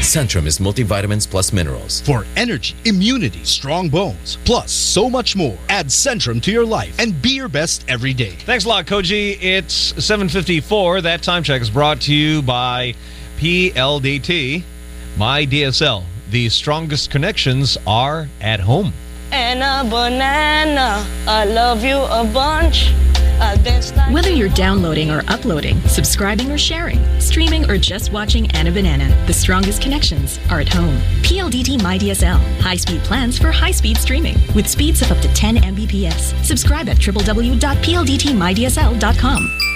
Centrum is multivitamins plus minerals. For energy, immunity, strong bones, plus so much more. Add Centrum to your life and be your best every day. Thanks a lot, Koji. It's 754. That time check is brought to you by PLDT, My DSL. The strongest connections are at home. And a banana. I love you a bunch. Whether you're downloading or uploading, subscribing or sharing, streaming or just watching Anna Banana, the strongest connections are at home. PLDT MyDSL, high-speed plans for high-speed streaming with speeds of up to 10 Mbps. Subscribe at www.pldtmydsl.com.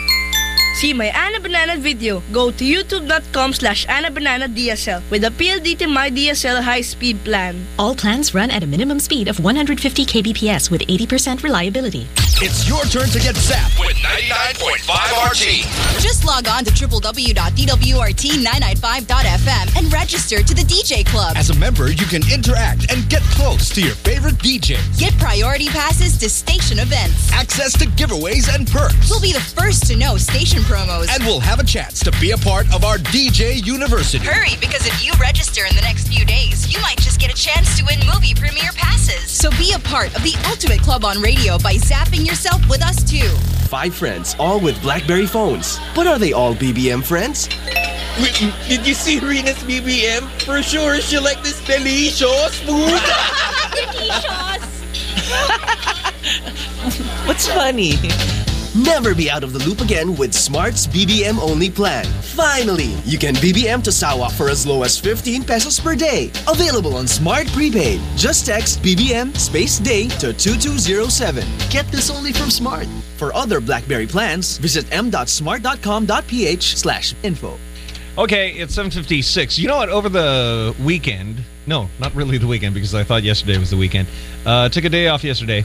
See my Anna Banana video. Go to youtube.com slash Anna Banana DSL with the PLDT My DSL high speed plan. All plans run at a minimum speed of 150 kbps with 80% reliability. It's your turn to get zapped with 99.5 RT. Just log on to www.dwrt995.fm and register to the DJ Club. As a member, you can interact and get close to your favorite DJs. Get priority passes to station events. Access to giveaways and perks. We'll be the first to know station promos. And we'll have a chance to be a part of our DJ University. Hurry, because if you register in the next few days, you might just get a chance to win movie premiere passes. So be a part of the Ultimate Club on Radio by zapping yourself with us too. Five friends, all with BlackBerry phones. But are they all BBM friends? Did you see Rena's BBM? For sure, she like this delicious food. What's funny? Never be out of the loop again with Smart's BBM only plan. Finally, you can BBM to Sawa for as low as 15 pesos per day. Available on Smart Prepaid. Just text BBM space day to 2207. Get this only from Smart. For other BlackBerry plans, visit m.smart.com.ph slash info. Okay, it's 756. You know what? Over the weekend, no, not really the weekend because I thought yesterday was the weekend. Uh, took a day off yesterday.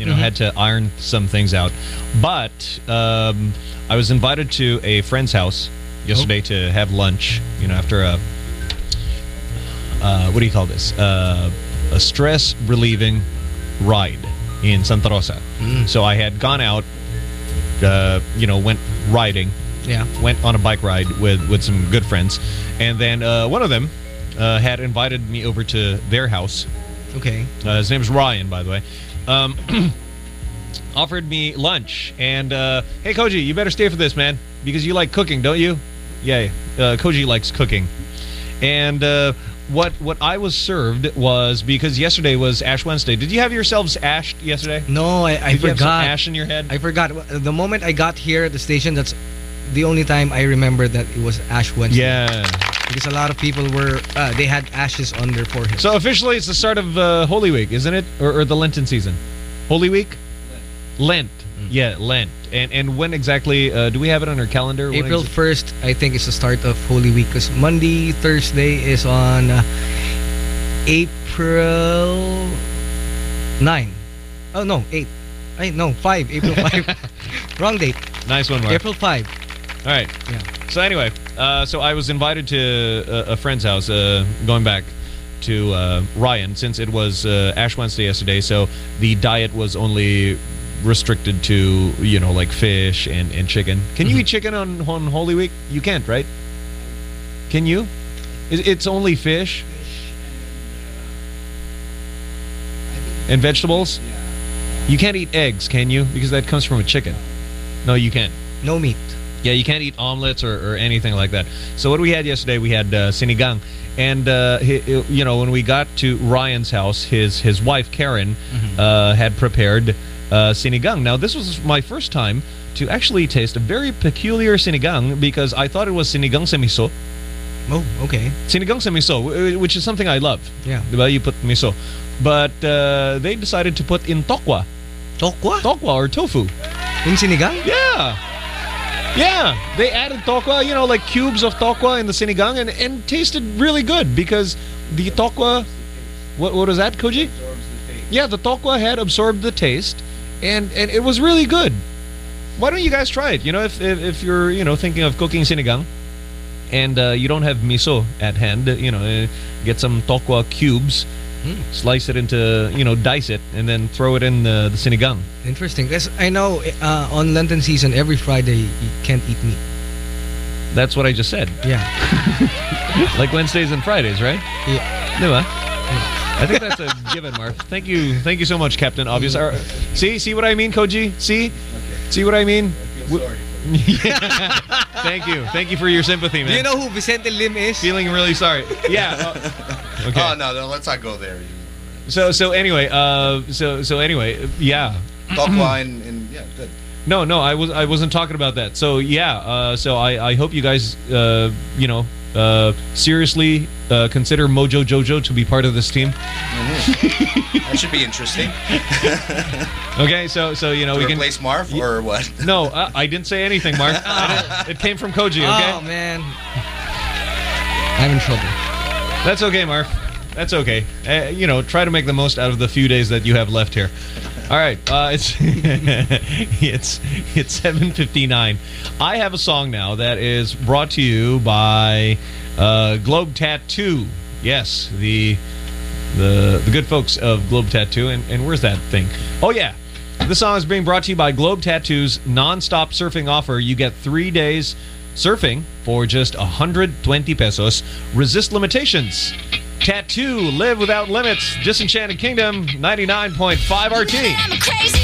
You know, Mhm. had to iron some things out. But um, I was invited to a friend's house yesterday to have lunch. You know, after a uh, what do you call this? Uh, a stress relieving ride in Santa Rosa. So I had gone out, uh, you know, went riding, Yeah. Went on a bike ride with with some good friends, and then uh, one of them uh, had invited me over to their house. Okay. Uh, his name's Ryan, by the way. Um, offered me lunch, and uh, hey, Koji, you better stay for this, man, because you like cooking, don't you? Yay. uh, Koji likes cooking, and uh, what what I was served was because yesterday was Ash Wednesday. Did you have yourselves ashed yesterday? No, I, I Did you have some forgot. ash in your head. I forgot. The moment I got here at the station, that's the only time I remember that it was Ash Wednesday. Yeah. Because a lot of people were, uh, they had ashes on their forehead. So officially, it's the start of uh, Holy Week, isn't it, or, or the Lenten season? Holy Week, Lent. Yeah, Lent. And and when exactly uh, do we have it on our calendar? April 1st, I think, is the start of Holy Week. Because Monday, Thursday is on uh, April 9. Oh, no, 8. I No, 5. April 5. Wrong date. Nice one, Mark. April 5. All right. Yeah. So anyway, uh, so I was invited to a, a friend's house. Uh, going back to uh, Ryan, since it was uh, Ash Wednesday yesterday, so the diet was only restricted to you know like fish and, and chicken. Can you eat chicken on on Holy Week? You can't, right? Can you? It's only fish and vegetables. You can't eat eggs, can you? Because that comes from a chicken. No, you can't. No meat. Yeah, you can't eat omelets or, or anything like that. So what we had yesterday, we had uh, sinigang, and uh, hi- you know when we got to Ryan's house, his his wife Karen uh, had prepared uh, sinigang. Now this was my first time to actually taste a very peculiar sinigang because I thought it was sinigang sa miso. Oh, okay. Sinigang sa miso, which is something I love. Yeah. Diba? You put miso. But uh, they decided to put in tokwa. Tokwa? Tokwa or tofu. In sinigang? Yeah. Yeah. They added tokwa, you know, like cubes of tokwa in the sinigang and, and tasted really good because the tokwa what what was that, Koji? Yeah, the tokwa had absorbed the taste and and it was really good. Why don't you guys try it? You know, if if, if you're, you know, thinking of cooking sinigang and uh, you don't have miso at hand, you know, uh, get some tokwa cubes, slice it into, you know, dice it, and then throw it in the, the sinigang. Interesting. Because I know uh, on Lenten season, every Friday, you can't eat meat. That's what I just said. Yeah. like Wednesdays and Fridays, right? Yeah. Diba? I think that's a given, Mark. Thank you, thank you so much, Captain Obvious. Ar- See, see what I mean, Koji? See, see what I mean? W- thank you, thank you for your sympathy, man. Do you know who Vicente Lim is? Feeling really sorry. Yeah. uh, okay. Oh no, no, let's not go there. So so anyway, uh, so so anyway, yeah. Talk line and yeah, good. No, no, I was I wasn't talking about that. So yeah, uh, so I I hope you guys uh, you know uh, seriously uh, consider Mojo Jojo to be part of this team. that should be interesting. Okay, so so you know to we can replace Marv or what? No, uh, I didn't say anything, Marv. It came from Koji. Okay. Oh, man. I'm in trouble. That's okay, Marv. That's okay. Uh, you know, try to make the most out of the few days that you have left here. All right, uh, it's it's it's 7:59. I have a song now that is brought to you by uh, Globe Tattoo. Yes, the the the good folks of Globe Tattoo. And, and where's that thing? Oh yeah, this song is being brought to you by Globe Tattoo's non-stop surfing offer. You get three days surfing for just 120 pesos. Resist limitations. Tattoo, live without limits. Disenchanted Kingdom, 99.5 RT. I'm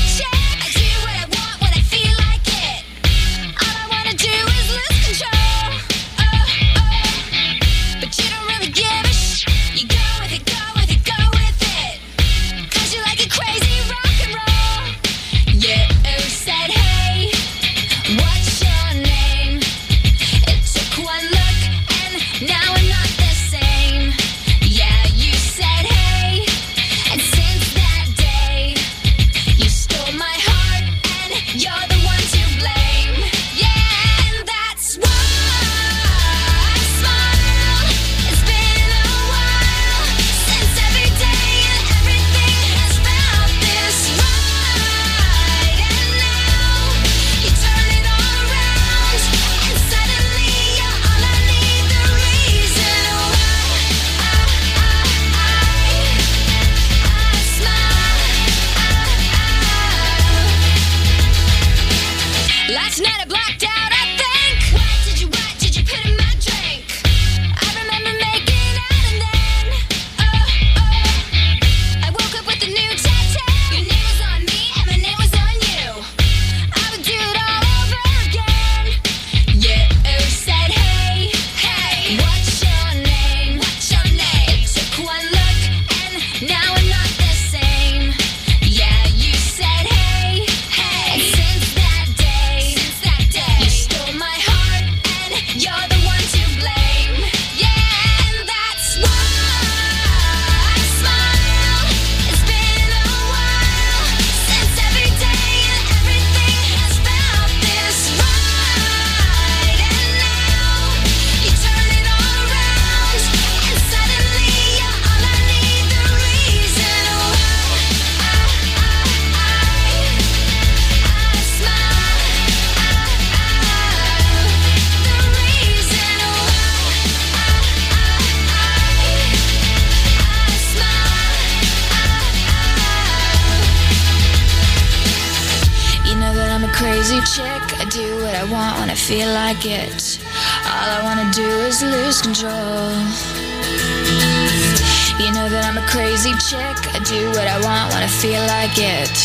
crazy chick. I do what I want when I feel like it.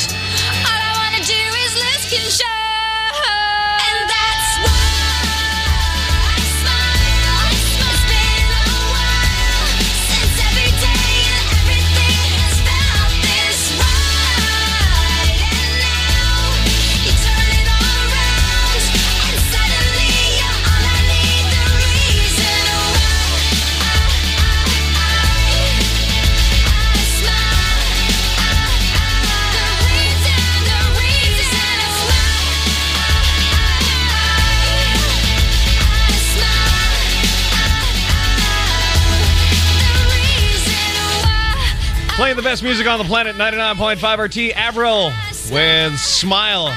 All I wanna do is lose control. Playing the best music on the planet, 99.5 RT, Avril with Smile.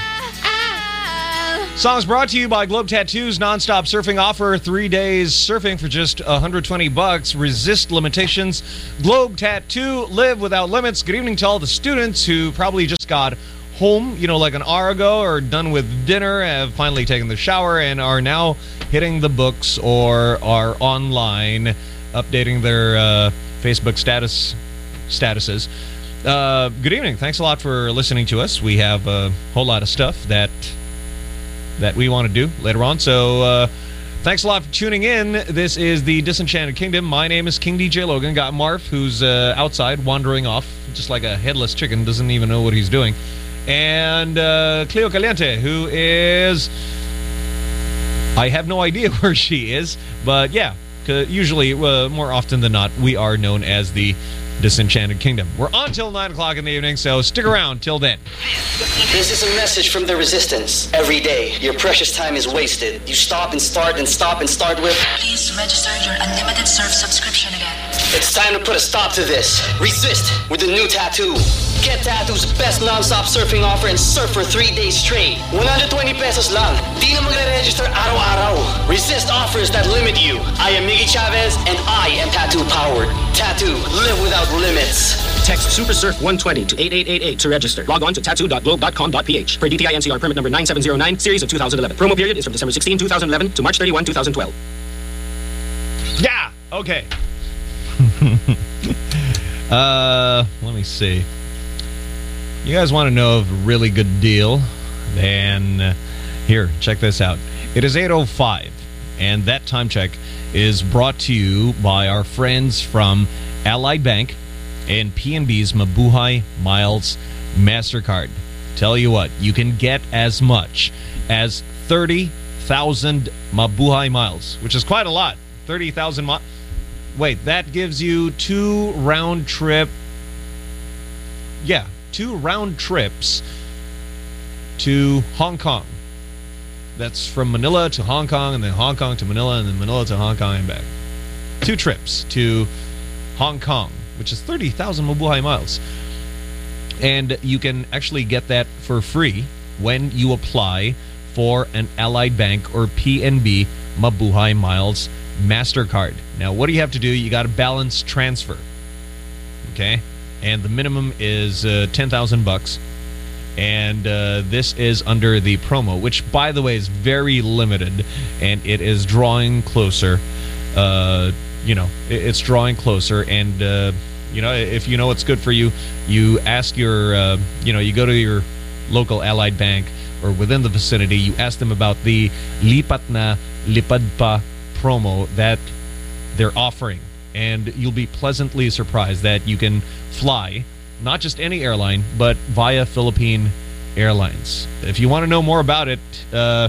Songs brought to you by Globe Tattoos nonstop surfing offer. Three days surfing for just 120 bucks. Resist limitations. Globe Tattoo, live without limits. Good evening to all the students who probably just got home, you know, like an hour ago, or done with dinner, have finally taken the shower, and are now hitting the books or are online updating their uh, Facebook status statuses. Uh, good evening. Thanks a lot for listening to us. We have a whole lot of stuff that that we want to do later on. So uh, thanks a lot for tuning in. This is the Disenchanted Kingdom. My name is King DJ Logan. Got Marv, who's uh, outside wandering off, just like a headless chicken, doesn't even know what he's doing. And uh, Cleo Caliente, who is. I have no idea where she is, but yeah, usually, uh, more often than not, we are known as the Disenchanted Kingdom. We're on till 9 o'clock in the evening, so stick around till then. This is a message from the resistance. Every day, your precious time is wasted. You stop and start and stop and start with. Please register your unlimited surf subscription again. It's time to put a stop to this. Resist with the new tattoo. Get Tattoo's best non-stop surfing offer and surf for three days straight. 120 pesos lang. Di na magre-register araw-araw. Resist offers that limit you. I am Miggy Chavez and I am Tattoo powered. Tattoo, live without limits. Text SuperSurf 120 to 8888 to register. Log on to tattoo.globe.com.ph for DTI NCR permit number 9709, series of 2011. Promo period is from December 16, 2011 to March 31, 2012. Yeah. Okay. uh, let me see. You guys want to know of a really good deal? Then uh, here, check this out. It is 8:05, and that time check is brought to you by our friends from Allied Bank and PNB's Mabuhay Miles Mastercard. Tell you what, you can get as much as 30,000 Mabuhay miles, which is quite a lot. 30,000 miles. Wait, that gives you two round trip. Yeah, two round trips to Hong Kong. That's from Manila to Hong Kong, and then Hong Kong to Manila, and then Manila to Hong Kong and back. Two trips to Hong Kong, which is 30,000 Mabuhay miles. And you can actually get that for free when you apply for an Allied Bank or PNB Mabuhay Miles MasterCard. Now, what do you have to do? You got to balance transfer. Okay? And the minimum is uh, 10,000 bucks. And uh, this is under the promo, which, by the way, is very limited, and it is drawing closer. Uh, you know, it's drawing closer, and uh, you know, if you know what's good for you, you ask your, uh, you know, you go to your local Allied Bank or within the vicinity, you ask them about the Lipat na Lipad pa promo that they're offering. And you'll be pleasantly surprised that you can fly, not just any airline, but via Philippine Airlines. If you want to know more about it, uh,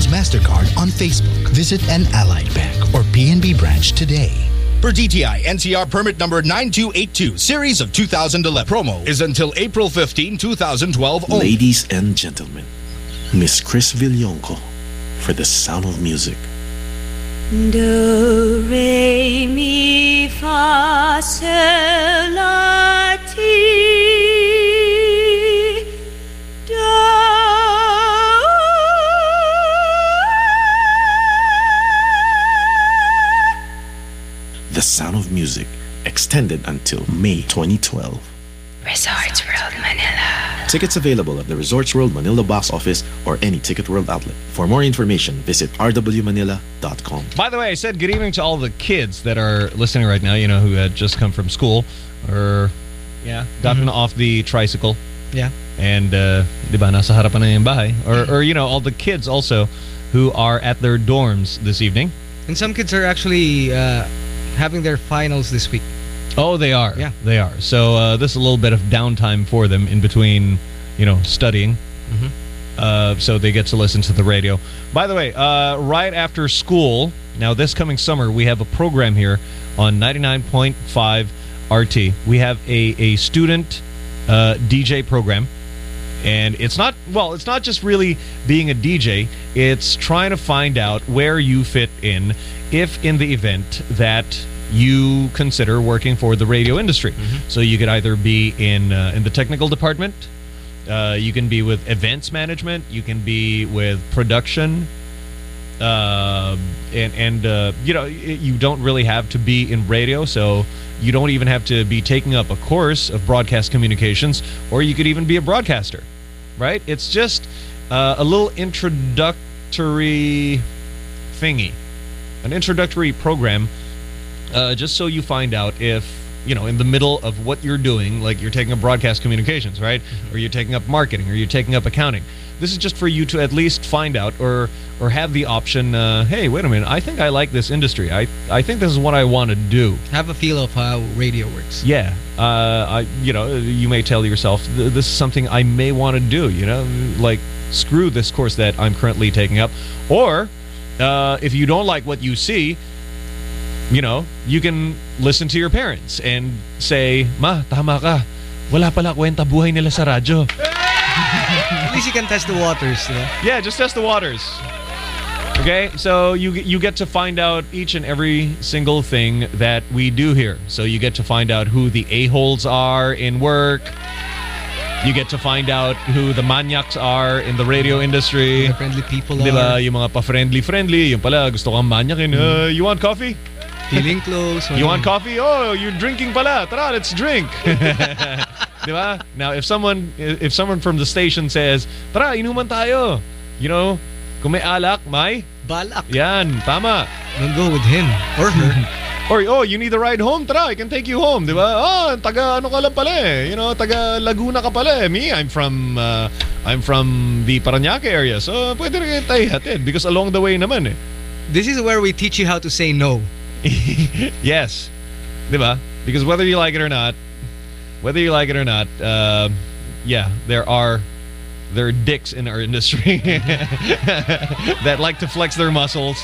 MasterCard on Facebook. Visit an Allied Bank or PNB branch today. Per DTI NCR permit number 9282, series of 2011. Promo is until April 15, 2012 only. Ladies and gentlemen, Miss Chris Villonco for the sound of music. Do, re, mi, fa, sol, la, ti, The sound of music extended until May 2012. Resorts World Manila. Tickets available at the Resorts World Manila box office or any Ticket World outlet. For more information, visit rwmanila.com. By the way, I said good evening to all the kids that are listening right now, you know, who had just come from school or, yeah, gotten off the tricycle. Yeah. And, uh, di ba, nasa harapan na yung bahay. Or, or, you know, all the kids also who are at their dorms this evening. And some kids are actually uh, having their finals this week. Oh, they are. Yeah. They are. So uh, this is a little bit of downtime for them in between, you know, studying. Mhm. Uh, so they get to listen to the radio. By the way, uh, right after school, now this coming summer, we have a program here on 99.5 RT. We have a, a student uh, DJ program. And it's not, well, it's not just really being a DJ, it's trying to find out where you fit in if in the event that you consider working for the radio industry. So you could either be in uh, in the technical department, uh, you can be with events management, you can be with production, uh, and and uh, you know you don't really have to be in radio, so you don't even have to be taking up a course of broadcast communications, or you could even be a broadcaster, right? It's just uh, a little introductory thingy, an introductory program, uh, just so you find out if you know in the middle of what you're doing, like you're taking up broadcast communications, right, or you're taking up marketing, or you're taking up accounting. This is just for you to at least find out, or or have the option. Uh, hey, wait a minute, I think I like this industry. I I think this is what I want to do. Have a feel of how radio works. Yeah, uh, I you know you may tell yourself this is something I may want to do. You know, like screw this course that I'm currently taking up, or uh, if you don't like what you see, you know you can listen to your parents and say, "Ma, tama ka. Wala pala kwenta buhay nila sa radyo." At least you can test the waters. You know? Yeah, just test the waters. Okay, so you you get to find out each and every single thing that we do here. So you get to find out who the a-holes are in work. You get to find out who the maniacs are in the radio industry. The friendly people Di ba? are. Yung mga pa-friendly-friendly. Yung pala, gusto kang manyakin. Uh, you want coffee? Feeling close. You want coffee? Oh, you're drinking pala. Tara, let's drink. Di ba? Now, if someone if someone from the station says, "Tara, inuman tayo." You know, kung may alak, may balak. Yan, tama. Don't go with him or her. or oh, you need a ride home? Tara, I can take you home, 'di ba? Oh, taga ano ka lang pala eh. You know, taga Laguna ka pala eh. Me, I'm from uh, I'm from the Parañaque area. So, pwede rin tayo hatid because along the way naman eh. This is where we teach you how to say no. yes. Diba? Because whether you like it or not, whether you like it or not, uh, yeah, there are there are dicks in our industry that like to flex their muscles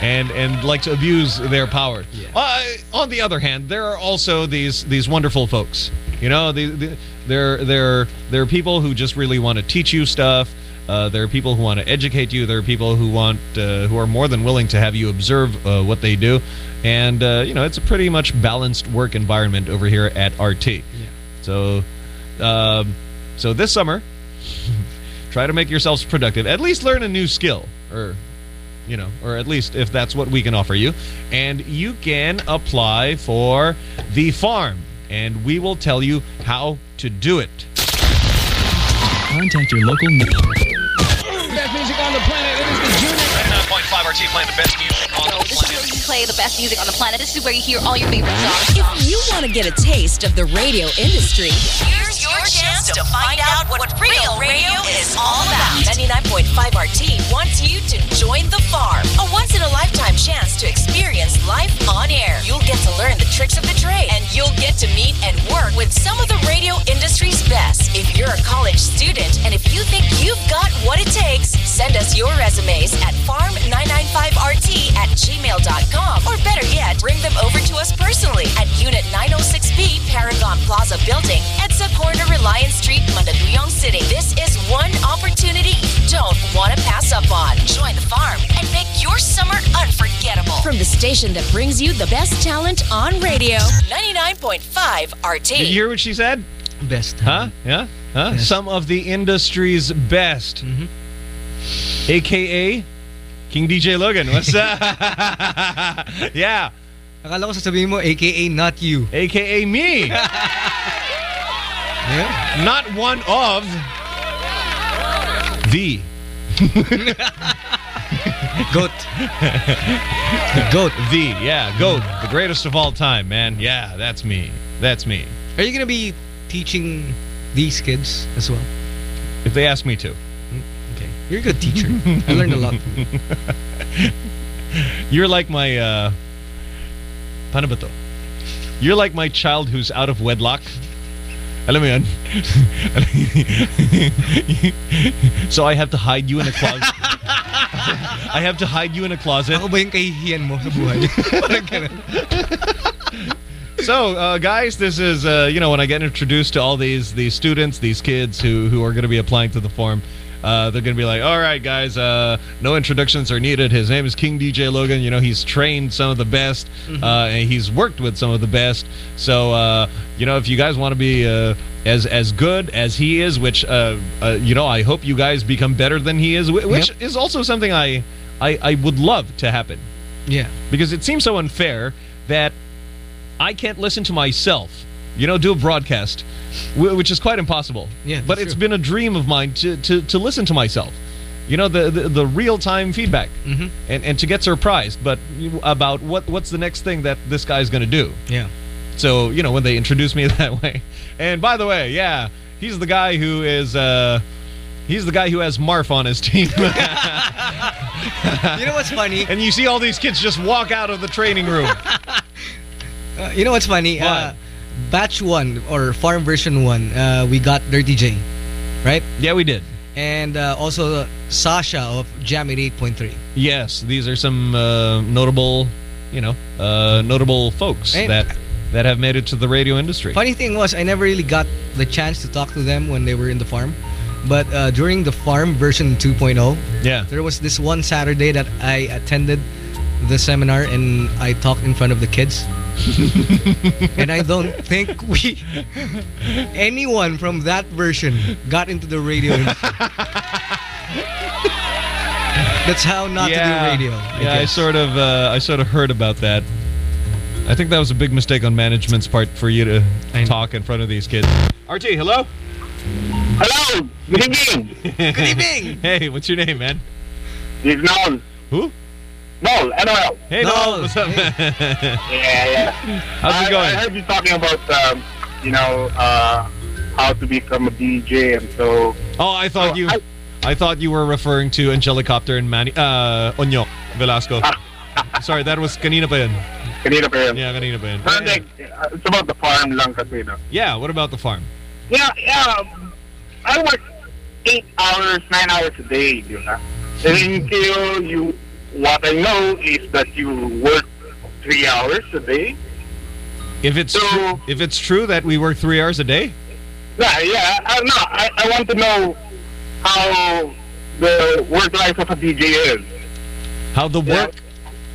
and and like to abuse their power. Uh, on the other hand, there are also these these wonderful folks You know, the, the, there, there, there are people who just really want to teach you stuff. Uh, there are people who want to educate you. There are people who want, uh, who are more than willing to have you observe uh, what they do, and uh, you know, it's a pretty much balanced work environment over here at RT. Yeah. So, um, so this summer, try to make yourselves productive. At least learn a new skill, or you know, or at least if that's what we can offer you. And you can apply for the farm, and we will tell you how to do it. Contact your local. 99.5 RT playing the best play the best music on the planet. This is where you hear all your favorite songs. If you want to get a taste of the radio industry, Here's your chance to find out what real radio is all about. 99.5 RT wants you to join the farm. A once in a lifetime chance to experience life on air. You'll get to learn the tricks of the trade and you'll get to meet and work with some of the radio industry's best. If you're a college student and if you think you've got what it takes, send us your resumes at farm995rt at gmail.com or better yet, bring them over to us personally at Unit 906B Paragon Plaza Building, EDSA Corner Reliance Street, Mandaluyong City. This is one opportunity you don't want to pass up on. Join the farm and make your summer unforgettable. From the station that brings you the best talent on radio, 99.5 RT. Did you hear what she said? Best. Huh? Yeah? Huh? Some of the industry's best. Mm-hmm. AKA King DJ Logan. What's up? yeah. Akala ko sasabihin mo, AKA not you. AKA me. Not one of the goat. the goat. The yeah, goat. The greatest of all time, man. Yeah, that's me. That's me. Are you gonna be teaching these kids as well? If they ask me to. You're a good teacher. I learned a lot you. You're like my uh Paano ba to? You're like my child who's out of wedlock. Alam mo yun? so I have to hide you in a closet. I have to hide you in a closet. Ako ba yung kahihiyan mo sa buhay? Parang ganun. So, uh, guys, this is uh, you know when I get introduced to all these these students, these kids who who are going to be applying to the form, uh, they're going to be like, "All right, guys, uh, no introductions are needed. His name is King DJ Logan. You know, he's trained some of the best, Mhm. uh, and he's worked with some of the best. So, uh, you know, if you guys want to be uh, as as good as he is, which uh, uh, you know, I hope you guys become better than he is, wh- which is also something I, I I would love to happen Yeah. because it seems so unfair that I can't listen to myself, you know, do a broadcast, which is quite impossible. Yeah, but it's been a dream of mine to, to, to listen to myself. You know, the, the, the real time feedback Mhm. and, and to get surprised, but about what, what's the next thing that this guy's going to do. Yeah. So, you know, when they introduce me that way. And by the way, yeah, he's the guy who is, uh, he's the guy who has Marf on his team. You know what's funny? and you see all these kids just walk out of the training room. Uh, you know what's funny? What? Uh, batch one or farm version one, uh, we got Dirty J, right? Yeah, we did. And uh, also Sasha of Jam 88.3. Yes, these are some uh, notable, you know, uh, notable folks And- that that have made it to the radio industry. Funny thing was, I never really got the chance to talk to them when they were in the farm. But uh, during the farm version 2.0, Yeah. there was this one Saturday that I attended the seminar and I talked in front of the kids. and I don't think we anyone from that version got into the radio. That's how not to do radio. I yeah, I sort of, uh, I sort of heard about that. I think that was a big mistake on management's part for you to talk in front of these kids. RT, hello. Hello. Good evening. Good evening. Hey, what's your name, man? It's Noel. Who? Noel. NOL. Hey, Noel. What's up? Yeah, yeah. How's it I, going? I heard you talking about, um, you know, uh, how to become a DJ, and so. Oh, I thought you, I, thought you were referring to Angelicopter and Manny, uh, Onyok Velasco. Sorry, that was kanina pa yun. Kanina pa yun. Yeah, kanina pa yun. Pero like, uh, it's about the farm lang kasi, no? Yeah, what about the farm? Yeah, yeah. um, I work eight hours, nine hours a day, di ba? And until you, what I know is that you work three hours a day. If it's true, if it's true that we work three hours a day, Yeah, yeah. I, no, I, I want to know how the work life of a DJ is. how the work,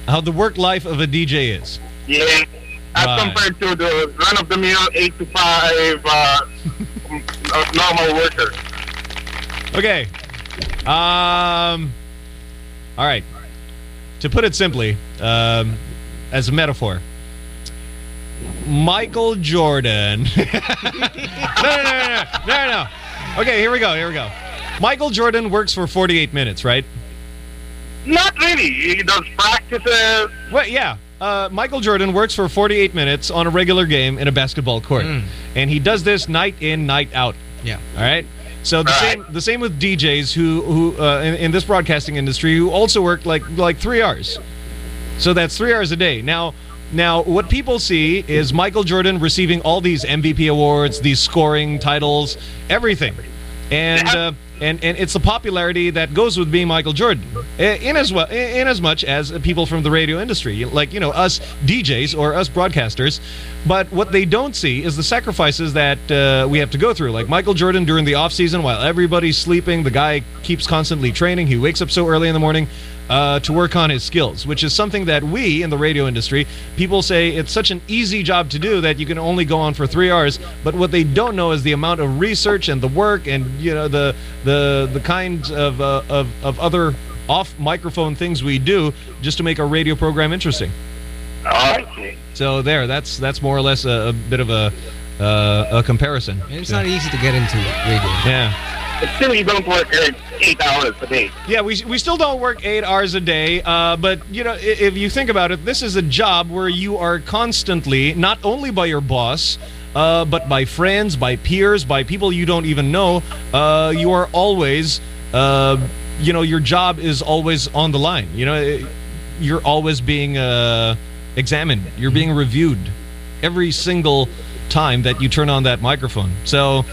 how the work life of a DJ is. Yeah. As Right. compared to the run-of-the-mill 8 to 5 uh, uh, normal worker. Okay. Um. All right. To put it simply, um, as a metaphor, Michael Jordan. no, no, no, no, no, no. Okay, here we go. Here we go. Michael Jordan works for 48 minutes, right? Not really. He does practices. Well, yeah. Uh, Michael Jordan works for 48 minutes on a regular game in a basketball court, and he does this night in, night out. Yeah. All right. So the same the same with DJs who who uh, in, in this broadcasting industry who also work like like three hours. So that's three hours a day. Now now what people see is Michael Jordan receiving all these MVP awards, these scoring titles, everything, and. Uh, and, and it's the popularity that goes with being Michael Jordan, in as well, in as much as people from the radio industry, like you know us DJs or us broadcasters. But what they don't see is the sacrifices that uh, we have to go through. Like Michael Jordan during the off season, while everybody's sleeping, the guy keeps constantly training. He wakes up so early in the morning uh, to work on his skills, which is something that we in the radio industry, people say it's such an easy job to do that you can only go on for three hours. But what they don't know is the amount of research and the work and you know the the the kind of uh, of of other off microphone things we do just to make our radio program interesting. Oh. So there, that's that's more or less a, a bit of a uh, a comparison. It's not easy to get into radio. Yeah. Still, you don't work eight, hours a day. Yeah, we, we still don't work eight hours a day, uh, but you know, i- if you think about it, this is a job where you are constantly not only by your boss, uh, but by friends, by peers, by people you don't even know. Uh, you are always, uh, you know, your job is always on the line. You know, it- you're always being uh, examined. You're being reviewed every single time that you turn on that microphone. So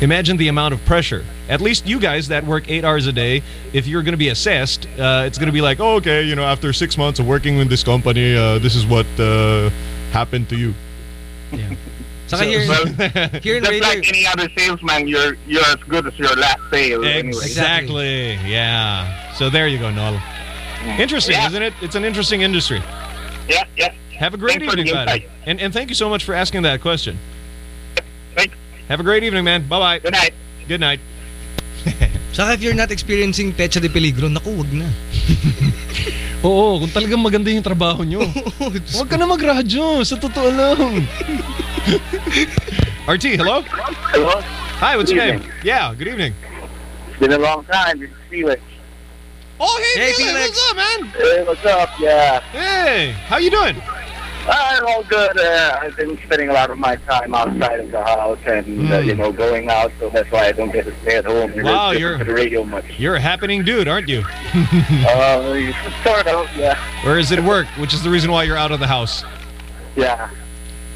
imagine the amount of pressure. At least you guys that work eight hours a day, if you're going to be assessed, uh, it's going to be like, oh, okay, you know, after six months of working with this company, uh, this is what uh, happened to you. Saka here, here in Just radio, like any other salesman, you're you're as good as your last sale. Anyway. Exactly. Yeah. So there you go, Noel. Interesting, isn't it? It's an interesting industry. Yeah, yeah. Have a great Thanks evening, buddy. And, and thank you so much for asking that question. Have a great evening, man. Bye-bye. Good night. Good night. Saka if you're not experiencing pecha de peligro, naku, wag na. Oo, kung talagang maganda yung trabaho nyo. Huwag ka na magradyo, sa totoo lang. RT, hello? Hello? Hi, what's Good your name? evening. Yeah, good evening. It's been a long time. This is Felix. Oh, hey, Hey, Felix. What's up, man? Hey, what's up? Yeah. Hey, how you doing? I'm all good. Uh, I've been spending a lot of my time outside of the house and, uh, Hmm. you know, going out, so that's why I don't get to stay at home and Wow, you're- the radio much. You're a happening dude, aren't you? uh, sort of, yeah. Or is it work, which is the reason why you're out of the house? Yeah.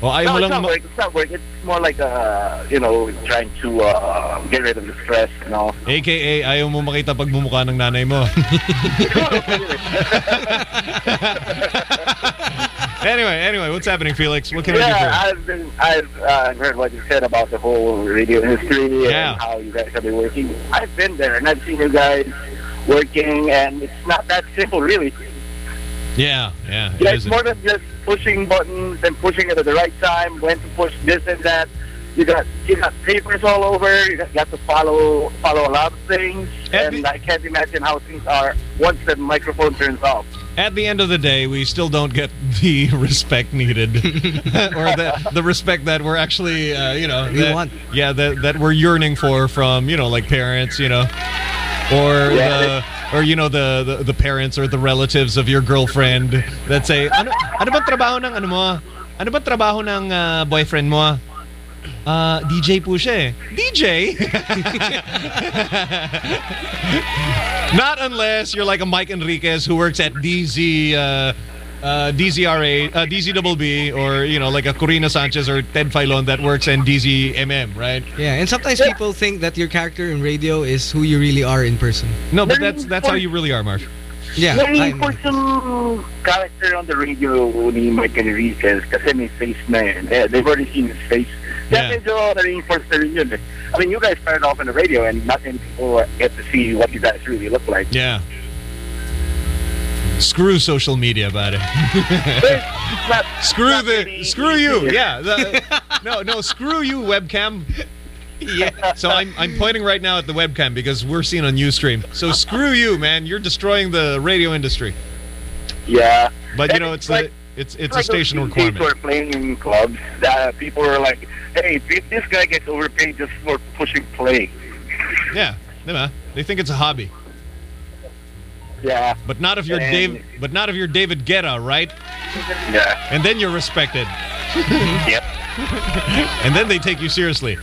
Well, ayaw no, it's lang not work. It's not work. It's more like, uh, you know, trying to uh, get rid of the stress, you know. AKA, ayaw mo makita pagmumukha ng nanay mo. anyway, anyway, what's happening, Felix? What can yeah, I do for you? I've been, I've uh, heard what you said about the whole radio industry Yeah. and how you guys have been working. I've been there and I've seen you guys working, and it's not that simple, really. Yeah, yeah. it Yeah, it's isn't. more than just pushing buttons and pushing it at the right time, when to push this and that. You got you got papers all over. You got, got to follow follow a lot of things, and I can't imagine how things are once the microphone turns off. At the end of the day, we still don't get the respect needed, or the the respect that we're actually, uh, you know, We that, want. Yeah, that that we're yearning for from you know, like parents, you know, or the or you know the, the the parents or the relatives of your girlfriend that say, ano ano ba trabaho ng ano mo? Ano ba trabaho ng uh, boyfriend mo? Uh, DJ po siya eh. DJ? Not unless you're like a Mike Enriquez who works at DZ, uh, uh, DZRA, uh, DZBB, or, you know, like a Korina Sanchez or Ted Failon that works in DZMM, right? Yeah, and sometimes people think that your character in radio is who you really are in person. No, but that's that's how you really are, Marsh. Yeah, May I- for some character on the radio ni Michael Enriquez kasi may face na yun. Eh, they've already seen his face. Na-reinforce na rin yun eh. I mean, you guys started off on the radio and not many people get to see what you guys really look like. Yeah. Screw social media about it. screw the screw you. Yeah. the- no, no, screw you webcam. Yeah. So I'm I'm pointing right now at the webcam because we're seen on Ustream. So screw you, man. You're destroying the radio industry. Yeah. But you know it's like- it's it's a like those station DJs requirement. who are playing in clubs, uh, people are like, hey, if this guy gets overpaid just for pushing play. Yeah. diba? They think it's a hobby. Yeah. But not if you're And- Dave but not if you're David Guetta, right? Yeah. And then you're respected. yep. And then they take you seriously.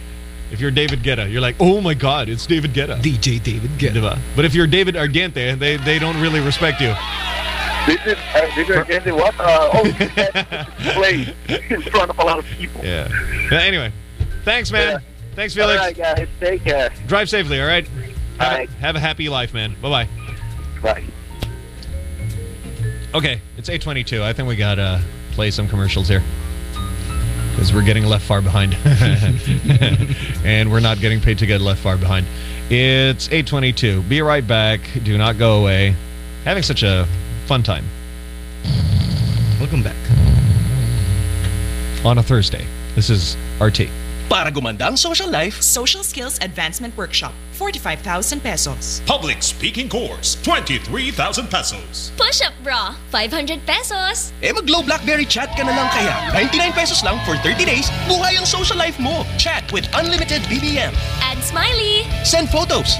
If you're David Guetta, you're like, oh my God, it's David Guetta. DJ David Guetta. But if you're David Argente, they, they don't really respect you. This is, uh, this is again, what? Uh, oh, play in front of a lot of people. Yeah. Yeah, Anyway, thanks, man. Thanks, Felix. All right, guys. Take care. Drive safely, all right? Have, a, have a happy life, man. Bye-bye. Bye. Okay, it's 822. I think we got to play some commercials here. Because we're getting left far behind. and we're not getting paid to get left far behind. It's 822. Be right back. Do not go away. Having such a fun time. Welcome back. On a Thursday. This is RT. Para gumanda ang social life, Social Skills Advancement Workshop, 45,000 pesos. Public speaking course, 23,000 pesos. Push-up bra, 500 pesos. eh mag-Globe BlackBerry chat ka na lang kaya. 99 pesos lang for 30 days, buhay ang social life mo. Chat with unlimited BBM. Add smiley. Send photos.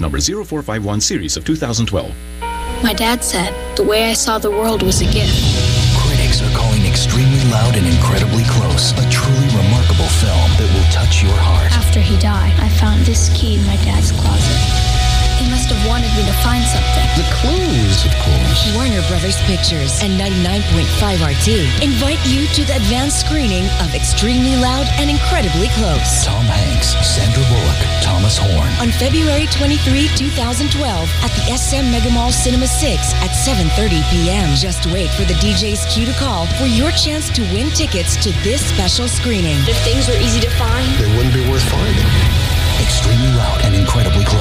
number 0451 series of 2012. My dad said the way I saw the world was a gift. Critics are calling Extremely Loud and Incredibly Close a truly remarkable film that will touch your heart. After he died, I found this key in my dad's closet. He must have wanted me to find something. The clues, of course. Warner Brothers Pictures and 99.5 RT invite you to the advanced screening of Extremely Loud and Incredibly Close. Tom Hanks, Sandra Bullock, Thomas Horn. On February 23, 2012 at the SM Megamall Cinema 6 at 7.30 p.m. Just wait for the DJ's cue to call for your chance to win tickets to this special screening. If things were easy to find, They wouldn't be worth finding. Extremely Loud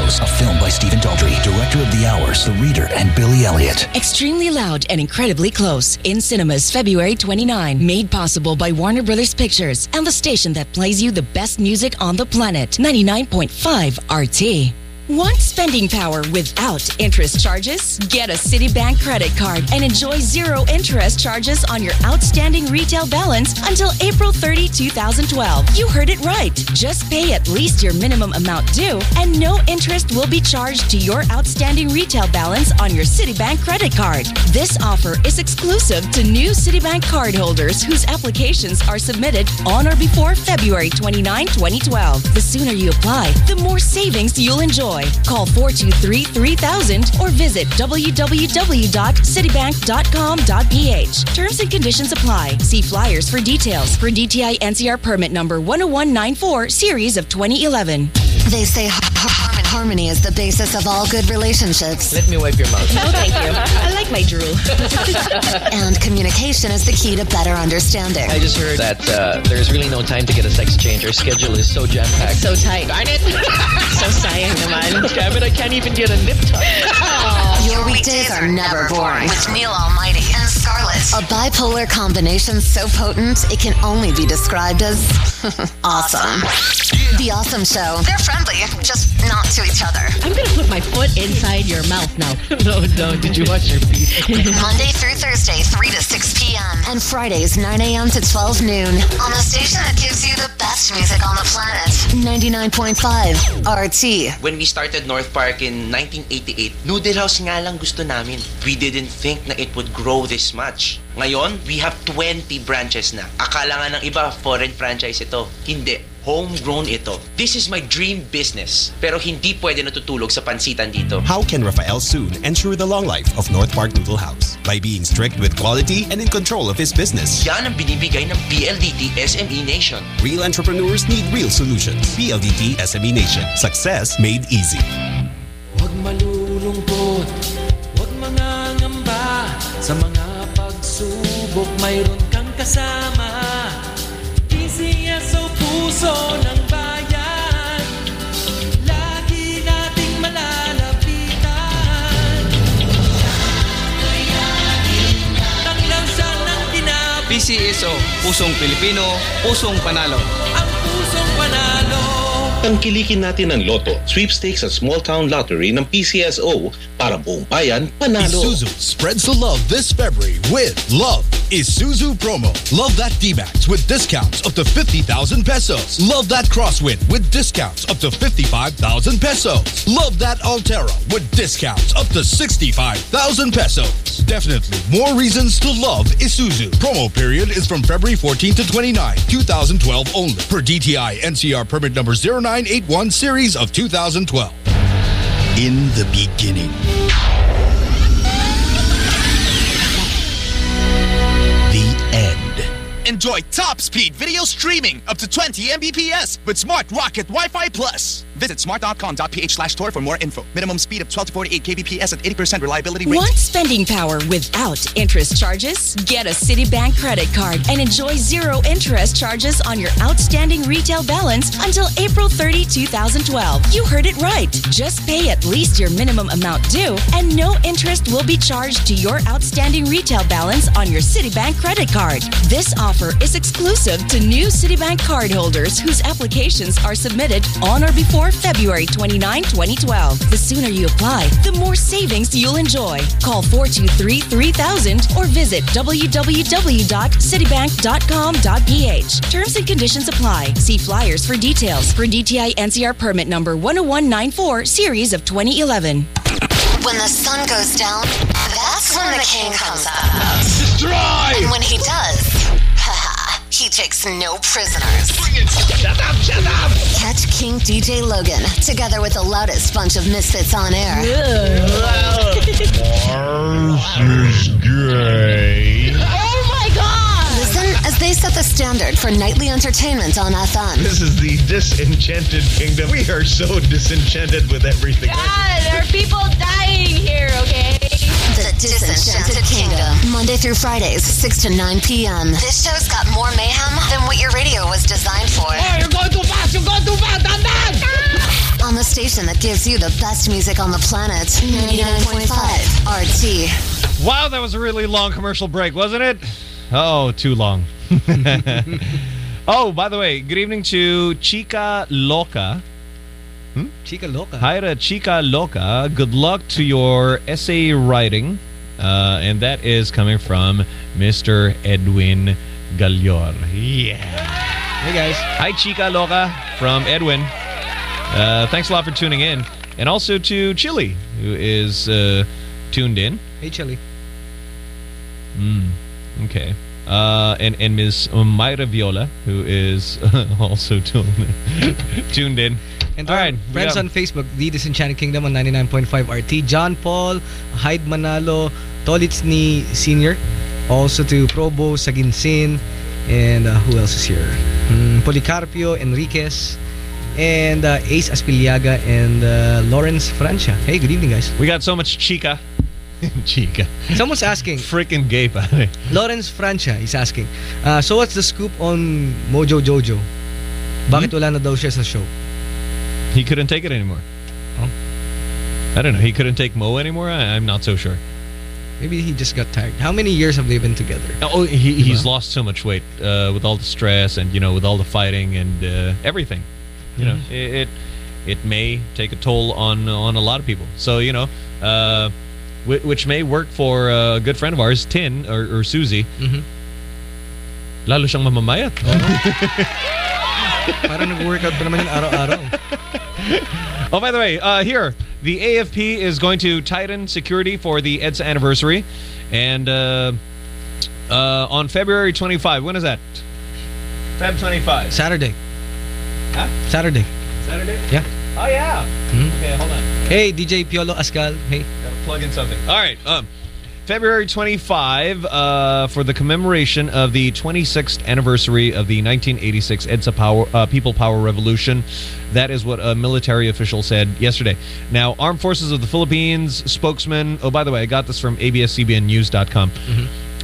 a film by Stephen Daldry, director of The Hours, The Reader, and Billy Elliot. Extremely Loud and Incredibly Close in cinemas February 29. Made possible by Warner Brothers Pictures and the station that plays you the best music on the planet. 99.5 RT. Want spending power without interest charges? Get a Citibank credit card and enjoy zero interest charges on your outstanding retail balance until April 30, 2012. You heard it right. Just pay at least your minimum amount due and no interest will be charged to your outstanding retail balance on your Citibank credit card. This offer is exclusive to new Citibank cardholders whose applications are submitted on or before February 29, 2012. The sooner you apply, the more savings you'll enjoy. Call 423-3000 or visit www.citibank.com.ph. Terms and conditions apply. See flyers for details for DTI NCR permit number 10194 series of 2011. They say har- har- harmony is the basis of all good relationships. Let me wipe your mouth. No, thank you. I like my drool. and communication is the key to better understanding. I just heard that uh, there's really no time to get a sex change. Our schedule is so jam-packed. So tight. Darn it! so sayang naman. Damn it, I can't even get a nip tuck. Your Weekdays are never boring with Neil Almighty and Scarlett. A bipolar combination so potent it can only be described as awesome. The Awesome Show. They're friendly, just not to each other. I'm gonna put my foot inside your mouth now. no, no. Did you watch your feet? Monday through Thursday, 3 to 6 p.m. And Fridays, 9 a.m. to 12 noon. On the station that gives you the best music on the planet. 99.5 RT. When we started North Park in 1988, noodle house nga lang gusto namin. We didn't think na it would grow this much. Ngayon, we have 20 branches na. Akala nga ng iba, foreign franchise ito. Hindi. Homegrown ito. This is my dream business. Pero hindi pwede natutulog sa pansitan dito. How can Rafael soon ensure the long life of North Park Noodle House? By being strict with quality and in control of his business. Yan ang binibigay ng PLDT SME Nation. Real entrepreneurs need real solutions. PLDT SME Nation. Success made easy. Huwag malulungkot, huwag mangangamba Sa mga pagsubok mayroon kang kasama PCSO, Pusong Pilipino, Pusong Panalo. Ang Tangkilikin natin ang loto, sweepstakes at small town lottery ng PCSO para buong bayan panalo. Isuzu spreads the love this February with Love Isuzu promo. Love that D-Max with discounts up to 50,000 pesos. Love that Crosswind with discounts up to 55,000 pesos. Love that Alterra with discounts up to 65,000 pesos. Definitely more reasons to love Isuzu. Promo period is from February 14 to 29, 2012 only. Per DTI NCR permit number 0981 series of 2012. In the beginning. Enjoy top speed video streaming up to 20 Mbps with Smart Rocket Wi-Fi Plus. Visit smart.com.ph slash tour for more info. Minimum speed of 12 to 48 kbps at 80% reliability rate. Want spending power without interest charges? Get a Citibank credit card and enjoy zero interest charges on your outstanding retail balance until April 30, 2012. You heard it right. Just pay at least your minimum amount due and no interest will be charged to your outstanding retail balance on your Citibank credit card. This offer is exclusive to new Citibank cardholders whose applications are submitted on or before February 29, 2012. The sooner you apply, the more savings you'll enjoy. Call 423-3000 or visit www.citibank.com.ph. Terms and conditions apply. See flyers for details for DTI NCR permit number 10194 series of 2011. When the sun goes down, that's when the king comes out. Destroy! And when he does, he takes no prisoners. Shut up, shut up! Catch King DJ Logan together with the loudest bunch of misfits on air. is gay. as they set the standard for nightly entertainment on FM. This is the disenchanted kingdom. We are so disenchanted with everything. God, there are people dying here, okay? The Disenchanted Kingdom. Monday through Fridays, 6 to 9 p.m. This show's got more mayhem than what your radio was designed for. Oh, you're going too fast! You're going too fast! I'm back! Ah! On the station that gives you the best music on the planet, 99.5 RT. Wow, that was a really long commercial break, wasn't it? Oh, too long. oh, by the way, good evening to Chica Loca. Hmm? Chica Loca. Hi to Chica Loca. Good luck to your essay writing. Uh, and that is coming from Mr. Edwin Gallor. Yeah. Hey, guys. Hi, Chica Loca from Edwin. Uh, thanks a lot for tuning in. And also to Chili, who is uh, tuned in. Hey, Chili. Mm, okay. Uh, and, and Ms. Mayra Viola, who is also tuned in. tuned in. And All right, friends got- on Facebook, The Disenchanted Kingdom on 99.5 RT. John Paul, Hyde Manalo, Tolitsni Senior. Also to Probo Saginsin. And uh, who else is here? Hmm, Policarpio Enriquez. And uh, Ace Aspiliaga and uh, Lawrence Francia. Hey, good evening, guys. We got so much chica. chica. Someone's asking. Freaking gay, pare. Lawrence Francia is asking. Uh, so what's the scoop on Mojo Jojo? Bakit wala na daw siya sa show? He couldn't take it anymore. Oh. I don't know. He couldn't take Mo anymore. I, I'm not so sure. Maybe he just got tired. How many years have they been together? Oh, he, he's lost so much weight uh, with all the stress and you know with all the fighting and uh, everything. You know, Mhm. it, it it may take a toll on on a lot of people. So you know, uh, which may work for a good friend of ours, Tin or, or Susie. Mhm. Lalo siyang mamamayat. Parang nag-workout pa naman yung araw-araw. Oh, by the way, uh, here the AFP is going to tighten security for the EDSA anniversary, and uh, uh, on February 25. When is that? Feb 25. Saturday. Huh? Saturday. Saturday. Yeah. Oh yeah. Mhm. Okay, hold on. Hey, DJ Piolo Ascal. Hey. Gotta plug in something. All right. Um, February 25 uh, for the commemoration of the 26th anniversary of the 1986 EDSA Power uh, People Power Revolution. That is what a military official said yesterday. Now, Armed Forces of the Philippines spokesman. Oh, by the way, I got this from ABS-CBNNews.com.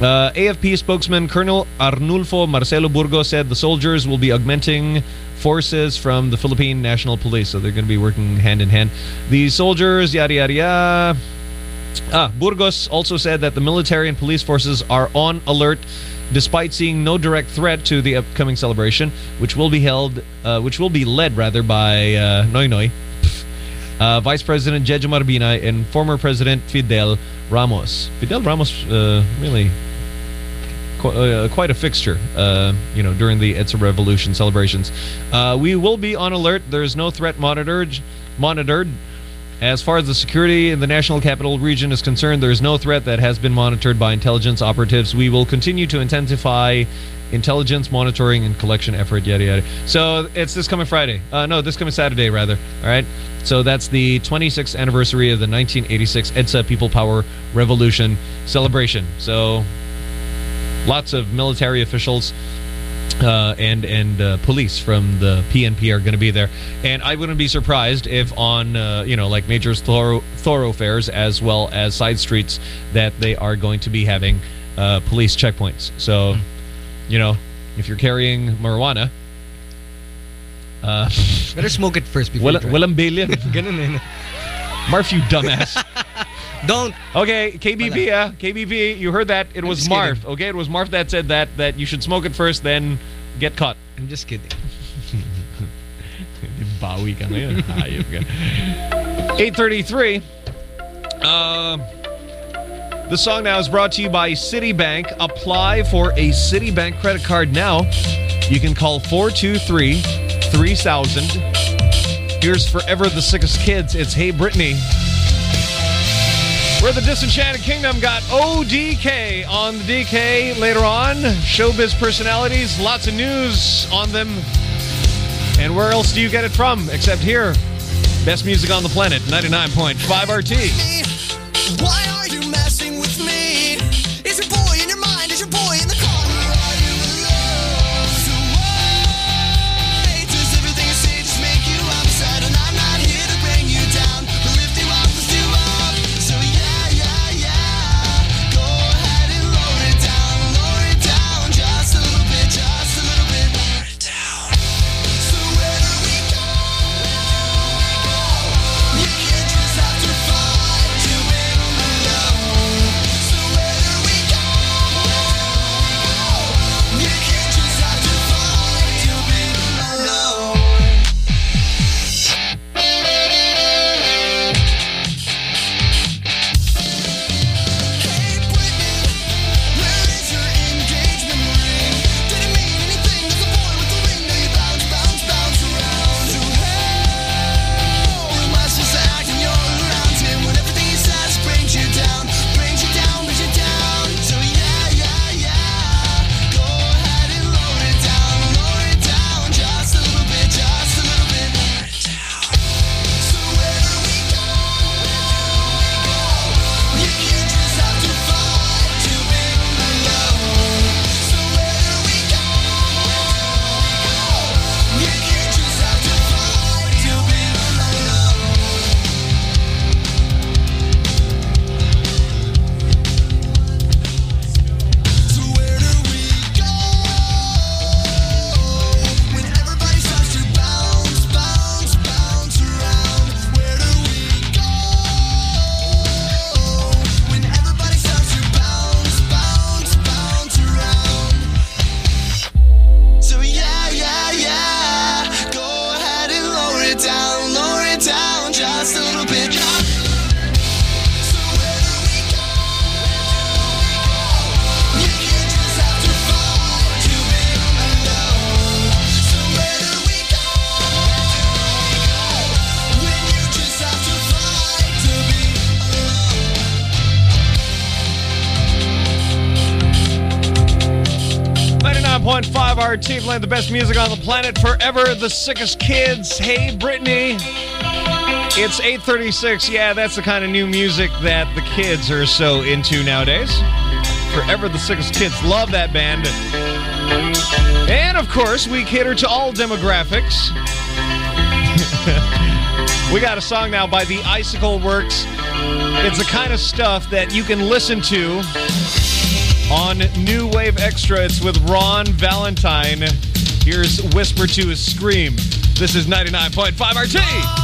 Uh, AFP spokesman Colonel Arnulfo Marcelo Burgos said the soldiers will be augmenting forces from the Philippine National Police. So they're going to be working hand in hand. The soldiers, yada, yada, yada. Ah, Burgos also said that the military and police forces are on alert despite seeing no direct threat to the upcoming celebration, which will be held, uh, which will be led rather by uh, Noy Noy, uh, Vice President Jejomar Binay, and former President Fidel Ramos. Fidel Ramos, uh, really uh, quite a fixture, uh, you know, during the EDSA Revolution celebrations. Uh, we will be on alert. There's no threat monitored. Monitored. As far as the security in the national capital region is concerned, there is no threat that has been monitored by intelligence operatives. We will continue to intensify intelligence monitoring and collection effort, yada yada. So it's this coming Friday. Uh, no, this coming Saturday, rather. All right. So that's the 26th anniversary of the 1986 EDSA People Power Revolution celebration. So lots of military officials uh, and and uh, police from the PNP are going to be there, and I wouldn't be surprised if on uh, you know like major thorough, thoroughfares as well as side streets that they are going to be having uh, police checkpoints. So, you know, if you're carrying marijuana, uh, Better smoke it first before wala, you try. walang bail. Ganun eh. Marf, you dumbass. Don't. Okay, KBB, uh, KBB, you heard that. It I'm was Marf. kidding. Okay, it was Marf that said that that you should smoke it first, then get caught. I'm just kidding. Bawi ka ngayon. Hayop ka. 833. Uh, the song now is brought to you by Citibank. Apply for a Citibank credit card now. You can call 423 3000. Here's Forever the Sickest Kids. It's Hey Brittany. We're the Disenchanted Kingdom. Got ODK on the DK later on. Showbiz personalities, lots of news on them. And where else do you get it from except here? Best music on the planet, 99.5 RT. Why are you the best music on the planet forever. The sickest kids. Hey, Brittany. It's 836. Yeah, that's the kind of new music that the kids are so into nowadays. Forever the sickest kids love that band. And of course, we cater to all demographics. we got a song now by the Icicle Works. It's the kind of stuff that you can listen to on New Wave Extra. It's with Ron Valentine. Here's Whisper to a Scream. This is 99.5 RT.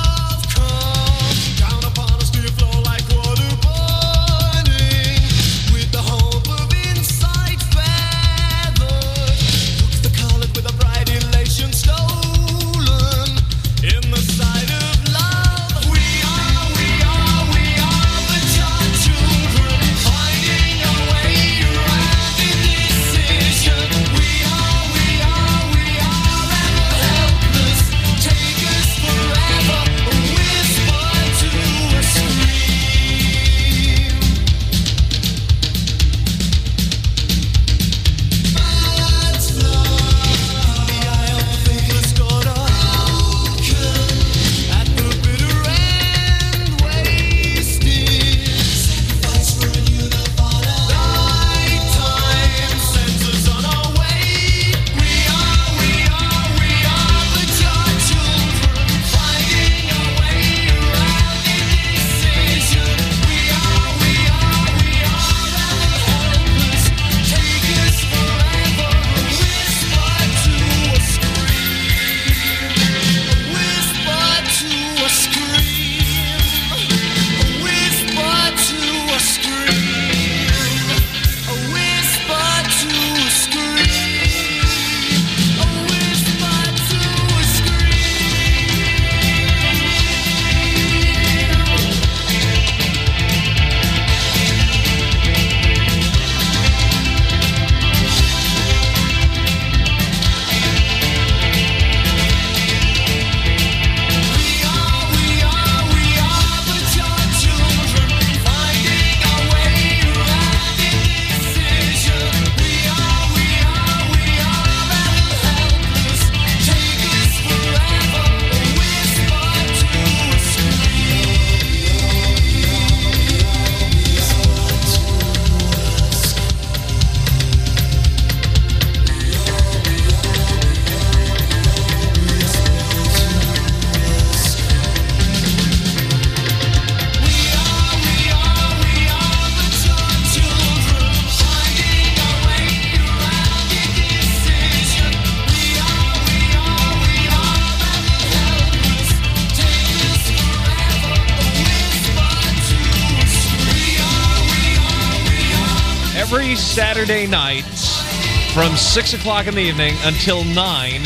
6 o'clock in the evening until 9,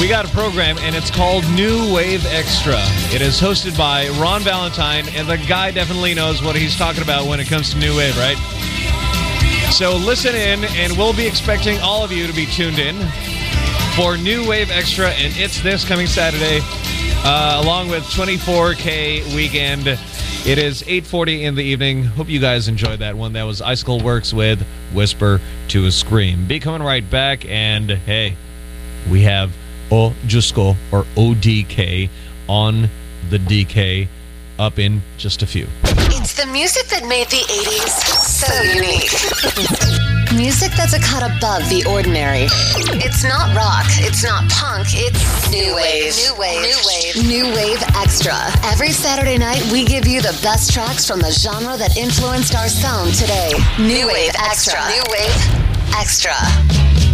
we got a program and it's called New Wave Extra. It is hosted by Ron Valentine, and the guy definitely knows what he's talking about when it comes to New Wave, right? So listen in, and we'll be expecting all of you to be tuned in for New Wave Extra, and it's this coming Saturday, uh, along with 24K Weekend. It is 8.40 in the evening. Hope you guys enjoyed that one. That was Icicle Works with Whisper to a Scream. Be coming right back, and hey, we have O Jusko, or ODK, on the DK up in just a few. It's the music that made the 80s so unique. Music that's a cut above the ordinary. It's not rock, it's not punk, it's new wave. New wave. New wave. New wave extra. Every Saturday night, we give you the best tracks from the genre that influenced our sound today. New wave extra. New wave extra.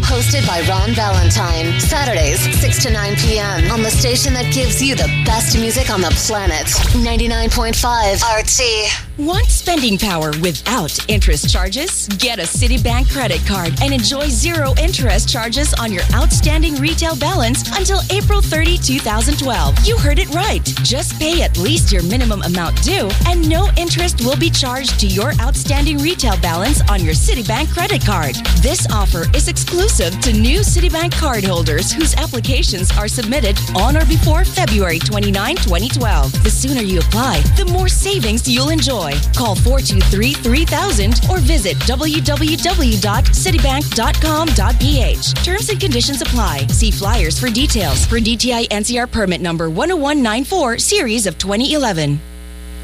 Hosted by Ron Valentine. Saturdays, 6 to 9 p.m. on the station that gives you the best music on the planet. 99.5 RT. Want spending power without interest charges? Get a Citibank credit card and enjoy zero interest charges on your outstanding retail balance until April 30, 2012. You heard it right. Just pay at least your minimum amount due, and no interest will be charged to your outstanding retail balance on your Citibank credit card. This offer is exclusive to new Citibank cardholders whose applications are submitted on or before February 29, 2012. The sooner you apply, the more savings you'll enjoy. Call 423-3000 or visit www.citibank.com.ph. Terms and conditions apply. See flyers for details for DTI NCR permit number 10194 series of 2011.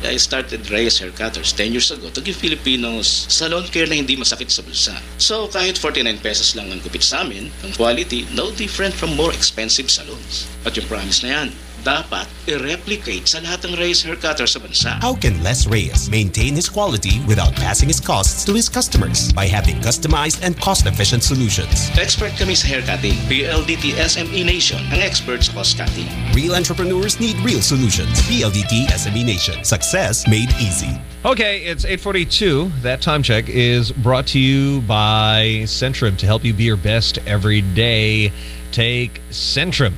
I started Reyes Hair Cutters 10 years ago to give Filipinos salon care na hindi masakit sa bulsa. So kahit 49 pesos lang ang gupit sa amin, ang quality no different from more expensive salons. At yung promise na yan, dapat i-replicate sa lahat ng Reyes Hair Cutters sa bansa. How can Les Reyes maintain his quality without passing his costs to his customers by having customized and cost-efficient solutions? Expert kami sa hair cutting. PLDT SME Nation ang expert sa cost cutting. Real entrepreneurs need real solutions. PLDT SME Nation. Success made easy. Okay, it's 842. That time check is brought to you by Centrum to help you be your best every day. Take Centrum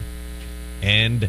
and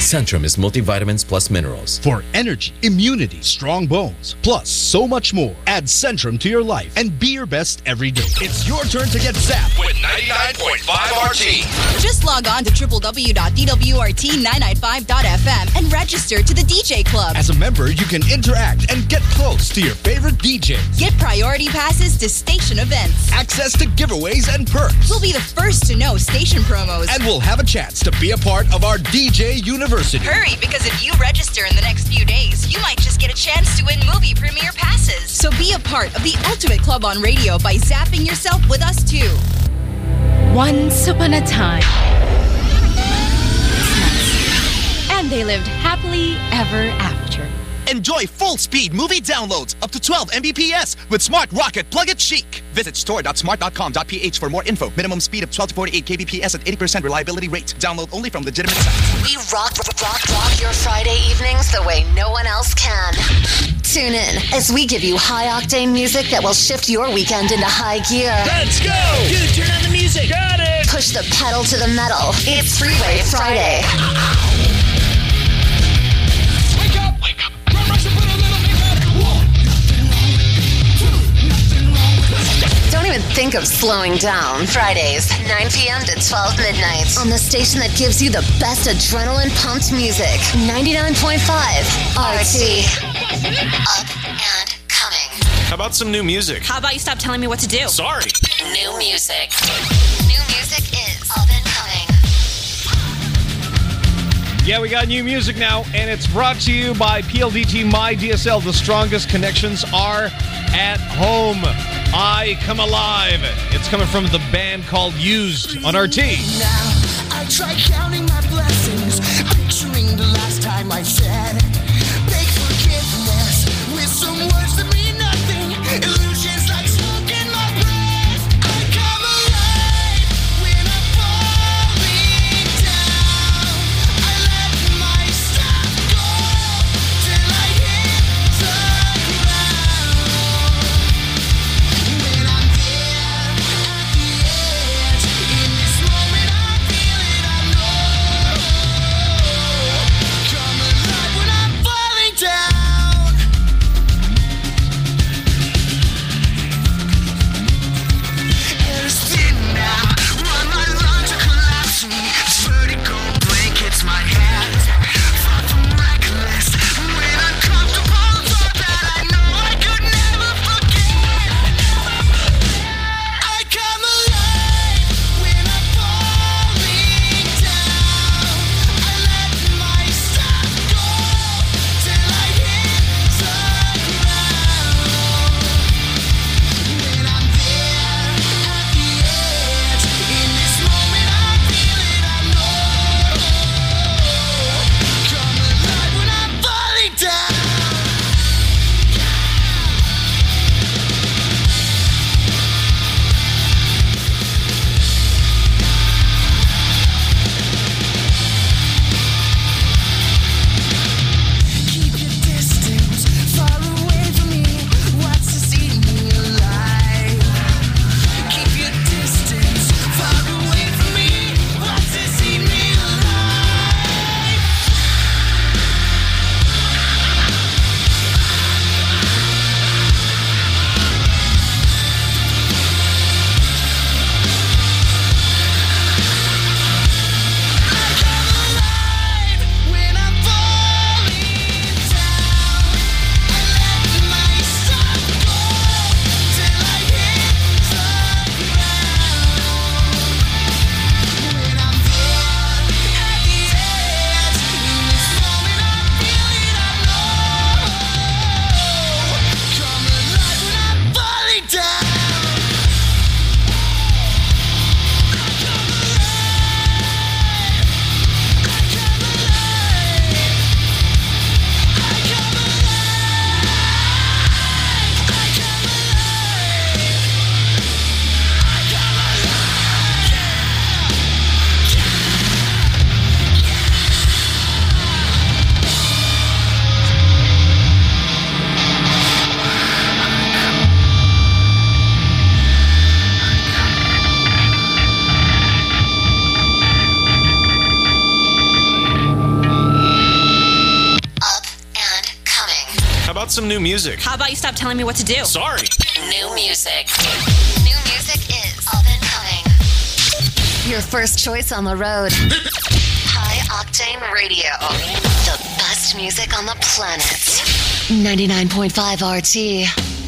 Centrum is multivitamins plus minerals. For energy, immunity, strong bones, plus so much more. Add Centrum to your life and be your best every day. It's your turn to get zapped with 99.5 RT. Just log on to www.dwrt995.fm and register to the DJ Club. As a member, you can interact and get close to your favorite DJs. Get priority passes to station events. Access to giveaways and perks. We'll be the first to know station promos. And we'll have a chance to be a part of our DJ University. Hurry, because if you register in the next few days, you might just get a chance to win movie premiere passes. So be a part of the Ultimate Club on Radio by zapping yourself with us too. Once upon a time. And they lived happily ever after. Enjoy full speed movie downloads up to 12 Mbps with Smart Rocket Plug It Chic. Visit store.smart.com.ph for more info. Minimum speed of 12 to 48 kbps at 80% reliability rate. Download only from legitimate sites. We rock, rock, rock your Friday evenings the way no one else can. Tune in as we give you high octane music that will shift your weekend into high gear. Let's go! Dude, turn on the music. Got it! Push the pedal to the metal. It's Freeway Friday. Think of slowing down. Fridays, 9 p.m. to 12 midnight. On the station that gives you the best adrenaline pumped music. 99.5 RT. Up and coming. How about some new music? How about you stop telling me what to do? Sorry. New music. New music Yeah, we got new music now, and it's brought to you by PLDT My DSL. The strongest connections are at home. I Come Alive. It's coming from the band called Used on RT. Now I try counting my blessings, picturing the last time I said, telling me what to do? Sorry. New music. New music is up and coming. Your first choice on the road. High Octane Radio. The best music on the planet. 99.5 RT.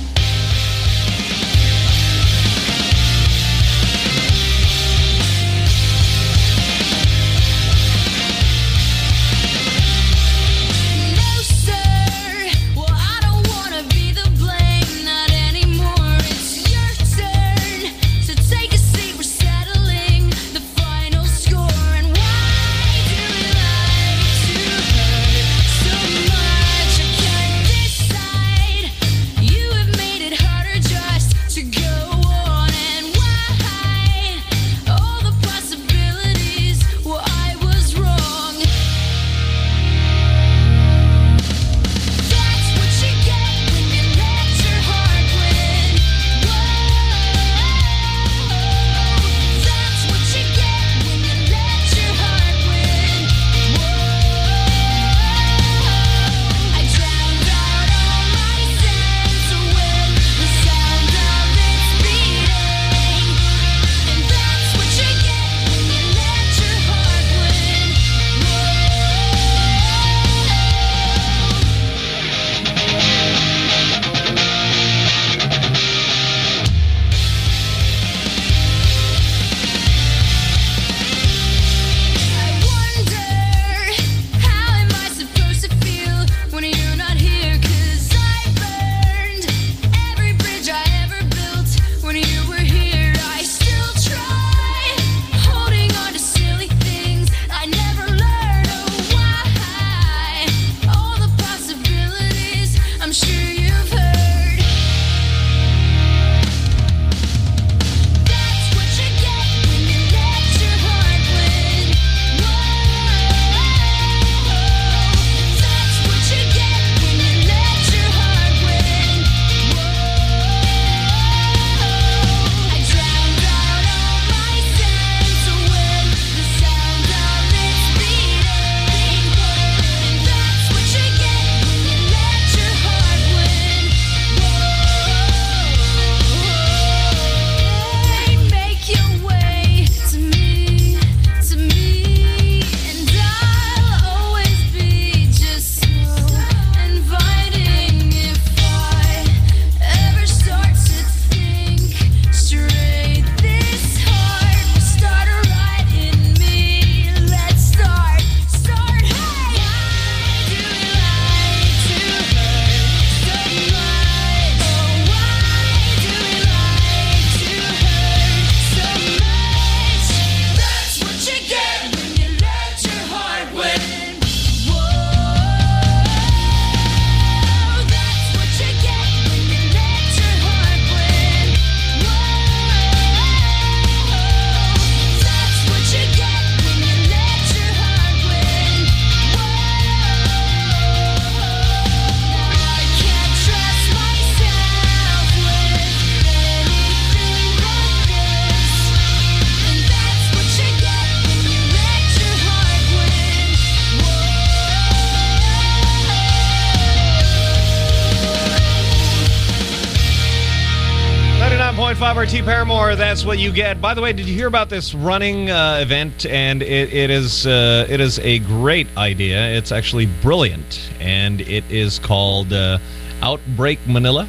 That's what you get. By the way, did you hear about this running uh, event? And it, it is uh, it is a great idea. It's actually brilliant. And it is called uh, Outbreak Manila.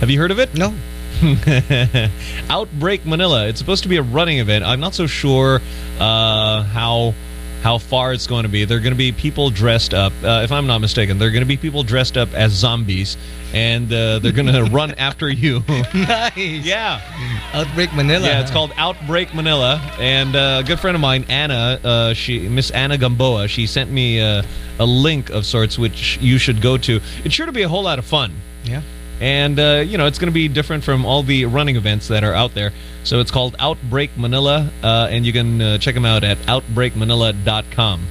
Have you heard of it? No. Outbreak Manila. It's supposed to be a running event. I'm not so sure uh, how how far it's going to be. They're going to be people dressed up. Uh, if I'm not mistaken, they're going to be people dressed up as zombies, and uh, they're going to run after you. nice. Yeah. Outbreak Manila. Yeah, it's called Outbreak Manila, and uh, a good friend of mine, Anna, uh, she Miss Anna Gamboa, she sent me uh, a link of sorts which you should go to. It's sure to be a whole lot of fun. Yeah. And, uh, you know, it's going to be different from all the running events that are out there. So it's called Outbreak Manila, uh, and you can uh, check them out at outbreakmanila.com.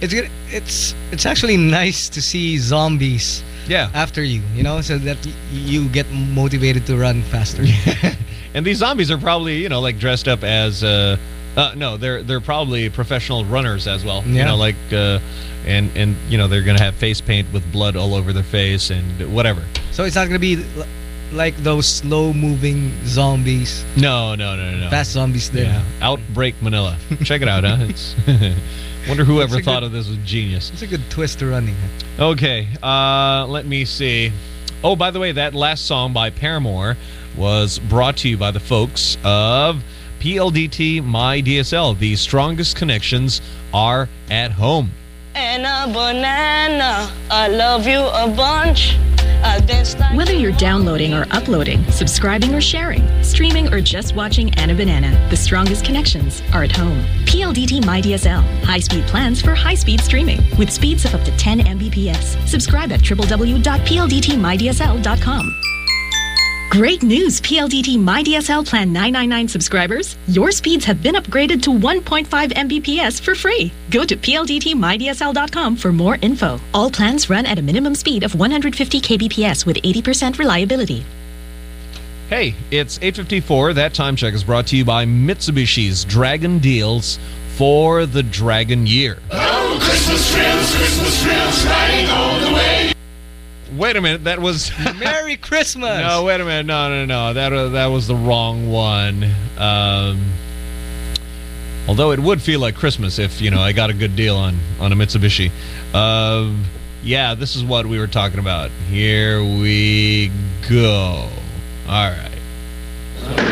It's good. It's it's actually nice to see zombies. Yeah. After you, you know, so that you get motivated to run faster. And these zombies are probably, you know, like dressed up as uh, no, they're they're probably professional runners as well. Yeah. You know, like uh, and and you know they're gonna have face paint with blood all over their face and whatever. So it's not gonna be like those slow-moving zombies. No, no, no, no, no. Fast zombies there. Yeah. Outbreak Manila. Check it out, huh? It's wonder whoever thought good- of this was genius. It's a good twist to running. Okay, uh, let me see. Oh, by the way, that last song by Paramore was brought to you by the folks of PLDT My DSL. The strongest connections are at home. And a banana, I love you a bunch. I dance like Whether you're downloading or uploading, subscribing or sharing, streaming or just watching Anna Banana, the strongest connections are at home. PLDT MyDSL, high-speed plans for high-speed streaming with speeds of up to 10 Mbps. Subscribe at www.pldtmydsl.com. Great news, PLDT MyDSL Plan 999 subscribers. Your speeds have been upgraded to 1.5 Mbps for free. Go to pldtmydsl.com for more info. All plans run at a minimum speed of 150 kbps with 80% reliability. Hey, it's 854. That time check is brought to you by Mitsubishi's Dragon Deals for the Dragon Year. Oh, Christmas trims, Christmas trims, riding all the way. Wait a minute, that was Merry Christmas. No, wait a minute. No, no, no. That uh, that was the wrong one. Um, although it would feel like Christmas if you know I got a good deal on on a Mitsubishi. Um, yeah, this is what we were talking about. Here we go. All right.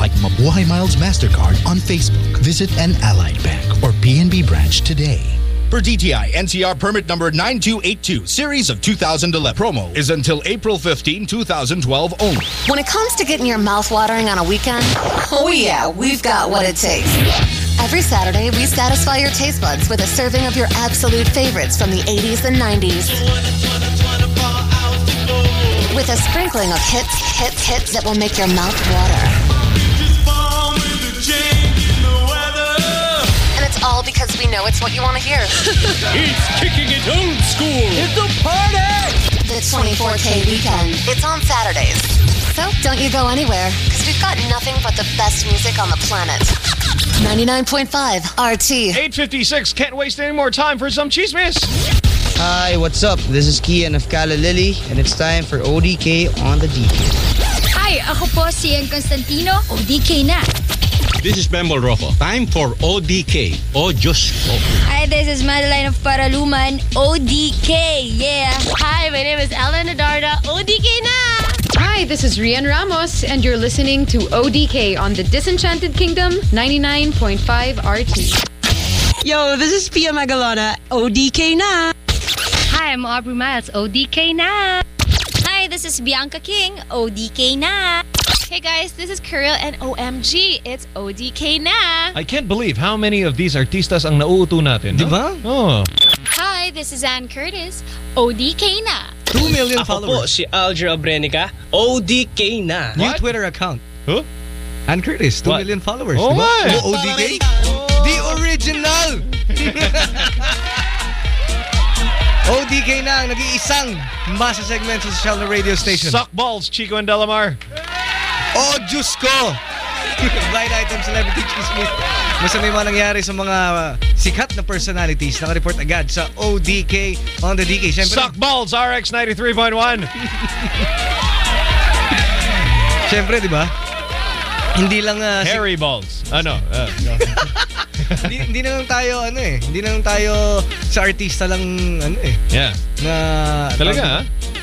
like Mabuhay Miles MasterCard on Facebook. Visit an Allied Bank or PNB branch today. Per DTI NCR permit number 9282, series of 2011. Promo is until April 15, 2012 only. When it comes to getting your mouth watering on a weekend, oh yeah, we've got what it takes. Every Saturday, we satisfy your taste buds with a serving of your absolute favorites from the 80s and 90s. With a sprinkling of hits, hits, hits that will make your mouth water. And it's all because we know it's what you want to hear. He's kicking it old school. It's a party! The 24K weekend. It's on Saturdays. So don't you go anywhere, because we've got nothing but the best music on the planet. 99.5 RT. 856. Can't waste any more time for some cheese miss. Hi, what's up? This is Kean of Callalily, and it's time for ODK on the DK. Hi, ako po si Ian Constantino, ODK na. This is Bembol Roco. Time for ODK. O Diyos oh, ko. Hi, this is Madeline of Paraluman, ODK, yeah. Hi, my name is Ellen Adarna, ODK na! Hi, this is Rhian Ramos, and you're listening to ODK on the Disenchanted Kingdom 99.5 RT. Yo, this is Pia Magalona, ODK na. Hi, I'm Aubrey Miles, ODK na. Hi, this is Bianca King, ODK na. Hey guys, this is Kirill and OMG, it's ODK na. I can't believe how many of these artistas ang nauuto natin. Di ba? Oh. Hi, this is Anne Curtis, ODK na. 2 million Ako po followers. si Aldra Brenica, ODK na. New Twitter account. Who? Anne Curtis, 2 What? million followers. Oh, diba? my. Oh, ODK? The original! ODK na ang nag-iisang masa segment sa social na radio station. Suck balls, Chico and Delamar. Oh, Diyos ko! Blind item celebrity chismis. Basta may mga nangyari sa mga uh, sikat na personalities, naka-report agad sa ODK on the DK. Siyempre, Suck balls, RX 93.1. Siyempre, di ba? Hindi lang... Uh, Hairy balls. Ano? Uh, hindi, hindi na lang tayo, ano eh, hindi na lang tayo sa artista lang, ano eh, Yeah. na... Talaga, ha?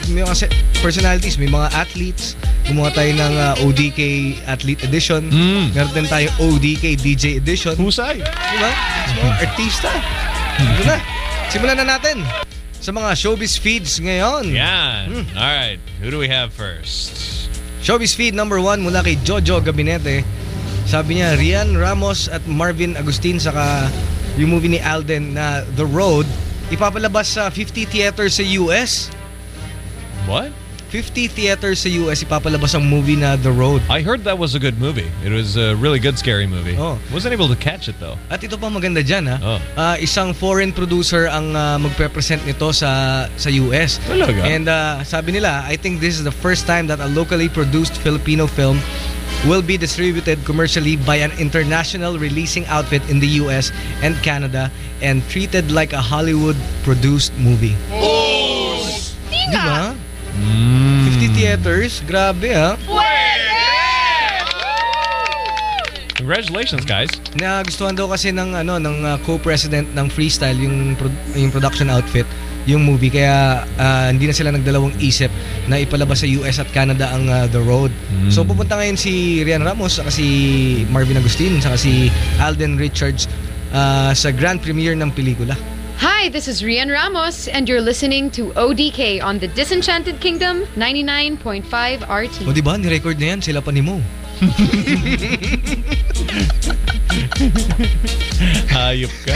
May mga personalities, may mga athletes. Gumawa tayo ng uh, ODK Athlete Edition. Meron din tayo ODK DJ Edition. Husay. Diba? Sa mga artista. Ito na. Simulan na natin sa mga showbiz feeds ngayon. Yan. All right. Who do we have first? Showbiz feed number one mula kay Jojo Gabinete. Sabi niya, Rian Ramos at Marvin Agustin saka yung movie ni Alden na The Road ipapalabas sa 50 theaters sa US. What? 50 theaters sa US ipapalabas ang movie na The Road. I heard that was a good movie. It was a really good scary movie. Oh. Wasn't able to catch it though. At ito pa maganda dyan ha. Oh. Ah, isang foreign producer ang ah, magpe-present nito sa sa US. Talaga? And ah, sabi nila, I think this is the first time that a locally produced Filipino film will be distributed commercially by an international releasing outfit in the US and Canada and treated like a Hollywood produced movie. Oh! Diba? Mm. 50 theaters, grabe ha. Congratulations, guys. Nagustuhan daw kasi ng ano ng uh, co-president ng Freestyle yung pro- yung production outfit yung movie kaya uh, hindi na sila nagdalawang isip na ipalabas sa US at Canada ang uh, The Road. So pupunta ngayon si Rian Ramos saka si Marvin Agustin saka si Alden Richards uh, sa grand premiere ng pelikula. Hi, this is Rian Ramos, and you're listening to ODK on the Disenchanted Kingdom 99.5 RT. O di ba ni-record na yan sila pa ni Mo. Hayop ka.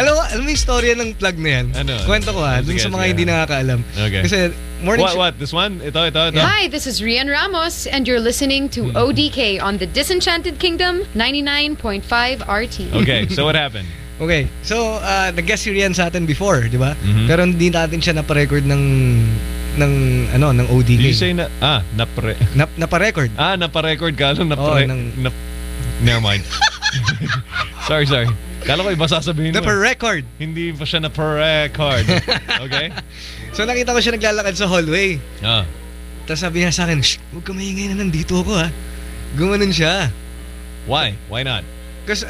alam mo, alam mo yung storya ng plug na yan? Ano? Kwento ko ha, Oh, dun sa mga sige. hindi nakakaalam. Okay. Kasi morning What, what? This one? Ito, ito, ito. Hi, this is Rian Ramos, and you're listening to ODK on the Disenchanted Kingdom 99.5 RT. Okay, so what happened? Okay, so uh, nag-guest si Rian sa atin before, di ba? Mhm. Pero hindi natin siya napa-record ng ng ano ng ODK. Did you say na ah napre Nap, napa-record? Ah, napa-record ka ano napre Oo, ng- nap Never mind. sorry, sorry. Kala ko iba sasabihin mo. Napa-record. Hindi pa siya napa-record. Okay? So nakita ko siya naglalakad sa hallway. Ah. Tapos sabi niya sa akin, Shh, huwag ka maingay na nandito ako ha. Gumanon siya. Why? Why not? Kasi,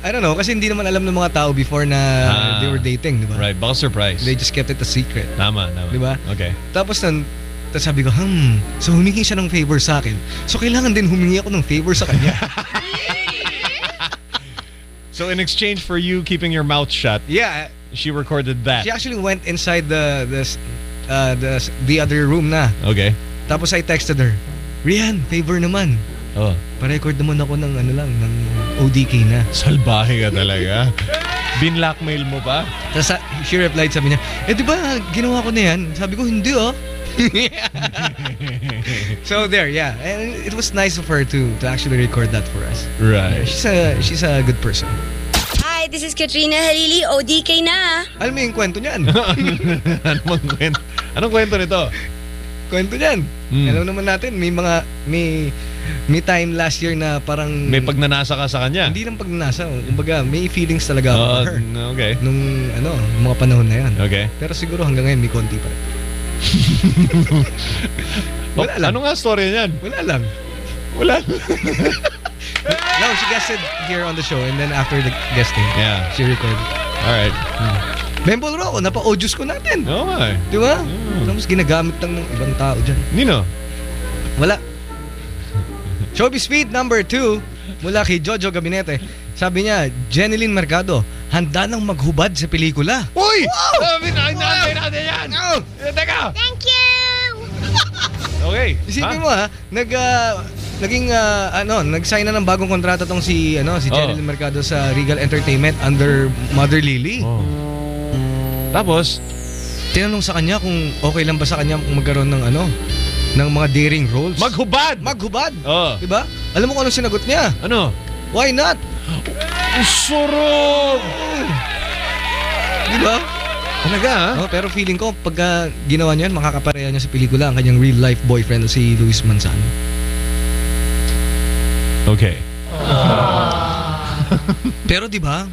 I don't know, kasi hindi naman alam ng mga tao before na Ah. they were dating, di ba? Right, baka surprise. They just kept it a secret. Tama, tama. Di ba? Okay. Tapos nun, tapos sabi ko, hmm, so humingi siya ng favor sa akin. So kailangan din humingi ako ng favor sa kanya. So in exchange for you keeping your mouth shut, yeah, she recorded that. she actually went inside the the uh, the the other room na. Okay. Tapos I texted her, Rian, favor naman. Oh. Pa-record naman ako ng ano lang, ng ODK na. Salbahe ka talaga. Binlockmail mo pa? Tapos sa- she replied, sabi niya, eh di ba ginawa ko na yan? Sabi ko, hindi oh. so there, yeah. And it was nice of her to to actually record that for us. Right. She's a she's a good person. Hi, this is Katrina Halili, ODK na. Alam mo yung kwento niyan? Anong kwento? Anong kwento nito? Kwento niyan. Hmm. Alam naman natin, may mga may may time last year na parang May pagnanasa ka sa kanya? hindi lang pagnanasa. Kumbaga, may feelings talaga ako Oo, for her. okay. Nung ano, mga panahon na yan. Okay. Pero siguro hanggang ngayon may konti pa rin. Wala lang. Ano nga story niyan? Wala lang. Wala. no, she guested here on the show and then after the guesting, Yeah. she recorded. All right. Bembol Rock, napa-audios ko natin. Oo nga eh. Di ba? Tapos ginagamit lang ng ibang tao dyan. Nino? Wala. Showbiz Speed number 2 mula kay Jojo Gabinete. Sabi niya, Jeneline Mercado, handa nang maghubad sa pelikula. Uy! Wow! Sabi na, inaantay natin yan! Eh, Teka! Thank you! Okay. Isipin mo ha, nag ah, naging ah, ano, nag-sign na ng bagong kontrata tong si ano, si Oh. Jeneline Mercado sa Regal Entertainment under Mother Lily. Oh. Tapos, tinanong sa kanya kung okay lang ba sa kanya kung magkaroon ng ano, ng mga daring roles. Maghubad! Maghubad! Oh. 'Di ba? Alam mo kung ano sinagot niya? Ano? Why not? Surog! Di ba? Talaga ha? Oh, pero feeling ko pagka ginawa niya yan, makakapareha niya sa pelikula ang kanyang real life boyfriend na si Luis Manzano. Okay. Pero 'di ba?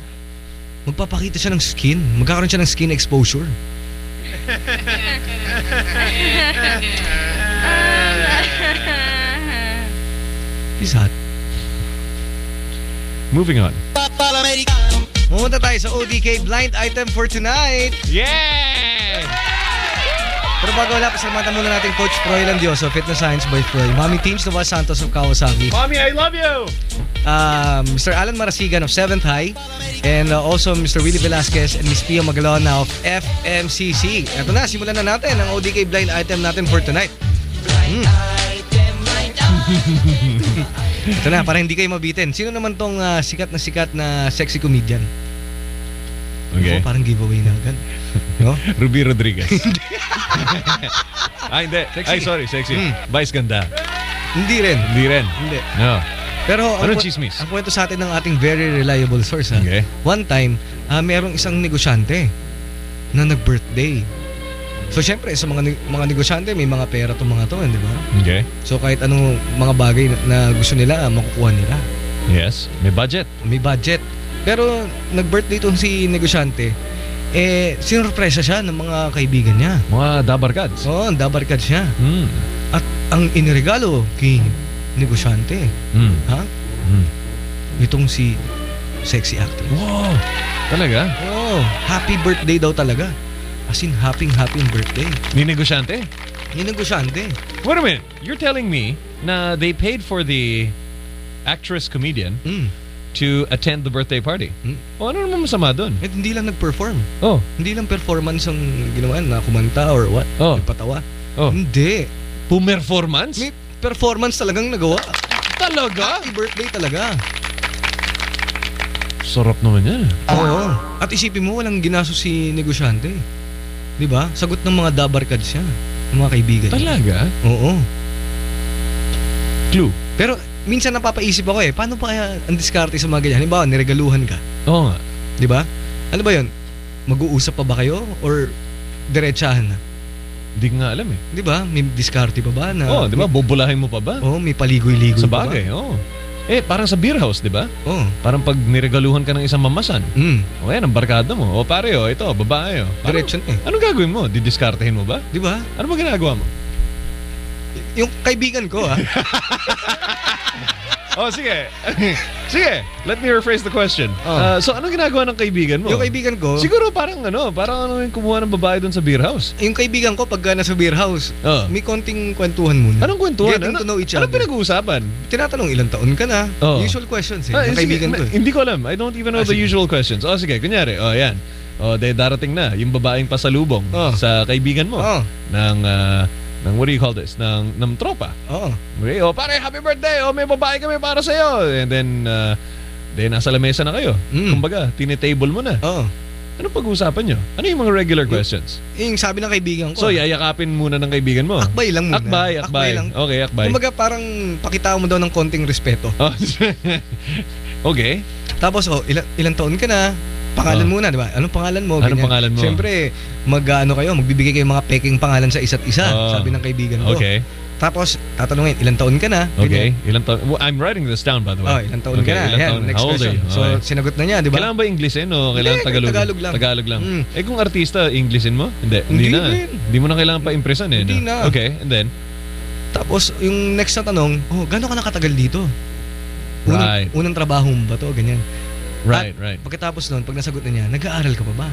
Magpapakita siya ng skin. Magkakaroon siya ng skin exposure. He's hot. Moving on. Pumunta tayo sa ODK blind item for tonight. Yeah! Pero bago wala, pasalamatan muna natin Coach Froy Landioso, Fitness Science by Froy. Mami Teens Nova Santos of Kawasaki. Mommy, I love you! Um, Mr. Alan Marasigan of 7th High. And uh, also Mr. Willie Velasquez and Miss Pia Magalona of FMCC. Ito na, simulan na natin ang ODK blind item natin for tonight. Hmm. Ito na, para hindi kayo mabitin. Sino naman tong uh, sikat na sikat na sexy comedian? Okay. Ako, parang giveaway na agad. No? Ruby Rodriguez. ah, hindi. Sexy. Ay, sorry, sexy. Hmm. Vice ganda. Hindi rin. Hindi rin. Hindi. No. Pero ang, chismis? ang kwento sa atin ng ating very reliable source ha. Okay. One time, ah, merong isang negosyante na nag-birthday. So syempre sa mga mga negosyante may mga pera tong mga to, di ba? Okay. So kahit anong mga bagay na, na gusto nila, ah, makukuha nila. Yes. May budget. May budget. Pero nag-birthday tong si negosyante, eh sinurpresa siya ng mga kaibigan niya. Mga dabarkads. Oo, dabarkad siya. Hmm. At ang iniregalo kay negosyante, Hmm. ha? Hmm. Itong si sexy actress. Wow. Talaga? Oh, happy birthday daw talaga. As in, happy, happy birthday. Ni negosyante? Ni negosyante. Wait a minute. You're telling me na they paid for the actress comedian Mm. To attend the birthday party. Mm. O ano naman masama doon? At hindi lang nag-perform. Oh. Hindi lang performance ang ginawa na kumanta or what. Oh. Nagpatawa. Oh. Hindi. Pumerformance? May performance talagang nagawa. Talaga? Happy birthday talaga. Sarap naman yan. Oo. At isipin mo, walang ginaso si negosyante. Di ba? Sagot ng mga dabarkad siya. Ng mga kaibigan. niya. Talaga? Oo. Clue. Pero minsan napapaisip ako eh, paano pa kaya ang diskarte sa mga ganyan? Halimbawa, niregaluhan ka. Oo nga. Di ba? Ano ba yun? Mag-uusap pa ba kayo? Or diretsahan na? Hindi nga alam eh. Di ba? May diskarte pa ba? Na, Oo, di ba? Bubulahin mo pa ba? Oo, may paligoy-ligoy Sa pa ba? bagay, oo. Eh, parang sa beer house, di ba? Oo. Parang pag niregaluhan ka ng isang mamasan. Mm. O yan, ang barkada mo. O pare, o ito, babae, o. Ano- Diretso eh. Anong gagawin mo? Didiskartehin mo ba? Di ba? Ano ba ginagawa mo? Yung kaibigan ko ah. oh, sige. sige, let me rephrase the question. Oh. Uh, so, anong ginagawa ng kaibigan mo? yung kaibigan ko, Siguro parang ano, parang ano yung kumuha ng babae doon sa beer house. yung kaibigan ko pagka nasa beer house, Oh. may konting kwentuhan muna. Anong kwentuhan? Getting Ano, to know each anong other. pinag-uusapan? Tinatanong ilang taon ka na. Oh. Usual questions eh. Ah, ng sige, kaibigan ko. na- eh. Hindi ko alam. I don't even know Ah, the sige. usual questions. Oh, sige, kunyari. Oh, yan. Oh, de darating na yung babaeng pasalubong Oh. sa kaibigan mo Oh. ng ah, ng what do you call this? ng ng tropa. Oo. Okay, oh, pare, happy birthday. Oh, may babae kami para sa iyo. And then uh, then nasa lamesa na kayo. Mm. Kumbaga, tinitable mo na. Oo. Anong pag-uusapan nyo? Ano yung mga regular questions? Yung sabi ng kaibigan ko. So, yayakapin muna ng kaibigan mo. Akbay lang muna. Akbay, akbay. lang. Okay, akbay. Kumbaga parang pakita mo daw ng konting respeto. Oh, okay. Tapos oh, ilang, ilang taon ka na? Pangalan Oh. muna, di ba? Anong pangalan mo? Anong pangalan mo? Siyempre, mag-ano kayo, magbibigay kayo mga peking pangalan sa isa't isa, Oh. sabi ng kaibigan ko. Okay. Tapos, tatanungin, ilang taon ka na? Okay. Ganyan. Ilang taon? Well, I'm writing this down, by the way. Oh, ilang taon okay, ka na? Ilang Yan, taon? next How old are question. you? So, Okay. sinagot na niya, di ba? Kailangan ba Englishin o kailangan Hindi, Tagalog? Tagalog lang. Tagalog lang. Mm. Eh kung artista, Englishin mo? Hindi. Hindi, Hindi na. Hindi mo na kailangan pa impresan eh. Hindi no? na. Okay, and then? Tapos, yung next na tanong, oh, gano'n ka nakatagal dito? Unang, Right. unang trabaho mo ba to? Ganyan. Right, At right. Pagkatapos nun, pag nasagot na niya, nag-aaral ka pa ba?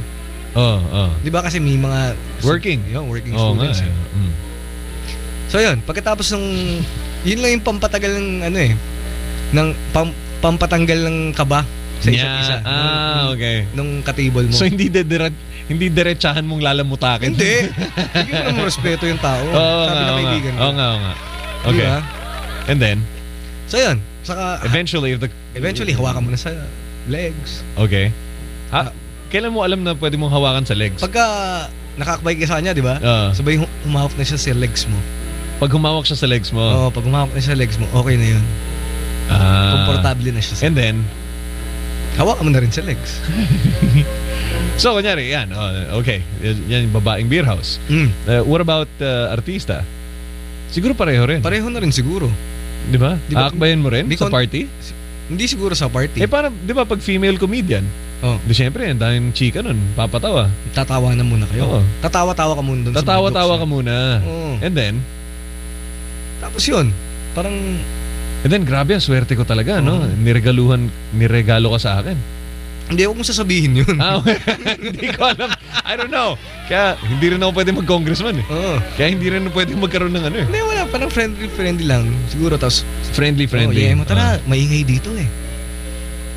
Oh, oh. Di ba kasi may mga... Working. Yung working Oo nga. students. eh. eh. Mm. So yun, pagkatapos ng yun lang yung pampatagal ng ano eh ng pam, pampatanggal ng kaba sa isa't Yeah. isa. Ah, okay. Nung katable mo. So hindi dedire hindi diretsahan mong lalamutakin. Hindi. Bigyan mo ng respeto yung tao. Oo sabi nga, ng oo nga. kaibigan ko. Oo nga, oo nga. Okay. Diba? And then, So yun, saka eventually, if the... eventually hawakan mo na sa legs. Okay. Ha, kailan mo alam na pwede mong hawakan sa legs? Pagka nakakabay ka sa kanya, di ba? Ah. Sabay hum- humawak na siya sa legs mo. Pag humawak siya sa legs mo. Oo, pag humawak na siya sa legs mo, okay na yun. Ah. Komportable na siya. Sa And then, hawakan mo na rin sa legs. so kunyari, yan. Oh, okay. Yan yung babaeng beer house. Mm. Uh, what about uh, artista? Siguro pareho rin. Pareho na rin siguro. Di ba? Di ba- Aakbayan mo rin Di sa kon- party? Hindi siguro sa party. Eh parang, di ba pag female comedian? Oh. Di syempre, ang daming chika nun. Papatawa. Tatawa na muna kayo. Oo. Tatawa-tawa ka muna dun Tatawa-tawa ka muna. Oo. And then, Tapos yun, parang and then grabe ang swerte ko talaga, no? Niregaluhan, niregalo ka sa akin. Hindi, huwag mong sasabihin yun. Ah, hindi ko alam. I don't know. Kaya hindi rin ako pwede mag-congressman eh. Oo. Kaya hindi rin pwede magkaroon ng ano eh. Hindi, wala. Parang friendly-friendly lang. Siguro, tapos... Friendly, friendly. Oh, yeah, mo, tara, maingay dito eh.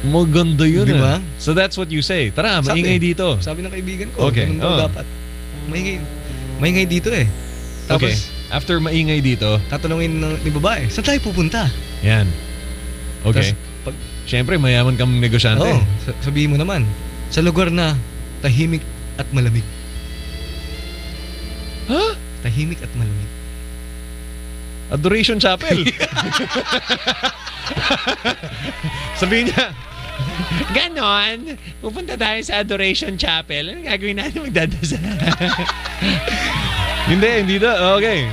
Maganda yun Di ba? ah. So that's what you say. Tara, Sabi. maingay dito. Sabi ng kaibigan ko. Okay, ganun oh. dapat. Maingay, maingay dito eh. Tapos, Okay. After maingay dito, tatanungin ng, ni babae, saan tayo pupunta? yan. Okay. Tas, pag, Siyempre, mayaman kang negosyante. oh, sa- sabihin mo naman, sa lugar na tahimik at malamig. Ha? Tahimik at malamig. Adoration Chapel. Sabihin niya, Ganon, pupunta tayo sa Adoration Chapel. Ano gagawin natin magdadasal? hindi, hindi daw. Okay.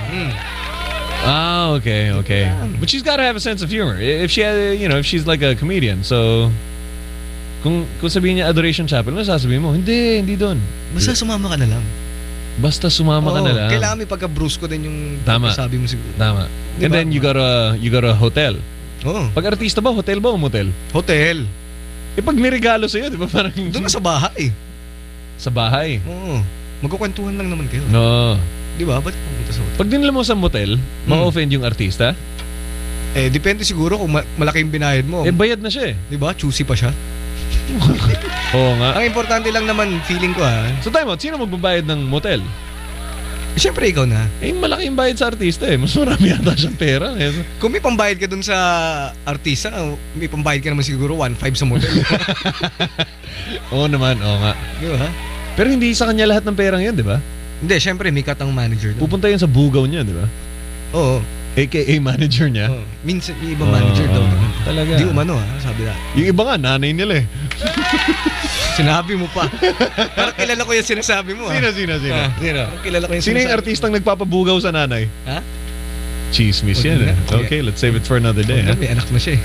Ah, okay, okay. But she's got to have a sense of humor. If she, had, you know, if she's like a comedian, so kung kung sabihin niya Adoration Chapel, ano sasabihin mo? Hindi, hindi doon. Basta sumama ka na lang. Basta sumama ka Oo, na lang. Kailangan may pagka-brusco din yung Tama. sabi mo siguro. Tama. Di And then you got a you got a hotel. Oo. Pag artista ba, hotel ba o motel? Hotel. Eh pag niregalo sa'yo, di ba parang... Doon na sa bahay. Sa bahay? Oo. Magkukwentuhan lang naman kayo. No. Di ba? Ba't pupunta sa hotel? Pag dinala mo sa motel, ma-offend yung artista? Eh, depende siguro kung ma- malaki yung binayad mo. Eh, bayad na siya eh. Di ba? Choosy pa siya. Oo nga. Ang importante lang naman, feeling ko ha. So time out, sino magbabayad ng motel? Siyempre ikaw na. Eh, malaki yung bayad sa artista eh. Mas marami yata siyang pera. Eh. Kung may pambayad ka dun sa artista, may pambayad ka naman siguro 1.5 sa motel. Oo naman, oo nga. Di ba? Pero hindi sa kanya lahat ng perang yun, di ba? Hindi, siyempre may katang manager doon. Pupunta yun sa bugaw niya, di ba? Oo. AKA manager niya. Oo. Minsan, yung ibang manager daw. Oo, talaga. Di umano ha, sabi na. Yung iba nga, nanay nila eh. Sinabi mo pa. Parang kilala ko yung sinasabi mo. ha? Sino, sino, sino? Ah, Sino? Parang kilala ko yung Sino yung artistang nagpapabugaw sa nanay? Ha? Chismis yan eh. Okay, let's save it for another day. Wag na, may anak na siya eh.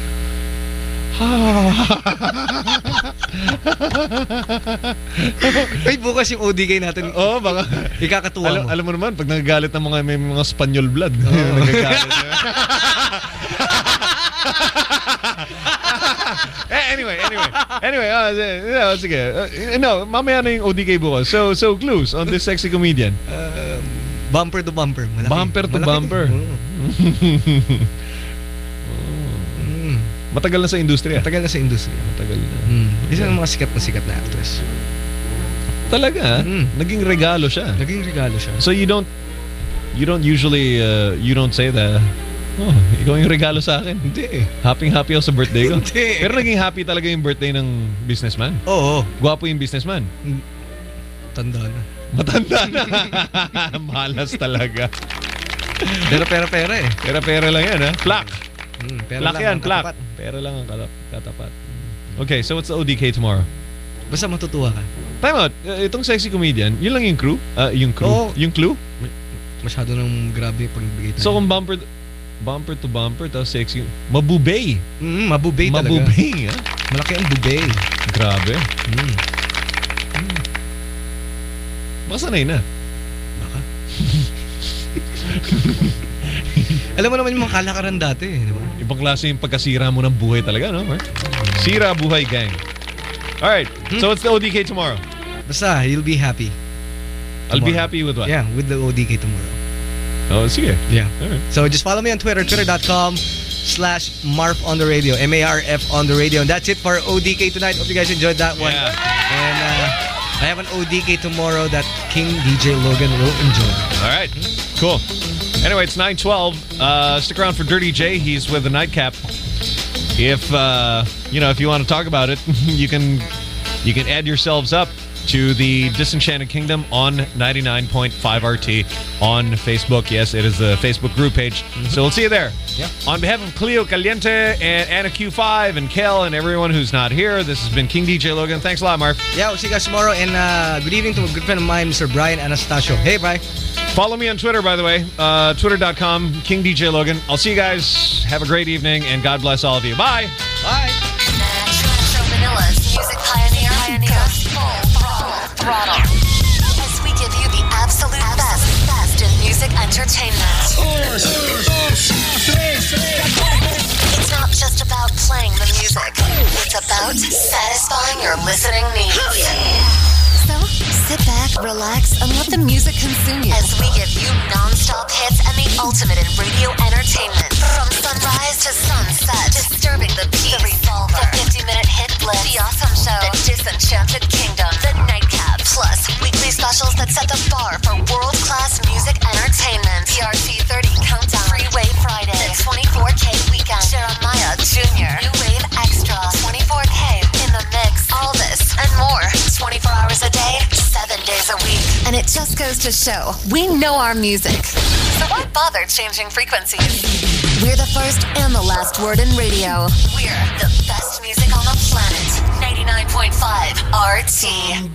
Ay, bukas yung ODK natin. Oo, baka. Ikakatuwa Alam, mo. alam mo naman, pag nagagalit ng mga may mga Spanyol blood. nagagalit. eh, anyway, anyway. Anyway, uh, no, sige. Uh, no, mamaya na yung ODK bukas. So, so clues on this sexy comedian. Um, bumper to bumper. Malaki. Bumper to Malaki bumper. Matagal na sa industriya. Matagal na sa industriya. Matagal na. Mm. Isa ng mga sikat na sikat na actress. Talaga, Mm. naging regalo siya. Naging regalo siya. So you don't you don't usually uh, you don't say that Oh, ikaw yung regalo sa akin. Hindi. Happy happy ako sa birthday ko. Hindi. Pero naging happy talaga yung birthday ng businessman. Oo. Gwapo yung businessman. Tanda na. Matanda na. Malas talaga. Pero pera pera eh. Pera pera lang yan ha. Plak. Mm, Plak lang yan, katapat. Pera lang ang katapat. Okay, so what's the ODK tomorrow? Basta matutuwa ka. Time out. Uh, itong sexy comedian, yun lang yung crew? Uh, yung crew? Oo. Yung clue? Masyado nang grabe yung pagbigay tayo. So kung bumper bumper to bumper tapos sexy mabubay Mm, mabubay talaga. mabubay ha? Malaki ang bubay. grabe Mm. baka sanay na Baka. Alam mo naman yung mga kalakaran dati, eh, di ba? ibang klase yung pagkasira mo ng buhay talaga no Mark? sira buhay gang alright so what's the ODK tomorrow Basta, you'll be happy. I'll be happy with what Yeah, with the ODK tomorrow. oh sige Yeah. alright So just follow me on Twitter, twitter.com slash Marf on the radio, M-A-R-F on the radio. And that's it for ODK tonight. Hope you guys enjoyed that one. Yeah. And uh, I have an ODK tomorrow that King DJ Logan will enjoy. all right cool anyway it's 912 uh, stick around for Dirty J he's with the nightcap if uh, you know if you want to talk about it you can you can add yourselves up to the Disenchanted Kingdom on 99.5 RT on Facebook. Yes, it is the Facebook group page. So we'll see you there. Yeah. On behalf of Cleo Caliente and Anna Q5 and Kel and everyone who's not here, this has been King DJ Logan. Thanks a lot, Marv. Yeah, we'll see you guys tomorrow. And uh, good evening to a good friend of mine, Mr. Brian Anastasio. Hey, Brian. Follow me on Twitter, by the way. Uh, Twitter.com, King DJ Logan. I'll see you guys. Have a great evening and God bless all of you. Bye. Bye. Manila's music pioneer, pioneer full throttle, throttle. As we give you the absolute best, best in music entertainment. It's not just about playing the music. It's about satisfying your your listening needs. So sit back, relax, and let the music consume you. As we give you non-stop hits and the ultimate in radio entertainment. From sunrise to sunset, disturbing the peace, the revolver, the 50-minute hit blitz, the awesome show, the disenchanted kingdom, the nightcap, plus weekly specials that set the bar for world-class music entertainment. The RT30 countdown, Freeway Friday, the 24K weekend, Jeremiah Jr., New 24 hours a day, seven days a week. And it just goes to show we know our music. So why bother changing frequencies? We're the first and the last word in radio. We're the best music on the planet. 99.5 RT.